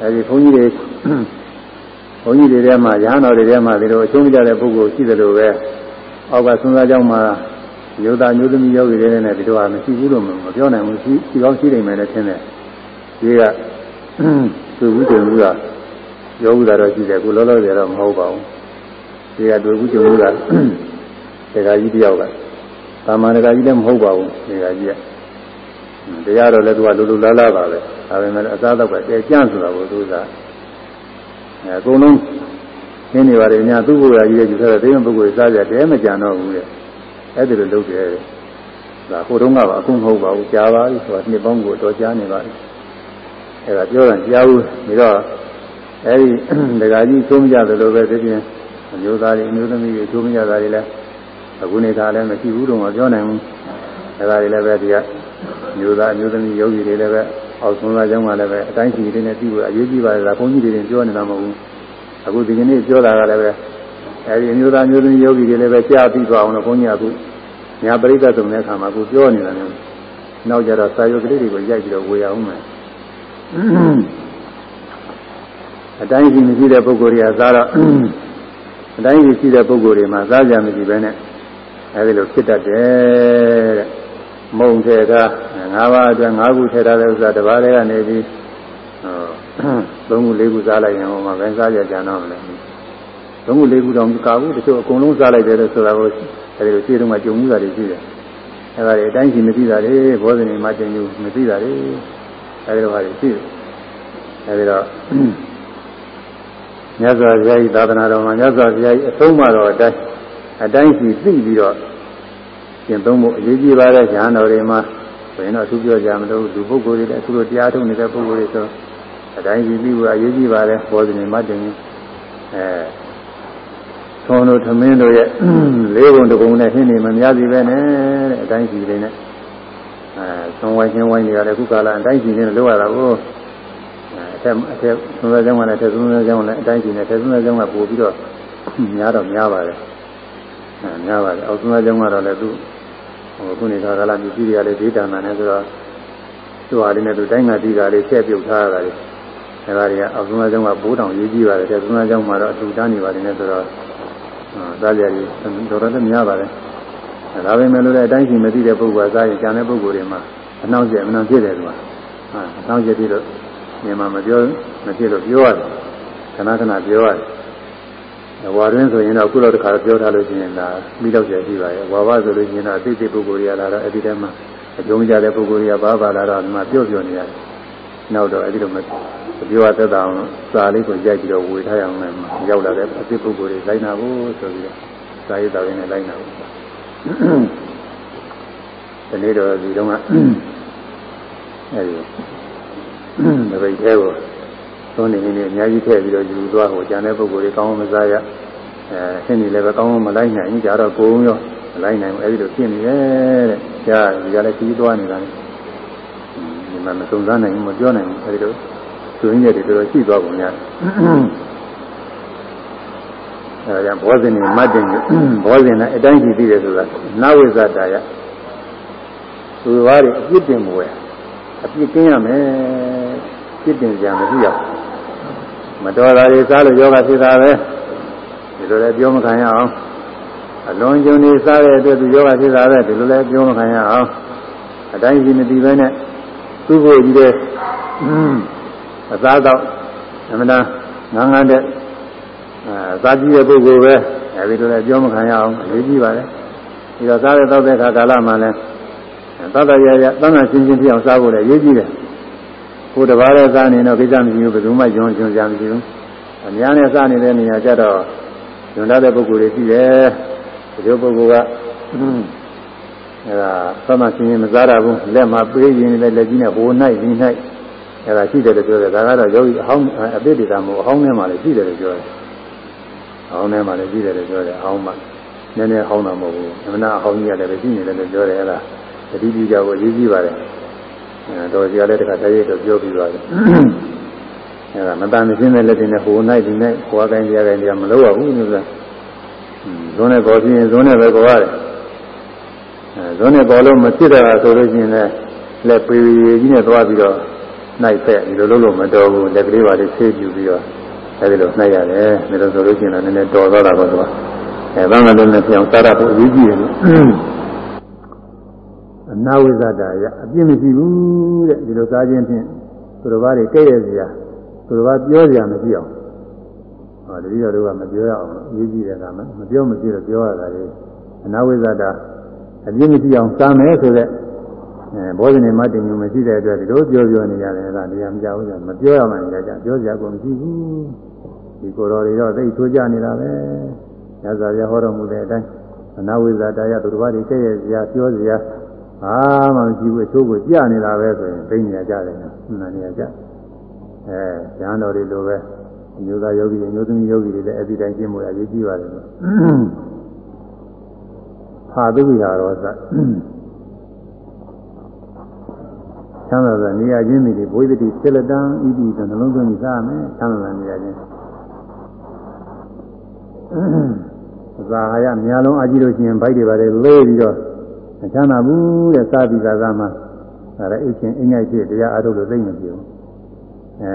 အဲဒီဘုန်းကြီးတွေဘုန်းကြီးတွေထဲမှာရဟန်းတော်တွေထဲမှာဒီလိုအချုံးကြတဲ့ပုဂ္ဂိုလ်ရှိသလိုပဲအောက်ကသုံးစားကြောင်းမှာယောသားမျိုးသမီးယောဂီတွေနဲ့ဒီလိုဟာမရှိဘူးလို့မပြောနိုင်ဘူးရှိရှိကောင်းရှိနိုင်မယ်လည်းထင်တယ်ဒီကသူဘူးကျင်ဘူးကယောဂီတော်ရှိတယ်ကိုလောလောဆယ်တော့မဟုတ်ပါဘူးဒီကသူဘူးကျင်ဘူးက တရားကြီးတယောက်ကသာမန်တရားကြီးလည်းမဟုတ်ပါဘူးတရားကြီးကတရားတော်လည်းသူကလူလူလားလားပါပဲဒါပေမဲ့အစားတော့ကတဲကြန့်ဆိုတာကိုသူကအဲအကုန်လုံးနင်းနေပါတယ်ညာသူ့ဘုရားကြီးရဲ့ယူထားတဲ့ဒိဋ္ဌိပုဂ္ဂိုလ်စားကြတဲမကြံတော့ဘူးတဲ့အဲ့ဒီလိုလုပ်တယ်ဒါဟိုတုန်းကပါအခုမဟုတ်ပါဘူးကြားပါပြီဆိုတာနှစ်ပေါင်းကိုတော်ကြားနေပါပြီအဲ့ဒါပြောရင်ကြားဘူးပြီးတော့အဲ့ဒီဒကာကြီးသုံးကြသလိုပဲဒီပြင်အမျိုးသားတွေအမျိုးသမီးတွေသုံးကြတာတွေလည်း အခုနေတာလည်းမရှိဘူးတော့မပြောနိုင်ဘူးအဲ့ဒါတွေလည်းပဲဒီကမျိုးသားမျိုးသမီးယောဂီတွေလည်းပဲအောက်ဆုံးသားကျောင်းကလည်းပဲအတိုင်းစီတွေနဲ့ပြီးဖို့အရေးကြီးပါတယ်လားဘုန်းကြီးတွေပြောနေတာမဟုတ်ဘူးအခုဒီကနေ့ပြောတာကလည်းပဲအဲဒီမျိုးသားမျိုးသမီးယောဂီတွေလည်းပဲကြားပြီးသွားအောင်လို့ဘုန်းကြီးကအခုညာပရိသတ်တုံတဲ့အခါမှာအခုပြောနေတာလည်းနောက်ကြတော့စာရုပ်ကလေးတွေကိုရိုက်ပြီးတော့ဝေအောင်မယ်အတိုင်းစီမရှိတဲ့ပုဂ္ဂိုလ်တွေကစားတော့အတိုင်းစီရှိတဲ့ပုဂ္ဂိုလ်တွေမှာစားကြမရှိဘဲနဲ့ အဲဒီလိုဖြစ်တတ်တယ်တဲ့မုံထဲက၅ပါးအတွက်၅ခုထည့်ထားတဲ့ဥစ္စာတစ်ပါးလေးကနေပြီးဟို၃ခု၄ခုစားလိုက်ရင်ဟိုမှာဘယ်စားကြကြတော့မလဲ၃ခု၄ခုတော့မကဘူးတချို့အကုန်လုံးစားလိုက်တယ်လို့ဆိုတာကိုအဲဒီလိုရှင်းတော့မှကြုံမှုတာတွေရှိတယ်အဲဒါတွေအတိုင်းရှိမသိတာတွေဘောဇနီမတင်ယူမသိတာတွေအဲဒီလိုဟာတွေရှိတယ်အဲဒီတော့မြတ်စွာဘုရားဤသာသနာတော်မှာမြတ်စွာဘုရားဤအဆုံးအမတော်အတိုင်း အတိုင်းရှိသိပြီးတော့ကျင့်သုံးဖို့အရေးကြီးပါတဲ့ဉာဏ်တော်တွေမှာဘယ်တော့သူပြောကြမလို့လူပုဂ္ဂိုလ်တွေလည်းသူတို့တရားထုတ်နေတဲ့ပုဂ္ဂိုလ်တွေဆိုအတိုင်းရှိပြီးဖို့အရေးကြီးပါတယ်ဘောဇနီမတင်အဲသွန်တို့သမင်းတို့ရဲ့လေးပုံတစ်ပုံနဲ့ဟင်းနေမများစီပဲနဲ့တဲ့အတိုင်းရှိလေးနဲ့အဲသွန်ဝိုင်းချင်းဝိုင်းနေရတယ်ခုကာလအတိုင်းရှိနေလို့ရတာကိုအထက်အထက်သုံးစားကြောင်းကလည်းအထက်သုံးစားကြောင်းလည်းအတိုင်းရှိနေအထက်သုံးစားကြောင်းကပို့ပြီးတော့များတော့များပါတယ်အဲ များပါတယ်အောက်သုံးစားကြောင်းကတော့လည်းသူဟိုခုနေတာကလာမြည်ကြီးတွေကလည်းဒေတာနာနဲ့ဆိုတော့သူ့ဟာလေးနဲ့သူတိုင်းငါတီးတာလေးဆက်ပြုတ်ထားရတာလေအဲဒါတွေကအောက်သုံးစားကြောင်းကဘိုးတောင်ရေးကြည့်ပါတယ်အထက်သုံးစားကြောင်းမှာတော့အထူတန်းနေပါတယ်နဲ့ဆိုတော့သားကြရည်တော်တော်လည်းများပါတယ်ဒါပေမဲ့လို့လည်းအတိုင်းရှိမသိတဲ့ပုဂ္ဂိုလ်ကစားရင်ကျန်တဲ့ပုဂ္ဂိုလ်တွေမှာအနှောင့်အယှက်အနှောင့်ဖြစ်တယ်ကွာဟာအနှောင့်အယှက်ပြီးတော့မြန်မာမပြောမဖြစ်လို့ပြောရတယ်ခဏခဏပြောရတယ် ဝါရင်းဆိုရင်တော့ခုလောက်တစ်ခါပြောထားလို့ရှိရင်ဒါပြီးတော့ကြည့်ပါရဲ့ဝါဘဆိုလို့ရှိရင်တော့အသိသိပုဂ္ဂိုလ်တွေကလာတော့အဲ့ဒီတည်းမှာအကျုံးကြတဲ့ပုဂ္ဂိုလ်တွေကဘာပါလာတော့ဒီမှာပြော့ပြော့နေရတယ်နောက်တော့အဲ့ဒီလိုမပြောရသက်သာအောင်စာလေးကိုရိုက်ပြီးတော့ဝေထားရအောင်လည်းရောက်လာတဲ့အသိပုဂ္ဂိုလ်တွေလိုက်နာဖို့ဆိုပြီးတော့စာရေးတော်ရင်းနဲ့လိုက်နာဖို့ဒီနေ့တော့ဒီတော့ကအဲဒီမပိတ်သေးဘူး သုံးနေနေအများကြီးထည့်ပြီးတော့ယူသွားဟိုကျန်တဲ့ပုဂ္ဂိုလ်တွေကောင်းမစားရအဲဆင်းနေလည်းပဲကောင်းမလိုက်နိုင်ဘူးကြတော့ကိုယ်ရောမလိုက်နိုင်ဘူးအဲဒီလိုဖြစ်နေရဲ့တဲ့ကြာဒီကလည်းကြီးသွားနေတာလေဒီမှာမစုံစမ်းနိုင်ဘူးမပြောနိုင်ဘူးအဲဒီလိုသူရင်းရဲ့တွေတော်တော်ရှိသွားပုံရတယ်အဲဒါဘောဇင်နဲ့မတ်တင်ဘောဇင်နဲ့အတိုင်းရှိသေးတယ်ဆိုတာနာဝိဇတာယသူဘာတွေအပြစ်တင်မွယ်အပြစ်ကင်းရမယ်ပြစ်တင်ကြမရှိရ မတော်တာတွေစားလို့ယောဂဖြစ်တာပဲဒီလိုလည်းပြောမခံရအောင်အလွန်ကျွံနေစားတဲ့အတွက်သူယောဂဖြစ်တာပဲဒီလိုလည်းပြောမခံရအောင်အတိုင်းရှိမတည်ပဲနဲ့သူ့ကိုယ်ကြီးတဲ့အစားတော့အမှန်တန်ငန်းငန်းတဲ့အဲသာကြည့်တဲ့ပုဂ္ဂိုလ်ပဲအဲဒီလိုလည်းပြောမခံရအောင်အရေးကြီးပါလေဒီတော့စားတဲ့တောက်တဲ့ခါကာလမှာလည်းသောက်ရရသံဃာရှင်းရှင်းပြအောင်စားဖို့လည်းအရေးကြီးတယ် ကိုယ်တပါးနဲ့စားနေတော့ကိစ္စမရှိဘူးဘယ်သူမှယွန်းယွန်းကြမရှိဘူးအများနဲ့စားနေတဲ့နေရာကျတော့ယွန်းတဲ့ပုဂ္ဂိုလ်တွေရှိတယ်ဒီလိုပုဂ္ဂိုလ်ကအဲဒါသံဃာရှင်းရှင်းမစားရဘူးလက်မှာပေးရင်လည်းလက်ကြီးနဲ့ဟို၌ဒီ၌အဲဒါရှိတယ်လို့ပြောတယ်ဒါကတော့ယောဂီအဟောင်းအပိဋိတာမဟုတ်အဟောင်းထဲမှာလည်းရှိတယ်လို့ပြောတယ်အဟောင်းထဲမှာလည်းရှိတယ်လို့ပြောတယ်အဟောင်းမှာနည်းနည်းဟောင်းတာမဟုတ်ဘူးအမှန်အဟောင်းကြီးရတယ်ပဲရှိနေတယ်လို့ပြောတယ်အဲဒါတတိပိကြကိုရေးကြည့်ပါတယ်အဲ တော်စီရလည်းတခါတည်းတော့ပြောပြီးပါတယ်အဲဒါမတန်မရှင်းတဲ့လက်တွေနဲ့ဟိုနိုင်ဒီနိုင်ခွာကိုင်းကြကိုင်းကြမလုပ်ရဘူးလို့ဆိုတာဇွန်းနဲ့ပေါ်ပြီးရင်ဇွန်းနဲ့ပဲပေါ်ရတယ်အဲဇွန်းနဲ့ပေါ်လို့မဖြစ်တာဆိုလို့ရှိရင်လည်းလက်ပေကြီးနဲ့သွားပြီးတော့နိုင်ဖက်ဒီလိုလုပ်လို့မတော်ဘူးလက်ကလေးပါလေးဆေးပြူပြီးတော့အဲဒီလိုနှိုက်ရတယ်ဒါလို့ဆိုလို့ရှိရင်လည်းနည်းနည်းတော်သွားတာပေါ့သူကအဲဘာမှလည်းမပြောင်းစားရဖို့အရေးကြီးတယ်လို့ အနာဝိဇ္ဇတာရအပြစ်မရှိဘူးတဲ့ဒီလိုစားခြင်းဖြင့်သူတော်ဘာတွေကဲ့ရဲ့စရာသူတော်ဘာပြောစရာမရှိအောင်ဟောတတိယတို့ကမပြောရအောင်ရေးကြည့်တယ်ကမပြောမကြည့်တော့ပြောရတာလေအနာဝိဇ္ဇတာအပြစ်မရှိအောင်စားမယ်ဆိုတဲ့အဲဘောဇနေမတင်ညမရှိတဲ့အတွက်ဒီလိုပြောပြောနေရတယ်အဲ့ဒါနေရာမကြောက်ဘူးမပြောရမှလည်းကြာပြောစရာကိုမရှိဘူးဒီကိုယ်တော်တွေတော့သိထိုးကြနေတာပဲညဇာရဟောတော်မူတဲ့အတိုင်းအနာဝိဇ္ဇတာရသူတော်ဘာတွေကဲ့ရဲ့စရာပြောစရာ အာမှမရှိဘူးအချိုးကိုကြနေတာပဲဆိုရင်သိနေရကြတယ်နော်နာနေရကြအဲဉာဏ်တော်တွေလိုပဲအမျိုးသားယောဂီအမျိုးသမီးယောဂီတွေလည်းအဒီတိုင်းကျင့်မှုအရေးကြီးပါတယ်လို့ဟာသုဝိဟာရောသချမ်းသာတဲ့နေရာချင်းတွေဘဝိတ္တိစေလတံဣတိဆိုနှလုံးသွင်းပြီးစားမယ်ချမ်းသာတဲ့နေရာချင်းသာဟာရများလုံးအကြည့်လို့ရှိရင်ဗိုက်တွေပါတယ်လေးပြီးတော့ မချမ်းသာဘူးတဲ့စားပြီးသားမှဒါလည်းအိတ်ချင်းအင်္ဂိုက်ဖြစ်တရားအားထုတ်လို့သိမ့်မပြေဘူးအဲ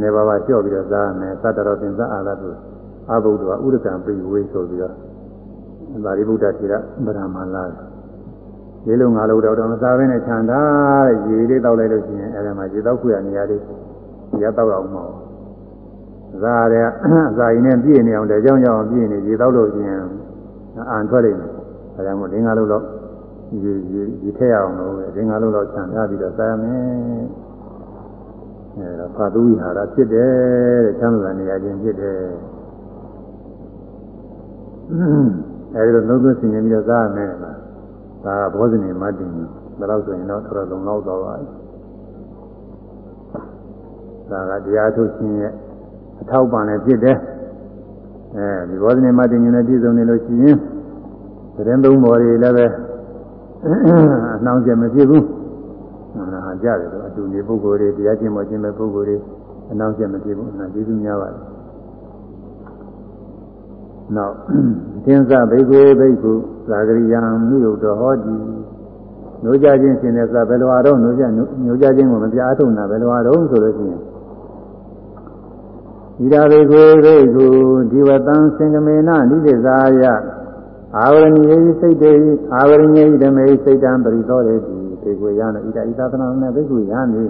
နေပါပါကြော့ပြီးတော့စားမယ်သတ္တရောပင်စားအားလားသူအဘုဒ္ဓဝဥဒကံပိဝေးဆိုပြီးတော့ဗာရိဗုဒ္ဓထေရဗရမလာရေလုံးငါလုံးတော့တော့မစားဘဲနဲ့ခြံထားရေလေးတောက်လိုက်လို့ရှိရင်အဲဒီမှာရေတောက်ခွေရနေရာလေးရတောက်အောင်မဟုတ်စားရအစာရင်နဲ့ပြည့်နေအောင်တကြောင်ကြောင်ပြည့်နေရေတောက်လို့ရှိရင်အန်ထွက်လိမ့်မယ်အဲဒါမို့လင်းငါလုံးတော့ ရေရေရေထည့်ရအောင်လို့လင်းငါလုံးတော့ခြံထားပြီးတော့စားရမယ်အဲဒါဖာသူဝိဟာရဖြစ်တယ်တဲ့ချမ်းသာနေရာချင်းဖြစ်တယ်အဲဒီလိုလုံးသွင်းဆင်ခြင်ပြီးတော့စားရမယ်လားဒါကဘောဇနေမတ္တိဒါတော့ဆိုရင်တော့တော်တော်လုံလောက်သွားပါပြီဒါကတရားထုတ်ခြင်းရဲ့အထောက်ပံ့လည်းဖြစ်တယ်အဲဒီဘောဇနေမတ္တိညနဲ့ပြည့်စုံနေလို့ရှိရင်သတင်းသုံးပေါ်တွေလည်းပဲအ နှောင်းကျမဖြစ်ဘူးဟာကြတယ်တော့အတူနေပုဂ္ဂိုလ်တွေတရားကျင့်ပေါ်ခြင်းပဲပုဂ္ဂိုလ်တွေအနှောင်းကျမဖြစ်ဘူးအနာကျေးဇူးများပါတယ်နောက်သင်္သဘိကွေဘိက္ခုသာဂရိယံမြုပ်တော်ဟောတိနှိုးကြခြင်းရှင်တဲ့သာဘယ်လိုအားတော့နှိုးကြနှိုးကြခြင်းကိုမပြအားထုတ်တာဘယ်လိုအားတော့ဆိုလို့ရှိရင်ဤရာဘိကွေဘိက္ခုဒီဝတံစင်္ကမေနနိတိဇာယ အာဝရဏီယစိတ်တေအာဝရဏီယဓမေစိတ်တံပရိသောရေတိဘိကွေယံဣဒဣသသနာနဲ့ဘိကွေယံနေ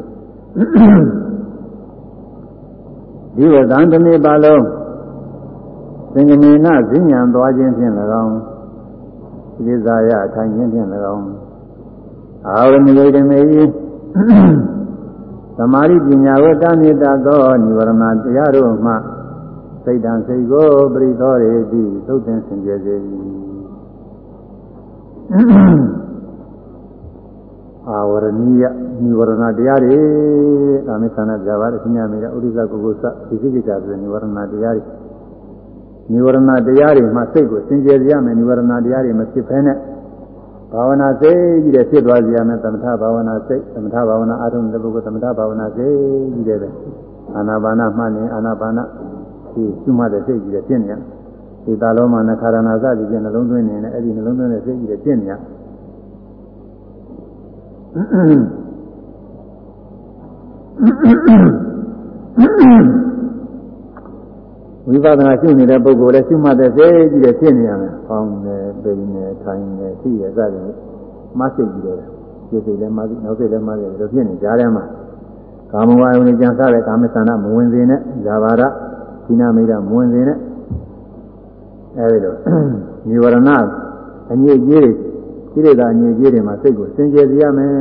ဒီဝတံတနေ့ပါလုံးသင်္ကမေနဈဉ္ဉံသွားခြင်းဖြင့်၎င်းဣဇာယထိုင်ခြင်းဖြင့်၎င်းအာဝရဏိယဓမေယသမာဓိပညာဝတ္တမေတ္တာသောនិဝရဏတရားတို့မှစိတ်တံစိတ်ကိုပရိသောရေတိသုတ်သင်စင်ကြယ်စေ၏ အာဝရဏီယနိဝရဏတရားတွေဒါမေသနာပြပါတယ်ခင်ဗျာမေဥဒိစ္စကုကုသဒီကိစ္စဆိုနိဝရဏတရားတွေနိဝရဏတရားတွေမှာစိတ်ကိုစင်ကြယ်ရမယ်နိဝရဏတရားတွေမဖြစ်ဖဲနဲ့ဘာဝနာစိတ်ကြီးတဲ့ဖြစ်သွားကြရမယ်သမထဘာဝနာစိတ်သမထဘာဝနာအာထုံတဲ့ပုဂ္ဂိုလ်သမထဘာဝနာစိတ်ကြီးတဲ့ပဲအာနာပါနမှတ်နေအာနာပါနဒီကျွမှတ်တဲ့စိတ်ကြီးတဲ့ဖြစ်နေရ ဒီသာလုံးမှာနခါရဏစသည်ဖြင့်နှလုံးသွင်းနေတယ်အဲ့ဒီနှလုံးသွင်းတဲ့စိတ်ကြီးတဲ့ဖြစ်နေရဝိပဿနာရှုနေတဲ့ပုဂ္ဂိုလ်လည်းရှုမှတ်တဲ့စိတ်ကြီးတဲ့ဖြစ်နေရမယ်။ဖောင်းနေ၊ပိန်နေ၊ထိုင်နေ၊ရှိရစသည်မစိတ်ကြီးတယ်။စိတ်စိတ်လည်းမသိနောက်စိတ်လည်းမသိတယ်လို့ဖြစ်နေကြတယ်မှာကာမဝါယုန်ကြံစားတဲ့ကာမဆန္ဒမဝင်စေနဲ့ဇာဘာရသီနာမိတ်မဝင်စေနဲ့ အဲဒီလိုညီဝရဏအညစ်အကြေးတွေကိလေသာအငြိကြီးတွေမှာစိတ်ကိုစင်ကြယ်စေရမယ်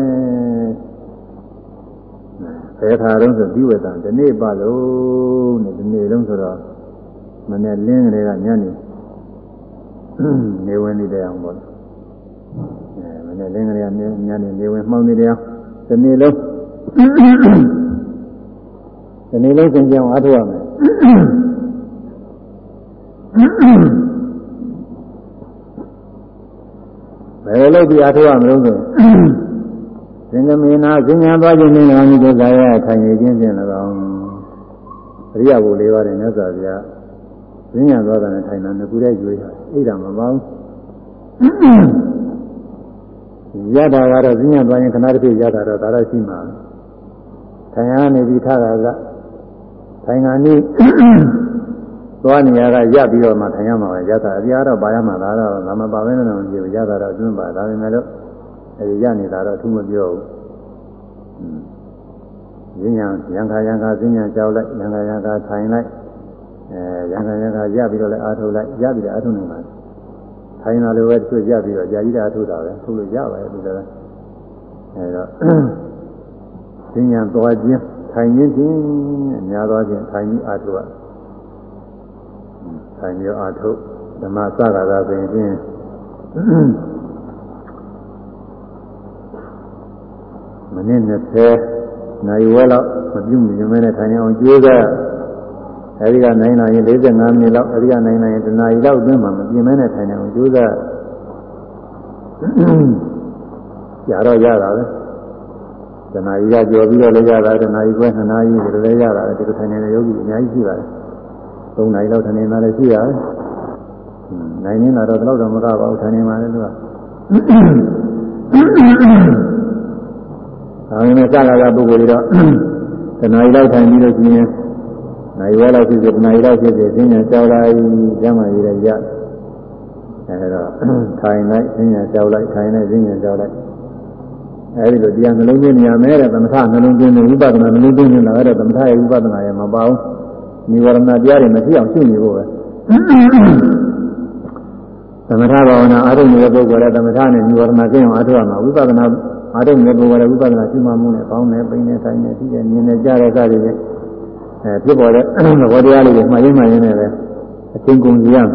။ဘယ်ခါတော့ဆိုဒီဝေဒံဒီနေ့ပါလို့နဲ့ဒီနေ့လုံးဆိုတော့မနေ့လင်းကလေးကညနေနေဝင်နေတယ်အောင်ပေါ့။အဲမနေ့လင်းကလေးကညနေနေဝင်မှောင်းနေတယ်အောင်ဒီနေ့လုံးဒီနေ့လုံးစင်ကြယ်အောင်အားထုတ်ရမယ်။ ဘယ်လိုပြအားထုတ်ရမလို့ဆိုသင်္ကမေနာဇင်ညာသွားခြင်းနဲ့အောင်ဒီကဇာရထိုင်နေခြင်းဖြင့်၎င်းအရိယဘုလေးပါတယ်မြတ်စွာဘုရားဇင်ညာသွားတာနဲ့ထိုင်တာငကူတဲ့ကျွေးတာအိဒါမပေါင်းရတာကတော့ဇင်ညာသွားရင်ခဏတစ်ပြည့်ရတာတော့ဒါတော့ရှိမှာထိုင်ရနေပြီးထားတာကထိုင်ငါနည်း သွားနေရကရပ်ပြီးတော့မှထိုင်ရမှာပဲရတာအပြားတော့ပါရမှာဒါတော့ငါမပါဘဲနဲ့တော့မပြေဘူးရတာတော့အတွင်းပါဒါပေမဲ့လို့အဲဒီရနေတာတော့သူမပြောဘူး။ဉာဏ်ရံခါရံခါဉာဏ်ကြောက်လိုက်ရံခါရံခါထိုင်လိုက်အဲရံခါရံခါရပြီးတော့လည်းအာထုတ်လိုက်ရပြီးတော့အာထုတ်နေပါထိုင်လာလို့ပဲသူရပြီးတော့ကြာကြီးတာအာထုတ်တာပဲထုတ်လို့ရပါတယ်သူလည်းအဲတော့ဉာဏ်သွားခြင်းထိုင်ခြင်းဖြင့်အများသောဖြင့်ထိုင်ပြီးအာထုတ်ရ ထိုင်ပြီးအာထုတ်ဓမ္မစကားသာဆိုရင်ဖြင့်မနည်း20နိုင်ဝဲလောက်မပြုမြင်မဲနဲ့ထိုင်အောင်ကြိုးစားအဲဒီကနိုင်လာရင်45မိနစ်လောက်အဲဒီကနိုင်လာရင်တနာရီလောက်အတွင်းမှာမပြင်းမဲနဲ့ထိုင်အောင်ကြိုးစားရတော့ရတာပဲတနာရီကကြော်ပြီးတော့လည်းရတာတနာရီခွဲ2နာရီဒီလိုလည်းရတာဒီလိုထိုင်နေတဲ့ယောဂီအများကြီးရှိပါတယ် 3နာရီလောက်ထိုင်နေတာလည်းရှိရတယ်နိုင်နေတာတော့တော့တော့မကပါဘူးထိုင်နေမှလည်းသူကဒါပေမဲ့စကားကပုဂ္ဂိုလ်တွေတော့တဏှာရီလောက်ထိုင်ပြီးလို့ရှိရင်နိုင်ဝဲလောက်ဖြစ်ဖြစ်တဏှာရီလောက်ဖြစ်ဖြစ်သိဉာဏ်ကြောက်လိုက်ကျမ်းမာရည်ရအဲဒါထိုင်လိုက်သိဉာဏ်ကြောက်လိုက်ထိုင်လိုက်သိဉာဏ်ကြောက်လိုက်အဲဒီလိုတရားနှလုံးသွင်းနေရမယ်တဲ့သမထနှလုံးသွင်းနေဝိပဿနာနှလုံးသွင်းနေတာအဲ့ဒါသမထရဲ့ဝိပဿနာရဲ့မပါဘူး និဝရဏတရားတွေမရှိအောင်ရှုနေဖို့ပဲသမထဘာဝနာအားထုတ်နေတဲ့ပုဂ္ဂိုလ်လည်းသမထနဲ့និဝရဏကျင့်အောင်အားထုတ်ရမှာဝိပဿနာအားထုတ်နေတဲ့ပုဂ္ဂိုလ်လည်းဝိပဿနာရှုမှမှုနဲ့ပေါင်းနေပိနေထိုင်နေပြီးတယ်မြင်နေကြတဲ့စသည်ဖြင့်အဲဖြစ်ပေါ်တဲ့သဘောတရားလေးတွေမှတ်ရင်းမှတ်ရင်းနဲ့ပဲအချင်းကုန်ကြရမယ်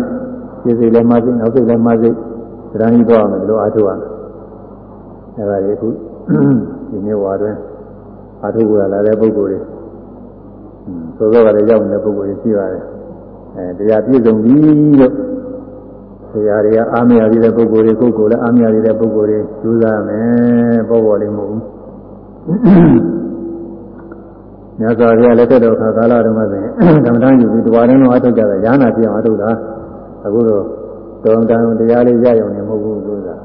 စိတ်စိတ်လည်းမှစိတ်နောက်စိတ်လည်းမှစိတ်သရဏီတော့မယ်လို့အားထုတ်ရမယ်အဲဒါတွေအခုဒီနေ့ဝါတွင်အားထုတ်ရလာတဲ့ပုဂ္ဂိုလ်တွေ သောသောကလည်းရောက်နေတဲ့ပုဂ္ဂိုလ်တွေရှိပါတယ်အဲတရားပြည့်စုံပြီလို့တရားတွေကအာမရသေးတဲ့ပုဂ္ဂိုလ်တွေကိုယ်ကိုယ်လည်းအာမရသေးတဲ့ပုဂ္ဂိုလ်တွေကျူးစားမယ်ပေါ်ပေါ်လေးမဟုတ်ဘူးမြတ်စွာဘုရားလက်ထက်တော်ခါကာလတုန်းကဆိုရင်ကမ္မဋ္ဌာန်းယူပြီးတဝါရင်းလုံးအထုတ်ကြတာရဟနာပြအောင်အထုတ်တာအခုတော့တော်တန်တရားလေးရရုံနဲ့မဟုတ်ဘူးဆိုတာ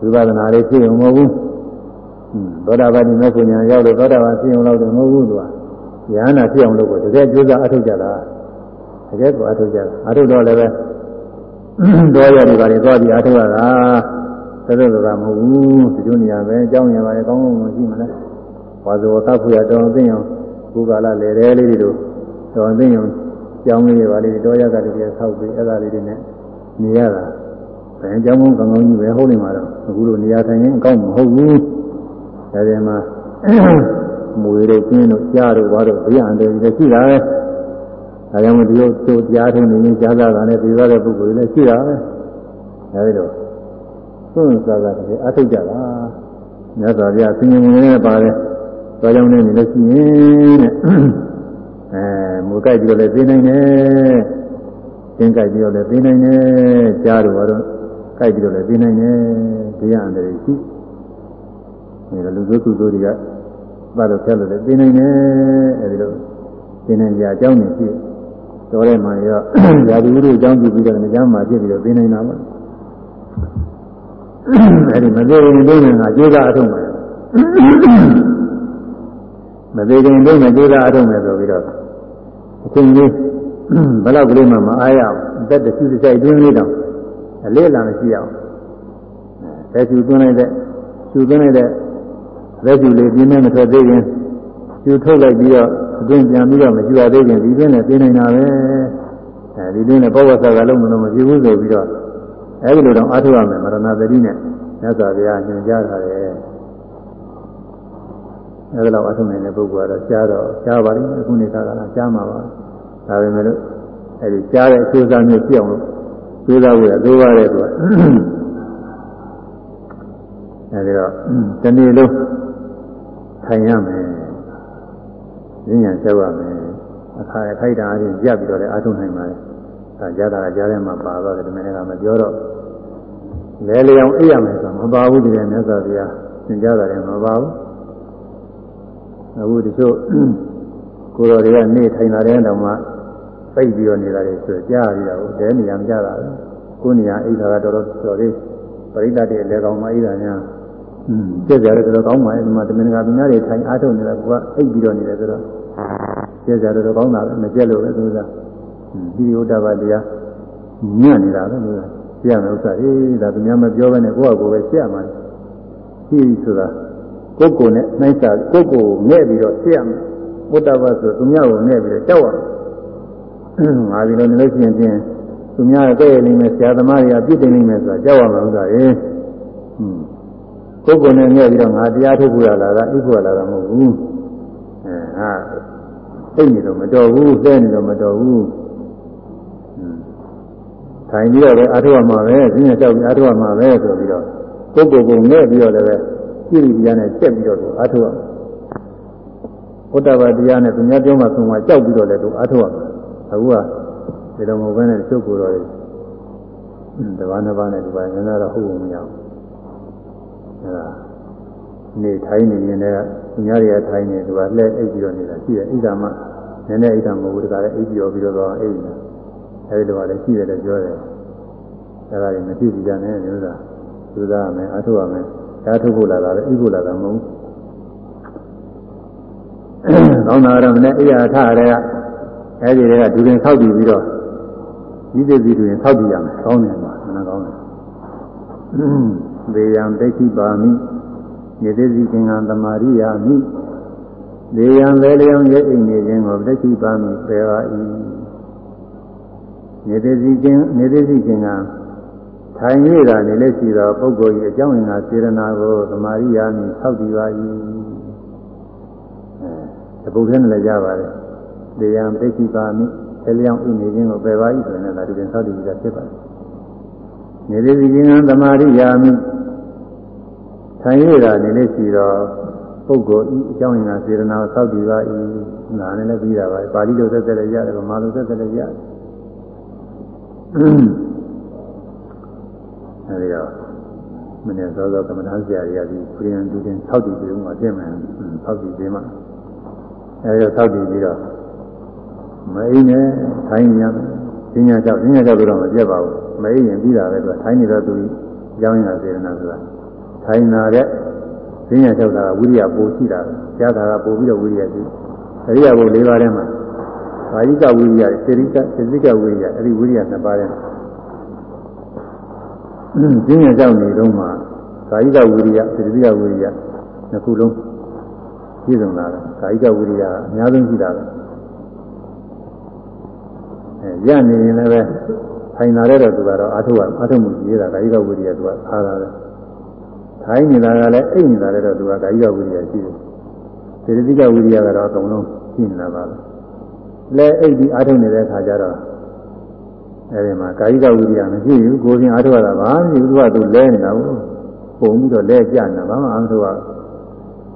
ဝိပဿနာလေးဖြစ်ရုံမဟုတ်ဘူးသောတာပတိမေဖို့ညာရောက်လို့သောတာပန်ဖြစ်ရုံတော့မဟုတ်ဘူးသူက ရဟနာဖြစ်အောင်လုပ်ဖို့တကယ်ကြိုးစားအထုတ်ကြတာတကယ်ကိုအထုတ်ကြတာအထုတ်တော့လည်းပဲတော့ရတယ်ပါလေသွားပြီးအထုတ်ရတာသဒ္ဒကမဟုတ်ဘူးဒီလိုနေရာပဲအကြောင်းရပါလေကောင်းကောင်းမရှိမလားဝါဇောသတ်ဖို့ရတော်သိအောင်ဘုကာလလေရဲလေးတွေတို့တော်သိအောင်ကြောင်းလေးတွေပါလေတော့ရကတည်းကဆောက်ပြီးအဲ့ဒါလေးတွေနဲ့နေရတာဘယ်အကြောင်းကောင်းကောင်းကြီးပဲဟုတ်နေမှာတော့အခုလိုနေရာထိုင်ရင်အကောင်းမဟုတ်ဘူးဒါပြန်မှာ မွေတို့ကျင်းတို့ကြားတို့ဘာတို့ဘေးအန္တရာယ်တွေရှိတာပဲဒါကြောင့်မဒီလိုသူတရားထုံးနေရင်ကြားတာနဲ့ပြီးသွားတဲ့ပုဂ္ဂိုလ်တွေလည်းရှိတာပဲအဲဒီလိုသွန်စားတာတည်းအထုတ်ကြတာမြတ်စွာဘုရားဆင်ញင်ဝင်နေပါတယ်သွားကြောင်းနေနေလို့ရှိရင်တဲ့အဲမူကြိုက်ပြီးတော့လည်းသိနိုင်တယ်သင်ကြိုက်ပြီးတော့လည်းသိနိုင်တယ်ကြားတော့တော့ကြိုက်ပြီးတော့လည်းသိနိုင်တယ်ဒီရအန္တရာယ်ရှိဒီလူစုသူတို့တွေက ဘာလို့ဆက်လို့လဲသိနိုင်တယ်အဲဒီလိုသိနိုင်ကြအကြောင်းနေရှိတော်တဲ့မှာရောယာတိဥရုအကြောင်းပြုပြီးတော့မကြမ်းမှာဖြစ်ပြီးတော့သိနိုင်တာပါအဲဒီမသေးရင်သိနေတာကျေးဇူးအထုံးပါမသေးခင်သိနေကျေးဇူးအထုံးမယ်ဆိုပြီးတော့အချိန်ကြီးဘယ်တော့ကလေးမှမအားရအောင်အသက်တစ်ခုတစ်ဆိုင်တွင်းလေးတောင်အလေးလာမရှိအောင်အဲဆူသွင်းလိုက်တဲ့ဆူသွင်းလိုက်တဲ့ လက်ကျူလေးပြင်းနေမထွက်သေးခင်ကျူထုတ်လိုက်ပြီးတော့အတွင်းပြန်ပြီးတော့မကျူရသေးခင်ဒီတွင်းနဲ့ပြင်းနေတာပဲအဲဒီတွင်းနဲ့ဘောဝဆာကလုံးမလို့မဖြစ်ဘူးဆိုပြီးတော့အဲဒီလိုတော့အားထုတ်ရမယ်မရဏသတိနဲ့မြတ်စွာဘုရားညွှန်ကြားထားတယ်အဲဒီလောက်အားထုတ်နိုင်တဲ့ပုဂ္ဂိုလ်ကတော့ကြားတော့ကြားပါလိမ့်မယ်အခုနေခါကလာကြားမှာပါဒါပေမဲ့လို့အဲဒီကြားတဲ့အကျိုးစားမျိုးပြအောင်လို့ကျိုးစားဖို့ရသိုးပါတယ်သူကအဲဒီတော့ဒီနေ့လုံး ထိုင်ရမယ်ဉာဏ်ဉာဏ်ချက်ရမယ်အခါခိုက်တာအချင်းရပ်ပြီးတော့လည်းအားထုတ်နိုင်ပါတယ်ဒါကြားတာကြားထဲမှာပါတော့တယ်ဒီမနေ့ကမပြောတော့လဲလျောင်အိပ်ရမယ်ဆိုမပါဘူးဒီနေ့မြတ်စွာဘုရားသင်ကြားတာလည်းမပါဘူးအခုတချို့ကိုတော်တွေကနေထိုင်လာတဲ့တောင်မှပိတ်ပြီးတော့နေတာလေဆိုကြားရတာကိုတဲနေရမကြတာကိုနေရအိပ်တာကတော်တော်တော်လေးပရိသတ်တွေလည်းကောင်းမှအိပ်တာများ อืมကျက်ကြတယ်တော်တော်ကောင်းပါရဲ့ဒီမှာတမင်ကပညာတွေထိုင်အားထုတ်နေတာကအိပ်ပြီးတော့နေတယ်ဆိုတော့ကျက်ကြတယ်တော်တော်ကောင်းတာပဲမကျက်လို့ပဲသူကဒီဥဒ္ဒဘာတရားညံ့နေတာပဲလို့ပြရမယ်ဥစ္စာအေးဒါသူများမပြောဘဲနဲ့ကိုယ့်အကိုပဲရှက်မှာရှိဆိုတာကိုယ့်ကိုယ်နဲ့နှိုင်းစာကိုယ့်ကိုယ်ငဲ့ပြီးတော့ရှက်ရမယ်ဥဒ္ဒဘာဆိုသူများကိုငဲ့ပြီးတော့ကြောက်ရမယ်ငါဒီလိုနေလို့ရှိရင်ချင်းသူများရဲ့တဲ့နေမယ်ဆရာသမားတွေကပြစ်တင်နေမယ်ဆိုတာကြောက်ရမှာဥစ္စာအေးဟွန်း ကိုယ်ကိုယ်နဲ့ငဲ့ပြီးတော့ငါတရားထုတ်ဖို့ရလာတာဣဖို့ရလာတာမဟုတ်ဘူးအဲဟာသိနေတော့မတော်ဘူးသိနေတော့မတော်ဘူးထိုင်ပြီးတော့လည်းအားထုတ်ရမှာပဲဈဉ္ညာကြောက်ပြီးအားထုတ်ရမှာပဲဆိုပြီးတော့ကိုယ်ကိုယ်ကိုငဲ့ပြီးတော့လည်းပဲကြည့်ပြီးတရားနဲ့ချက်ပြီးတော့သူအားထုတ်ရမှာဘုဒ္ဓဘာတရားနဲ့သူများပြောမှဆုံးမှကြောက်ပြီးတော့လည်းသူအားထုတ်ရမှာအခုကဒီလိုမဟုတ်ဘဲနဲ့ချုပ်ကိုယ်တော်တဘာနှစ်ပါးနဲ့ဒီပါငန်းတော့ဟုတ်မရဘူး အဲဒါနေထိုင်နေရင်လည်းသူများတွေကထိုင်နေသူကလှဲ့အိပ်ပြီးတော့နေတာရှိတယ်အိဒါမှနည်းနည်းအိဒါမဟုတ်ဘူးတခါလည်းအိပ်ပြီးတော့ပြီးတော့အိပ်နေအဲဒီလိုပါလေရှိတယ်လို့ပြောတယ်အဲဒါတွေမဖြစ်ကြနဲ့မျိုးသားသူသားရမယ်အထုရမယ်ဒါထုတ်ဖို့လာတာလည်းအိဖို့လာတာမဟုတ်ဘူးကောင်းတာတော့မနဲ့အိယာထရတဲ့ကအဲဒီတွေကဒူရင်ဆောက်တည်ပြီးတော့ဤသိစီဒူရင်ဆောက်တည်ရမယ်ကောင်းတယ်မှာမနာကောင်းတယ် ဒေယံဒိဋ္ဌိပါမိနေသိစီကင်္ဂံသမာရိယာမိဒေယံဝေလျံရဲ့အိမ်နေခြင်းကိုဒိဋ္ဌိပါမိပယ်ပါ၏နေသိစီကင်နေသိစီကင်္ဂံထိုင်ရတာနေလက်ရှိသောပုဂ္ဂိုလ်၏အကြောင်းအရာစေရနာကိုသမာရိယာမိဆောက်တည်ပါ၏အဲတပုတ်ထဲနဲ့လည်းရပါတယ်ဒေယံဒိဋ္ဌိပါမိဆယ်လျောင်းအိမ်နေခြင်းကိုပယ်ပါ၏ဆိုရင်လည်းဒါဒီပြင်ဆောက်တည်ပြီးတာဖြစ်ပါတယ်နေသိစီကင်္ဂံသမာရိယာမိ ထိုင်ရတာနေလက်ရှိသောပုဂ္ဂိုလ်ဤအကြောင်းအရာစေရနာကိုသောက်တည်ပါ၏နာနဲ့လည်းပြီးတာပါပါဠိလိုသက်သက်လည်းရတယ်ဗမာလိုသက်သက်လည်းရတယ်အဲဒီတော့မနေ့သောသောကမ္မဋ္ဌာန်းဆရာကြီးကဒီခရီးန်တူတင်သောက်တည်ပြီးမှပြင်မယ်သောက်တည်ပြီးမှအဲဒီတော့သောက်တည်ပြီးတော့မအိနဲ့ထိုင်ရမယ်ပညာကြောင့်ပညာကြောင့်တော့မပြတ်ပါဘူးမအိရင်ပြီးတာပဲသူကထိုင်နေတော့သူအကြောင်းအရာစေရနာဆိုတာ ထိုင်နာတဲ့ဈဉ္ညာလျှောက်တာကဝိရိယပိုရှိတာကြားတာကပိုပြီးတော့ဝိရိယရှိအရိယဘု၄ပါးထဲမှာဘာယိကဝိရိယစေရိကစေစိကဝိရိယအဲ့ဒီဝိရိယနှစ်ပါးထဲမှာဈဉ္ညာလျှောက်နေတော့မှကာယိကဝိရိယစေစိကဝိရိယနှစ်ခုလုံးပြည့်စုံလာတယ်ကာယိကဝိရိယအများဆုံးရှိတာပဲအဲရနေရင်လည်းပဲထိုင်လာတဲ့တော့သူကတော့အာထုကအာထုမှုကြီးတာကာယိကဝိရိယသူကအားလာတယ် ထိုင်းနေတာကလည်းအိတ်နေတာလည်းတော့သူကကာယကဝိရိယရှိတယ်။စေတသိကဝိရိယကတော့အကုန်လုံးရှိနေတာပါပဲ။လဲအိတ်ဒီအားထုတ်နေတဲ့အခါကျတော့အဲဒီမှာကာယကဝိရိယမရှိဘူး။ကိုယ်ချင်းအားထုတ်ရတာပါမရှိဘူး။သူကသူလဲနေတာဘူး။လပုံပြီးတော့လဲကြနေတာဘာမှအမှဆိုတော့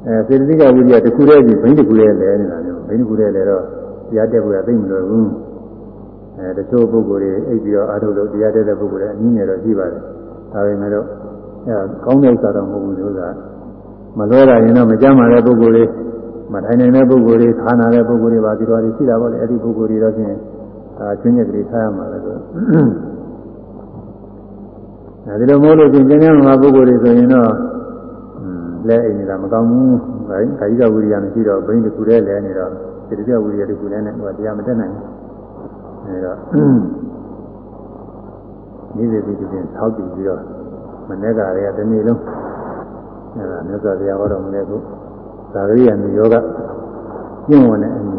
အဲစေတသိကဝိရိယတစ်ခုတည်းကြီးဘိန်းတစ်ခုတည်းလဲနေတာမျိုးဘိန်းတစ်ခုတည်းလဲတော့တရားတက်ဖို့ကသိမလို့ဘူးအဲတချို့ပုဂ္ဂိုလ်တွေအိပ်ပြီးတော့အာထုလို့တရားတက်တဲ့ပုဂ္ဂိုလ်တွေအနည်းငယ်တော့ရှိပါတယ်ဒါပေမဲ့တော့ အဲကောင်းတဲ့ဥစ္စာတော့မဟုတ်ဘူးလို့ကမလွဲတာရင်တော့မကြမ်းပါတဲ့ပုဂ္ဂိုလ်တွေမထိုင်နိုင်တဲ့ပုဂ္ဂိုလ်တွေခါနာတဲ့ပုဂ္ဂိုလ်တွေပါဒီလိုတွေရှိတာပေါ့လေအဲ့ဒီပုဂ္ဂိုလ်တွေတော့ချင်းအာကျွင်းရက်ကလေးထားရမှာလေဆိုအဲဒီလိုမဟုတ်လို့ချင်းကျင်းကျင်းမှာပုဂ္ဂိုလ်တွေဆိုရင်တော့လဲအိမ်နေတာမကောင်းဘူး။ဒါခါကြီးကဝိရိယမရှိတော့ဘိန်းတစ်ခုတည်းလဲနေတော့ဒီတပြဝိရိယတစ်ခုတည်းနဲ့ဟိုတရားမတက်နိုင်ဘူး။အဲတော့ဒီစီဒီချင်းထောက်တည်ပြီးတော့ မနေ့ကတည်းကဒီနေ့လုံးအဲဒါမြတ်စွာဘုရားဟောတော်မူတဲ့ခုသာဂရိယမျိုးယောဂကျင့်ဝင်တဲ့အမှု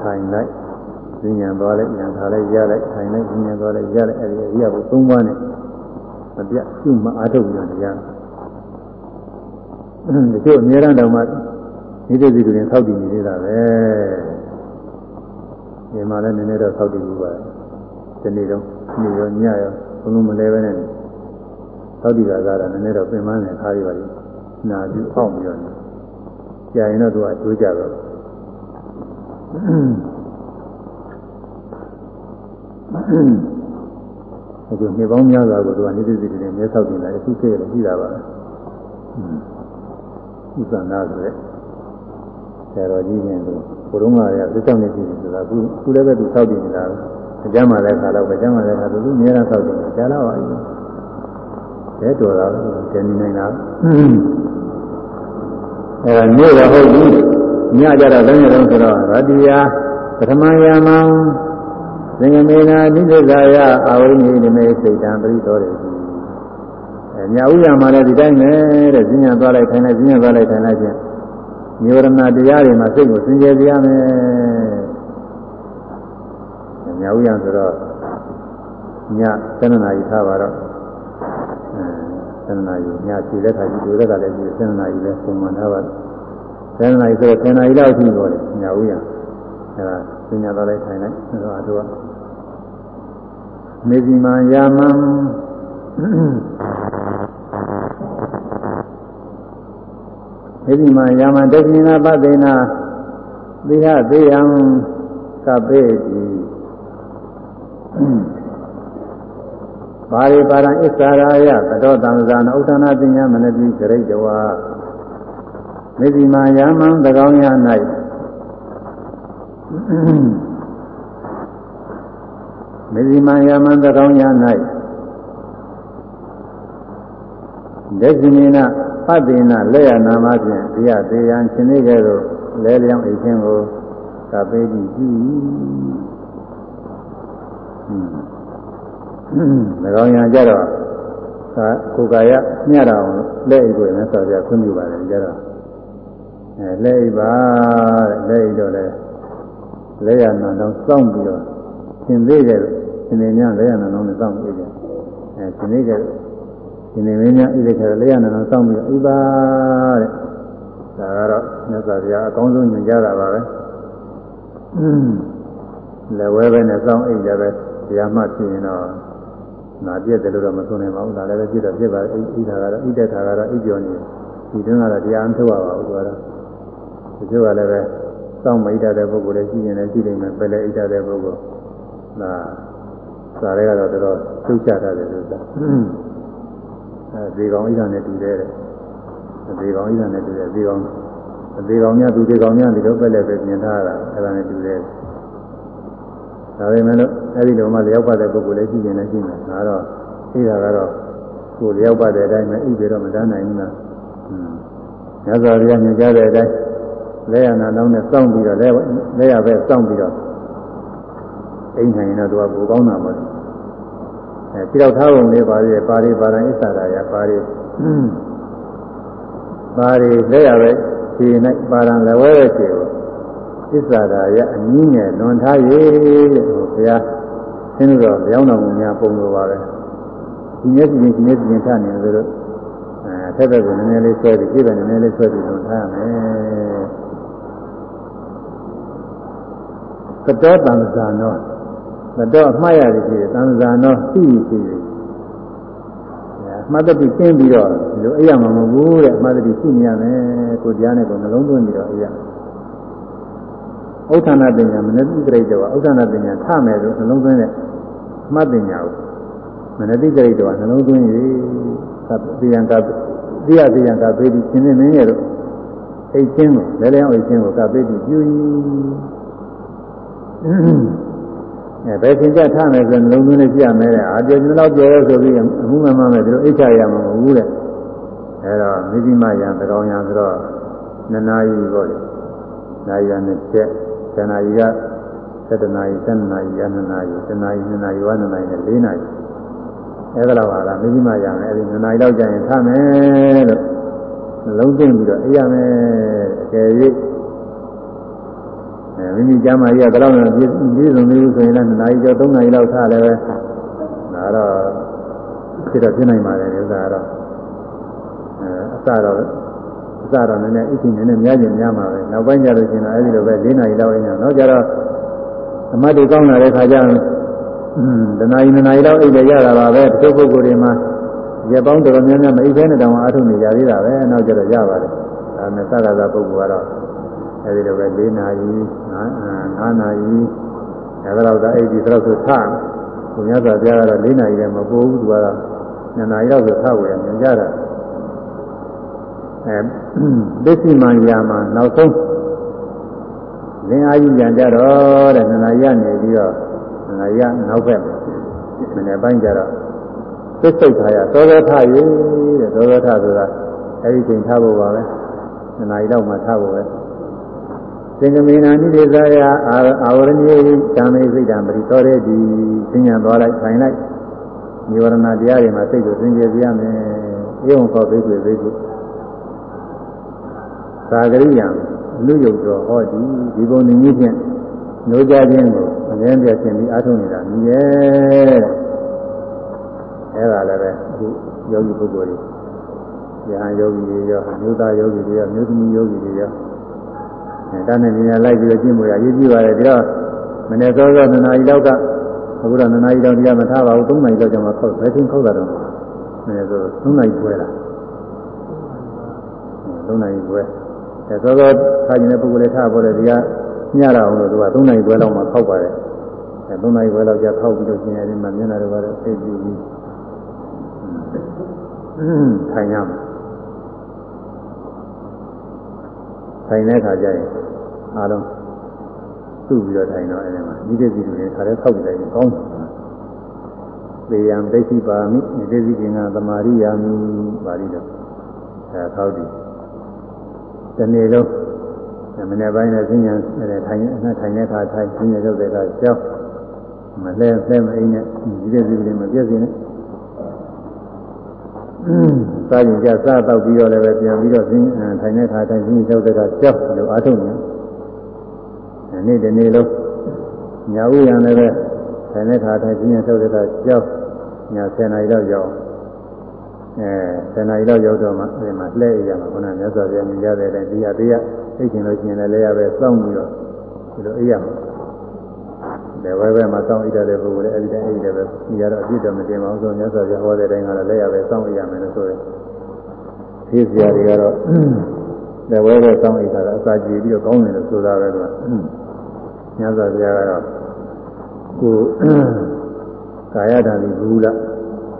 ထိုင်လိုက်ဉာဏ်သွားလိုက်ဉာဏ်ထားလိုက်ရလိုက်ထိုင်လိုက်ဉာဏ်သွားလိုက်ရလိုက်အဲဒီအရိယဘုသုံးပါးနဲ့မပြတ်ရှုမှအားထုတ်ပြီးတော့တရားတချို့အများရန်တောင်မှဒီလိုစီတွင်ဆောက်တည်နေသေးတာပဲဒီမှာလည်းနည်းနည်းတော့ဆောက်တည်ပြီးပါတယ်ဒီနေ့တော့နေ့ရောညရောဘုံလုံးမလဲပဲနဲ့ ဆောက်တည်တာကတော့နည်းနည်းတော့ပြင်ပန်းနေခါရပါလိမ့်နာပြီးအောက်ပြီးတော့ကြာရင်တော့သူကကျိုးကြတော့အဲဒီမြေပေါင်းများစွာကိုသူကနေတဲ့စီတွေနဲ့ဆောက်တင်လာအခုခေတ်လည်းရှိတာပါပဲဥစ္စာနာဆိုတဲ့ဆရာတော်ကြီးချင်းတို့ဘုရုံးကရသက်ဆောင်နေပြီဆိုတာခုခုလည်းပဲသူဆောက်တင်နေတာအကျမ်းမှာလည်းခါတော့ပဲအကျမ်းမှာလည်းခါသူအများအားဆောက်တင်တယ်ကြားတော့အဲဒီ လဲတော်တာကျန်နေနိုင်တာအဲဒါမြို့တော့ဟုတ်ပြီညကြတော့လည်းလည်းဆိုတော့ရတိယာပထမယာမံသင်္ကမေနာနိစ္စဇာယအာဝိနိနိမေစိတ်တံပရိသောတယ်အဲညာဥရမှာလည်းဒီတိုင်းပဲတဲ့ဈဉ္ညာသွားလိုက်ထိုင်လိုက်ဈဉ္ညာသွားလိုက်ထိုင်လိုက်ချင်းနိဝရဏတရားတွေမှာစိတ်ကိုစင်ကြယ်ပြရမယ်ညာဥရဆိုတော့ည7နာရီထားပါတော့ အဲ7နာရီညခြေလက်ထားကြည့်တို့လည်းကလည်းဒီ7နာရီလဲပုံမှန်ထားပါ7နာရီဆိုတော့7နာရီလောက်ရှိတော့တယ်ညာဥရအဲဒါဈဉ္ညာသွားလိုက်ထိုင်လိုက်အဲတော့အတူမေဇိမာယာမံမေဇိမာယာမံတက္ကိနာပသေနာသီဟသေယံကပေတိ ပါရိပါရံဣစ္ဆာရာယသတောတံဇာနဥဒ္ဒနာပညာမနတိဂရိတဝါမေဇိမာယာမံသကောင်းရ၌မေဇိမံယာမံသကောင်းညာ၌ဒေဇိနေနပတ္တိနာလက်ရနာမဖြင့်တရားသေးရန်ရှင်နေကြသို့လဲလျောင်းအိခြင်းကိုကပေးကြည့်ပြီ။သကော င်းညာကြတော့ကိုယ်ကာယမျှတာအောင်လက်အိတ်ကိုလည်းဆော်ပြခွင့်ပြုပါတယ်ကြတော့အဲလက်အိတ်ပါတဲ့လက်အိတ်တော့လည်းလက်ရနာတော့စောင့်ပြီးတော့ရှင်သေးတယ်ရှင်နေများလက်ရနာတော့နဲ့စောင့်ပြီးတယ်အဲရှင်သေးတယ်ရှင်နေများဣတိခေလက်ရနာတော့စောင့်ပြီးတော့ဣပါတဲ့ဒါကတော့မြတ်စွာဘုရားအကောင်းဆုံးညွှန်ကြားတာပါပဲလက်ဝဲပဲနဲ့စောင့်အိတ်လည်းပဲတရားမှဖြစ်ရင်တော့ နာပြည့်တယ်လို့တော့မဆိုနိုင်ပါဘူးဒါလည်းပဲဖြစ်တော့ဖြစ်ပါအိဣတာကတော့ဣတက်တာကတော့ဣကျော်နေဒီတွင်းကတော့တရားမထုတ်ရပါဘူးသူကတော့ဒီကျိုးကလည်းပဲစောင့်မိတ်တဲ့ပုဂ္ဂိုလ်လည်းရှိရင်လည်းရှိနိုင်မယ်ပယ်လည်းဣတတဲ့ပုဂ္ဂိုလ်ဒါစာရဲကတော့တော်တော်သိချတာတယ်လို့ဆိုတာအဲဒီကောင်ဣဒနဲ့တူတယ်ဒီကောင်ဣဒနဲ့တူတယ်ဒီကောင်ဒီကောင်များသူဒီကောင်များဒီလိုပယ်လည်းပဲပြင်ထားတာအဲ့ဒါနဲ့တူတယ် ဒါပေမဲ့လို့အဲ့ဒီလိုမှလျောက်ပါတဲ့ပုဂ္ဂိုလ်လည်းရှိရင်လည်းရှိမယ်ဒါတော့ဣဒကတော့ကိုလျောက်ပါတဲ့အတိုင်းပဲဣပေတော့မတန်းနိုင်ဘူးလားညဇော်ရညကြတဲ့အတိုင်းလဲရနာလုံးနဲ့စောင့်ပြီးတော့လဲလဲရပဲစောင့်ပြီးတော့အိမ်နိုင်ရင်တော့သူကကိုကောင်းတာပေါ့အဲပြီးတော့ထားပုံလေးပါရီပါရီပါရံဣစ္ဆရာယပါရီပါရီလဲရပဲခြေ၌ပါရံလည်းဝဲပဲခြေကို ဣစ္ဆရာယအနည်းငယ်လွန်ထား၍တဲ့ဟိုဘုရားသင်တို့တော့လျောင်းတော်မူများပုံလိုပါပဲဒီမျက်စိချင်းဒီမျက်စိချင်းထားနေတယ်လို့အဲထက်တဲ့ကိုနည်းနည်းလေးဆွဲပြီးပြည့်တယ်နည်းနည်းလေးဆွဲပြီးလွန်ထားရမယ်သတောတံဇာနောသတောအမှားရတယ်ရှိတယ်တံဇာနောသိရှိတယ်ညာမှတ်တတိကျင်းပြီးတော့ဒီလိုအိပ်ရမှာမဟုတ်ဘူးတဲ့မှတ်တတိရှိနေရမယ်ကိုတရားနဲ့ကိုနှလုံးသွင်းပြီးတော့အိပ်ရ ဥဋ္ဌာဏပညာမနတိကရိတ္တဝဥဋ္ဌာဏပညာထမယ်လို့နှလုံးသွင်းတဲ့မှတ်ပညာကိုမနတိကရိတ္တဝနှလုံးသွင်း၍သတိယံကသိရသိယံကပေးပြီးရှင်းနေမင်းရဲ့လို့အိတ်ချင်းကိုလဲလဲအောင်အိတ်ချင်းကိုကပေးပြီးပြုအဲဘယ်သင်ကြထားမယ်ဆိုရင်လုံးသွင်းလေးပြရမယ်တဲ့အာပြောကျွန်တော်ပြောရဲဆိုပြီးအမှုမှန်မှန်ပဲဒီလိုအိတ်ချရမှာမဟုတ်ဘူးတဲ့အဲတော့မိသိမယံသကောင်ယံဆိုတော့နှစ်နာရီပေါ့လေနာရီနဲ့ချက် ဇဏာရီက7နာရီ7နာရီရ2နာရီ7နာရီ2နာရီဝ2နာရီနဲ့4နာရီအဲဒါတော့ဟာကမိသိမယံလည်းအဲဒီ2နာရီလောက်ကြာရင်ထားမယ်လို့နှလုံးသွင်းပြီးတော့အေးရမယ်အကယ်၍အဲမိမိကျမ်းမာကြီးကဘယ်တော့မှပြည့်ပြည့်စုံသေးဘူးဆိုရင်လည်း2နာရီကျော်3နာရီလောက်ထားလည်းပဲဒါတော့ဖြစ်တော့ဖြစ်နိုင်ပါတယ်ဥစ္စာကတော့အဲအစတော့အ စတော့နည်းနည်းအချိန်နည်းနည်းများကျင်များမှာပဲနောက်ပိုင်းကျလို့ရှိရင်တော့အဲဒီလိုပဲ4နာရီလောက်အင်းညနောက်ကျတော့အမတ်တွေကောင်းလာတဲ့ခါကျတော့တနာရီ2နာရီလောက်အိတ်လည်းရတာပါပဲတချို့ပုဂ္ဂိုလ်တွေမှာရက်ပေါင်းတော်တော်များများမအိပ်ဖဲနဲ့တောင်အားထုတ်နေကြသေးတာပဲနောက်ကျတော့ရပါတယ်ဒါနဲ့သက္ကသာပုဂ္ဂိုလ်ကတော့အဲဒီလိုပဲ၄နာရီ9နာရီအဲဒါတော့အိပ်ပြီးတော့ဆိုထဘုရားစွာဘုရားကတော့၄နာရီလည်းမပိုးဘူးသူကတော့2နာရီလောက်ဆိုထဝယ်မြင်ကြတာ အဲဒိဋ္ဌိမှန်ရာမှာနောက်ဆုံးလင်းအားကြီးကြံကြတော့တဲ့2နာရီကနေပြီးတော့2နာရီနောက်ဘက်မနေ့ပိုင်းကျတော့သစ္စိတ်ထားရသောသောထရည်တဲ့သောသောထဆိုတာအဲဒီချိန်ထားဖို့ပါပဲနှစ်နာရီလောက်မှထားဖို့ပဲသင်္ကမေနာနိဒေဇာယအာဝရဏိသံမေစိတ်တံပရိသောရေဒီသင်ညာသွားလိုက်ဆိုင်လိုက်និဝရဏတရားတွေမှာစိတ်ကိုသင်ကျေပြရမယ်ဧဝံခောဘိက္ခွေဘိက္ခု သာဂရိယံလူယုတ်တော်ဟောဒီဒီပုံနည်းဖြင့်နှိုးကြခြင်းကိုအငြင်းပြခြင်းပြီးအားထုတ်နေတာမြည်ရဲ့အဲ့ဒါလည်းပဲအခုယောဂီပုဂ္ဂိုလ်တွေယဟန်ယောဂီတွေရောမြို့သားယောဂီတွေရောမြို့သမီးယောဂီတွေရောအဲတန်းနေနေလိုက်ပြီးတော့ကျင့်ဖို့ရရေးကြည့်ပါတယ်ပြီးတော့မနေ့စောစောနှစ်နာရီလောက်ကအခုတော့နှစ်နာရီတောင်တရားမထားပါဘူးသုံးနာရီလောက်ကျမှခောက်ဘယ်ချင်းခောက်တာတော့မနေ့စောသုံးနာရီခွဲလာသုံးနာရီခွဲ အဲစောစောထားခြင်းတဲ့ပုဂ္ဂိုလ်တွေထားပေါ်တယ်ဒီကညရအောင်လို့သူကသုံးနာရီခွဲလောက်မှခောက်ပါတယ်အဲသုံးနာရီခွဲလောက်ကြာခောက်ပြီးတော့ကျင်ရတယ်မှမျက်နှာတွေကတော့သိကြည့်ပြီးထိုင်ရမယ်ထိုင်တဲ့အခါကျရင်အားလုံးသူ့ပြီးတော့ထိုင်တော့အဲဒီမှာဤတဲ့စီတွေခါလဲဆောက်ကြည့်လိုက်ရင်ကောင်းတယ်ပေယံဒိဋ္ဌိပါမိဤတဲ့စီကင်္ဂသမာရိယာမိပါဠိတော်အဲဆောက်ကြည့် ဒီနေ့လုံးမနေ့ပိုင်းနဲ့ဆင်းရဲထိုင်အနှထိုင်တဲ့အခါထိုင်ဆင်းရဲလုပ်တဲ့အခါကြောက်မလဲလဲမအိမ်နဲ့ဤတဲ့စီတွေမပြည့်စင်နဲ့စားရင်ကြစားတော့ပြီးတော့လည်းပဲပြန်ပြီးတော့သင်ထိုင်တဲ့ခါတိုင်းသင်ရောက်တဲ့ခါကြောက်လို့အားထုတ်နေ။နေ့တနေ့လုံးညာဥရံလည်းပဲထိုင်တဲ့ခါတိုင်းသင်ရောက်တဲ့ခါကြောက်ညာ10နာရီလောက်ရောက် အဲ10နာရီလောက်ရောက်တော့မှအဲဒီမှာလှည့်ရမှာခုနမြတ်စွာဘုရားမြင်ကြတဲ့အတိုင်းတရားတရားသိကျင်လို့ရှိရင်လည်းလဲရပဲစောင့်ပြီးတော့ဒီလိုအိပ်ရမှာတယ်ဝဲဘဲမှာစောင့်ဣဒတဲ့ပုဂ္ဂိုလ်လည်းအဲဒီတိုင်းအိတယ်ပဲဒီကတော့အပြည့်တော့မတင်ပါဘူးဆိုမြတ်စွာဘုရားဟောတဲ့တိုင်းကတော့လက်ရပဲစောင့်ဣရမယ်လို့ဆိုရင်ဖြစ်စရာတွေကတော့လက်ဝဲပဲစောင့်ဣတာကအစာကြည့်ပြီးတော့ကောင်းတယ်လို့ဆိုတာပဲကွာမြတ်စွာဘုရားကတော့ကိုကာယဓာတ်ဒီဘူးလား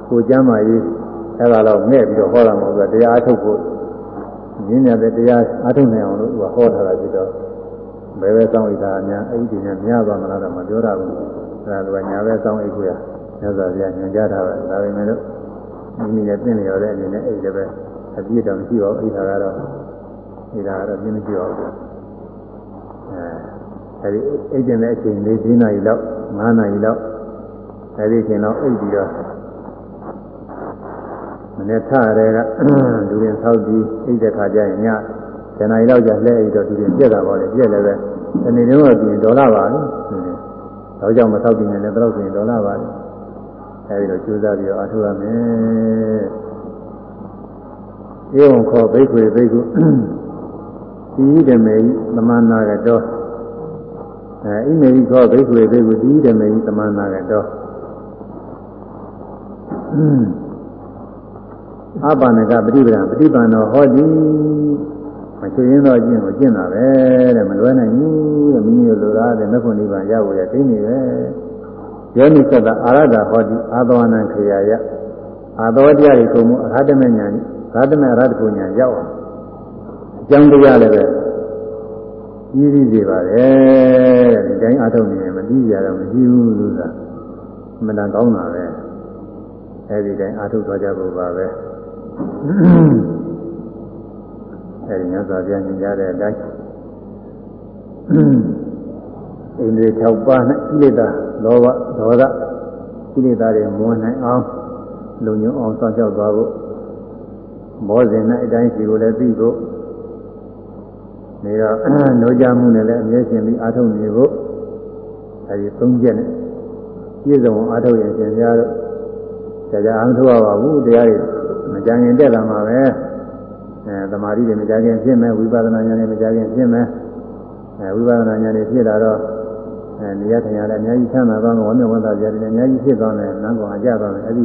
ကိုကျမ်းမာရေး အဲ့ဒါတော့ငဲ့ပြီးတော့ဟောတာမဟုတ်ဘူးတရားအထုတ်ဖို့ရင်းနေတဲ့တရားအထုတ်နိုင်အောင်လို့သူကဟောထားတာဖြစ်တော့ဘယ်ပဲစောင့်ဣတာအများအဲ့ဒီညာများသွားမလားတော့မပြောတာဘူးအဲ့ဒါကညာပဲစောင့်ဣကိုရမြတ်စွာဘုရားညွှန်ကြားထားတာဒါပေမဲ့လို့မိမိနဲ့သိနေရတဲ့အနေနဲ့အဲ့ဒီပဲအပြည့်တော်မရှိပါဘူးဣတာကတော့ဣတာကတော့ပြင်းမရှိပါဘူးအဲအဲဒီအိတ်ကျင်တဲ့အချိန်လေး၄နာရီလောက်၅နာရီလောက်အဲဒီအချိန်လောက်အိတ်ပြီးတော့ မနေ့ထရဲကလူရင်ဆောက်ပြီးအိတ်တဲ့ခါကျရင်ညဇန်နဝါရီလောက်ကျလှဲအိတ်တော့လူရင်ပြက်တာပေါ့လေပြက်လည်းပဲဒီနေ့တော့ပြင်ဒေါ်လာပါလေတော့ကြောင့်မဆောက်ပြီးနေလည်းတော့ဆိုရင်ဒေါ်လာပါလေအဲဒီတော့ကြိုးစားပြီးတော့အထောက်ရမယ်ဧဝံခောဘိက္ခွေဘိက္ခုတိဓမေသမန္နာကတောအဲဣမေဟိခောဘိက္ခွေဘိက္ခုတိဓမေသမန္နာကတောအ ပါဏကပฏิပဒံပฏิပန်တော်ဟောသည်မချွေရင်းတော့ကျင့်ကိုကျင့်တာပဲတဲ့မလွဲနိုင်ဘူးတဲ့မိမိတို့လိုလားတဲ့မခွန်နိဗ္ဗာန်ရဖို့ရသိနေပဲယောနိစ္စတအာရတာဟောသည်အာသောနံခရာယအာသောတရားတွေကုန်မှုအရဟတမေညာရဟတမေအရဟတကိုညာရောက်အောင်အကြောင်းတရားလည်းပဲကြီးကြီးစေပါတယ်တဲ့ဒီတိုင်းအထုတ်နေရင်မပြီးကြတော့မရှိဘူးလို့သာမတန်ကောင်းတာပဲအဲဒီတိုင်းအထုတ်သွားကြဖို့ပါပဲ အဲဒီညဇာပြညင်ကြတဲ့အတိုင်းအိန္ဒြေ6ပါးနဲ့ကိလေသာလောဘဒေါသကိလေသာတွေမဝင်နိုင်အောင်လုံညုံအောင်စောင့်ရှောက်သွားဖို့မောဇင်နဲ့အတိုင်းစီကိုလည်းသိဖို့နေတော့နှိုးကြမှုနဲ့လည်းအမြဲရှင်ပြီးအာထုတ်နေဖို့အဲဒီသုံးချက်နဲ့ပြည့်စုံအာထုတ်ရင်ရှင်များတို့ကြာကြာအားထုတ်ရပါဘူးတရားတွေ မကြင်တက်လာမှာပဲအဲသမာဓိတွေမကြခင်ဖြစ်မယ်ဝိပဿနာဉာဏ်တွေမကြခင်ဖြစ်မယ်အဲဝိပဿနာဉာဏ်တွေဖြစ်လာတော့အဲနေရာထိုင်ရလည်းအများကြီးချမ်းသာသွားမယ်ဝမ်းမြောက်ဝမ်းသာကြတယ်အများကြီးဖြစ်သွားမယ်နန်းကောင်အကြသွားမယ်အဲဒီ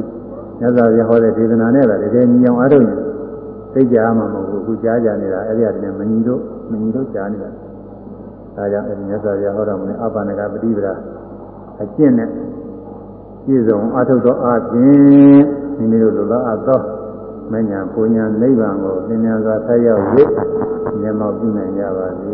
မြတ်စွာဘုရားဟောတဲ့ဒေသနာနဲ့ပဲတကယ်ညီအောင်အားထုတ်ရင်သိကြမှာမဟုတ်ဘူးအခုကြားကြနေတာအဲ့ဒီအပြင်မညီတို့မညီတို့ကြားနေတာဒါကြောင့်အဲ့ဒီမြတ်စွာဘုရားဟောတော်မူတဲ့အပ္ပန္နကပฏิပဒါအကျင့်နဲ့ပြည့်စုံအားထုတ်သောအပြင်မိမိတို့လိုလားအပ်သော မညာပူညာနိဗ္ဗာန်ကိုသင်ညာစွာဆက်ရောက်၍မျက်မှောက်ပြုနိုင်ကြပါစေ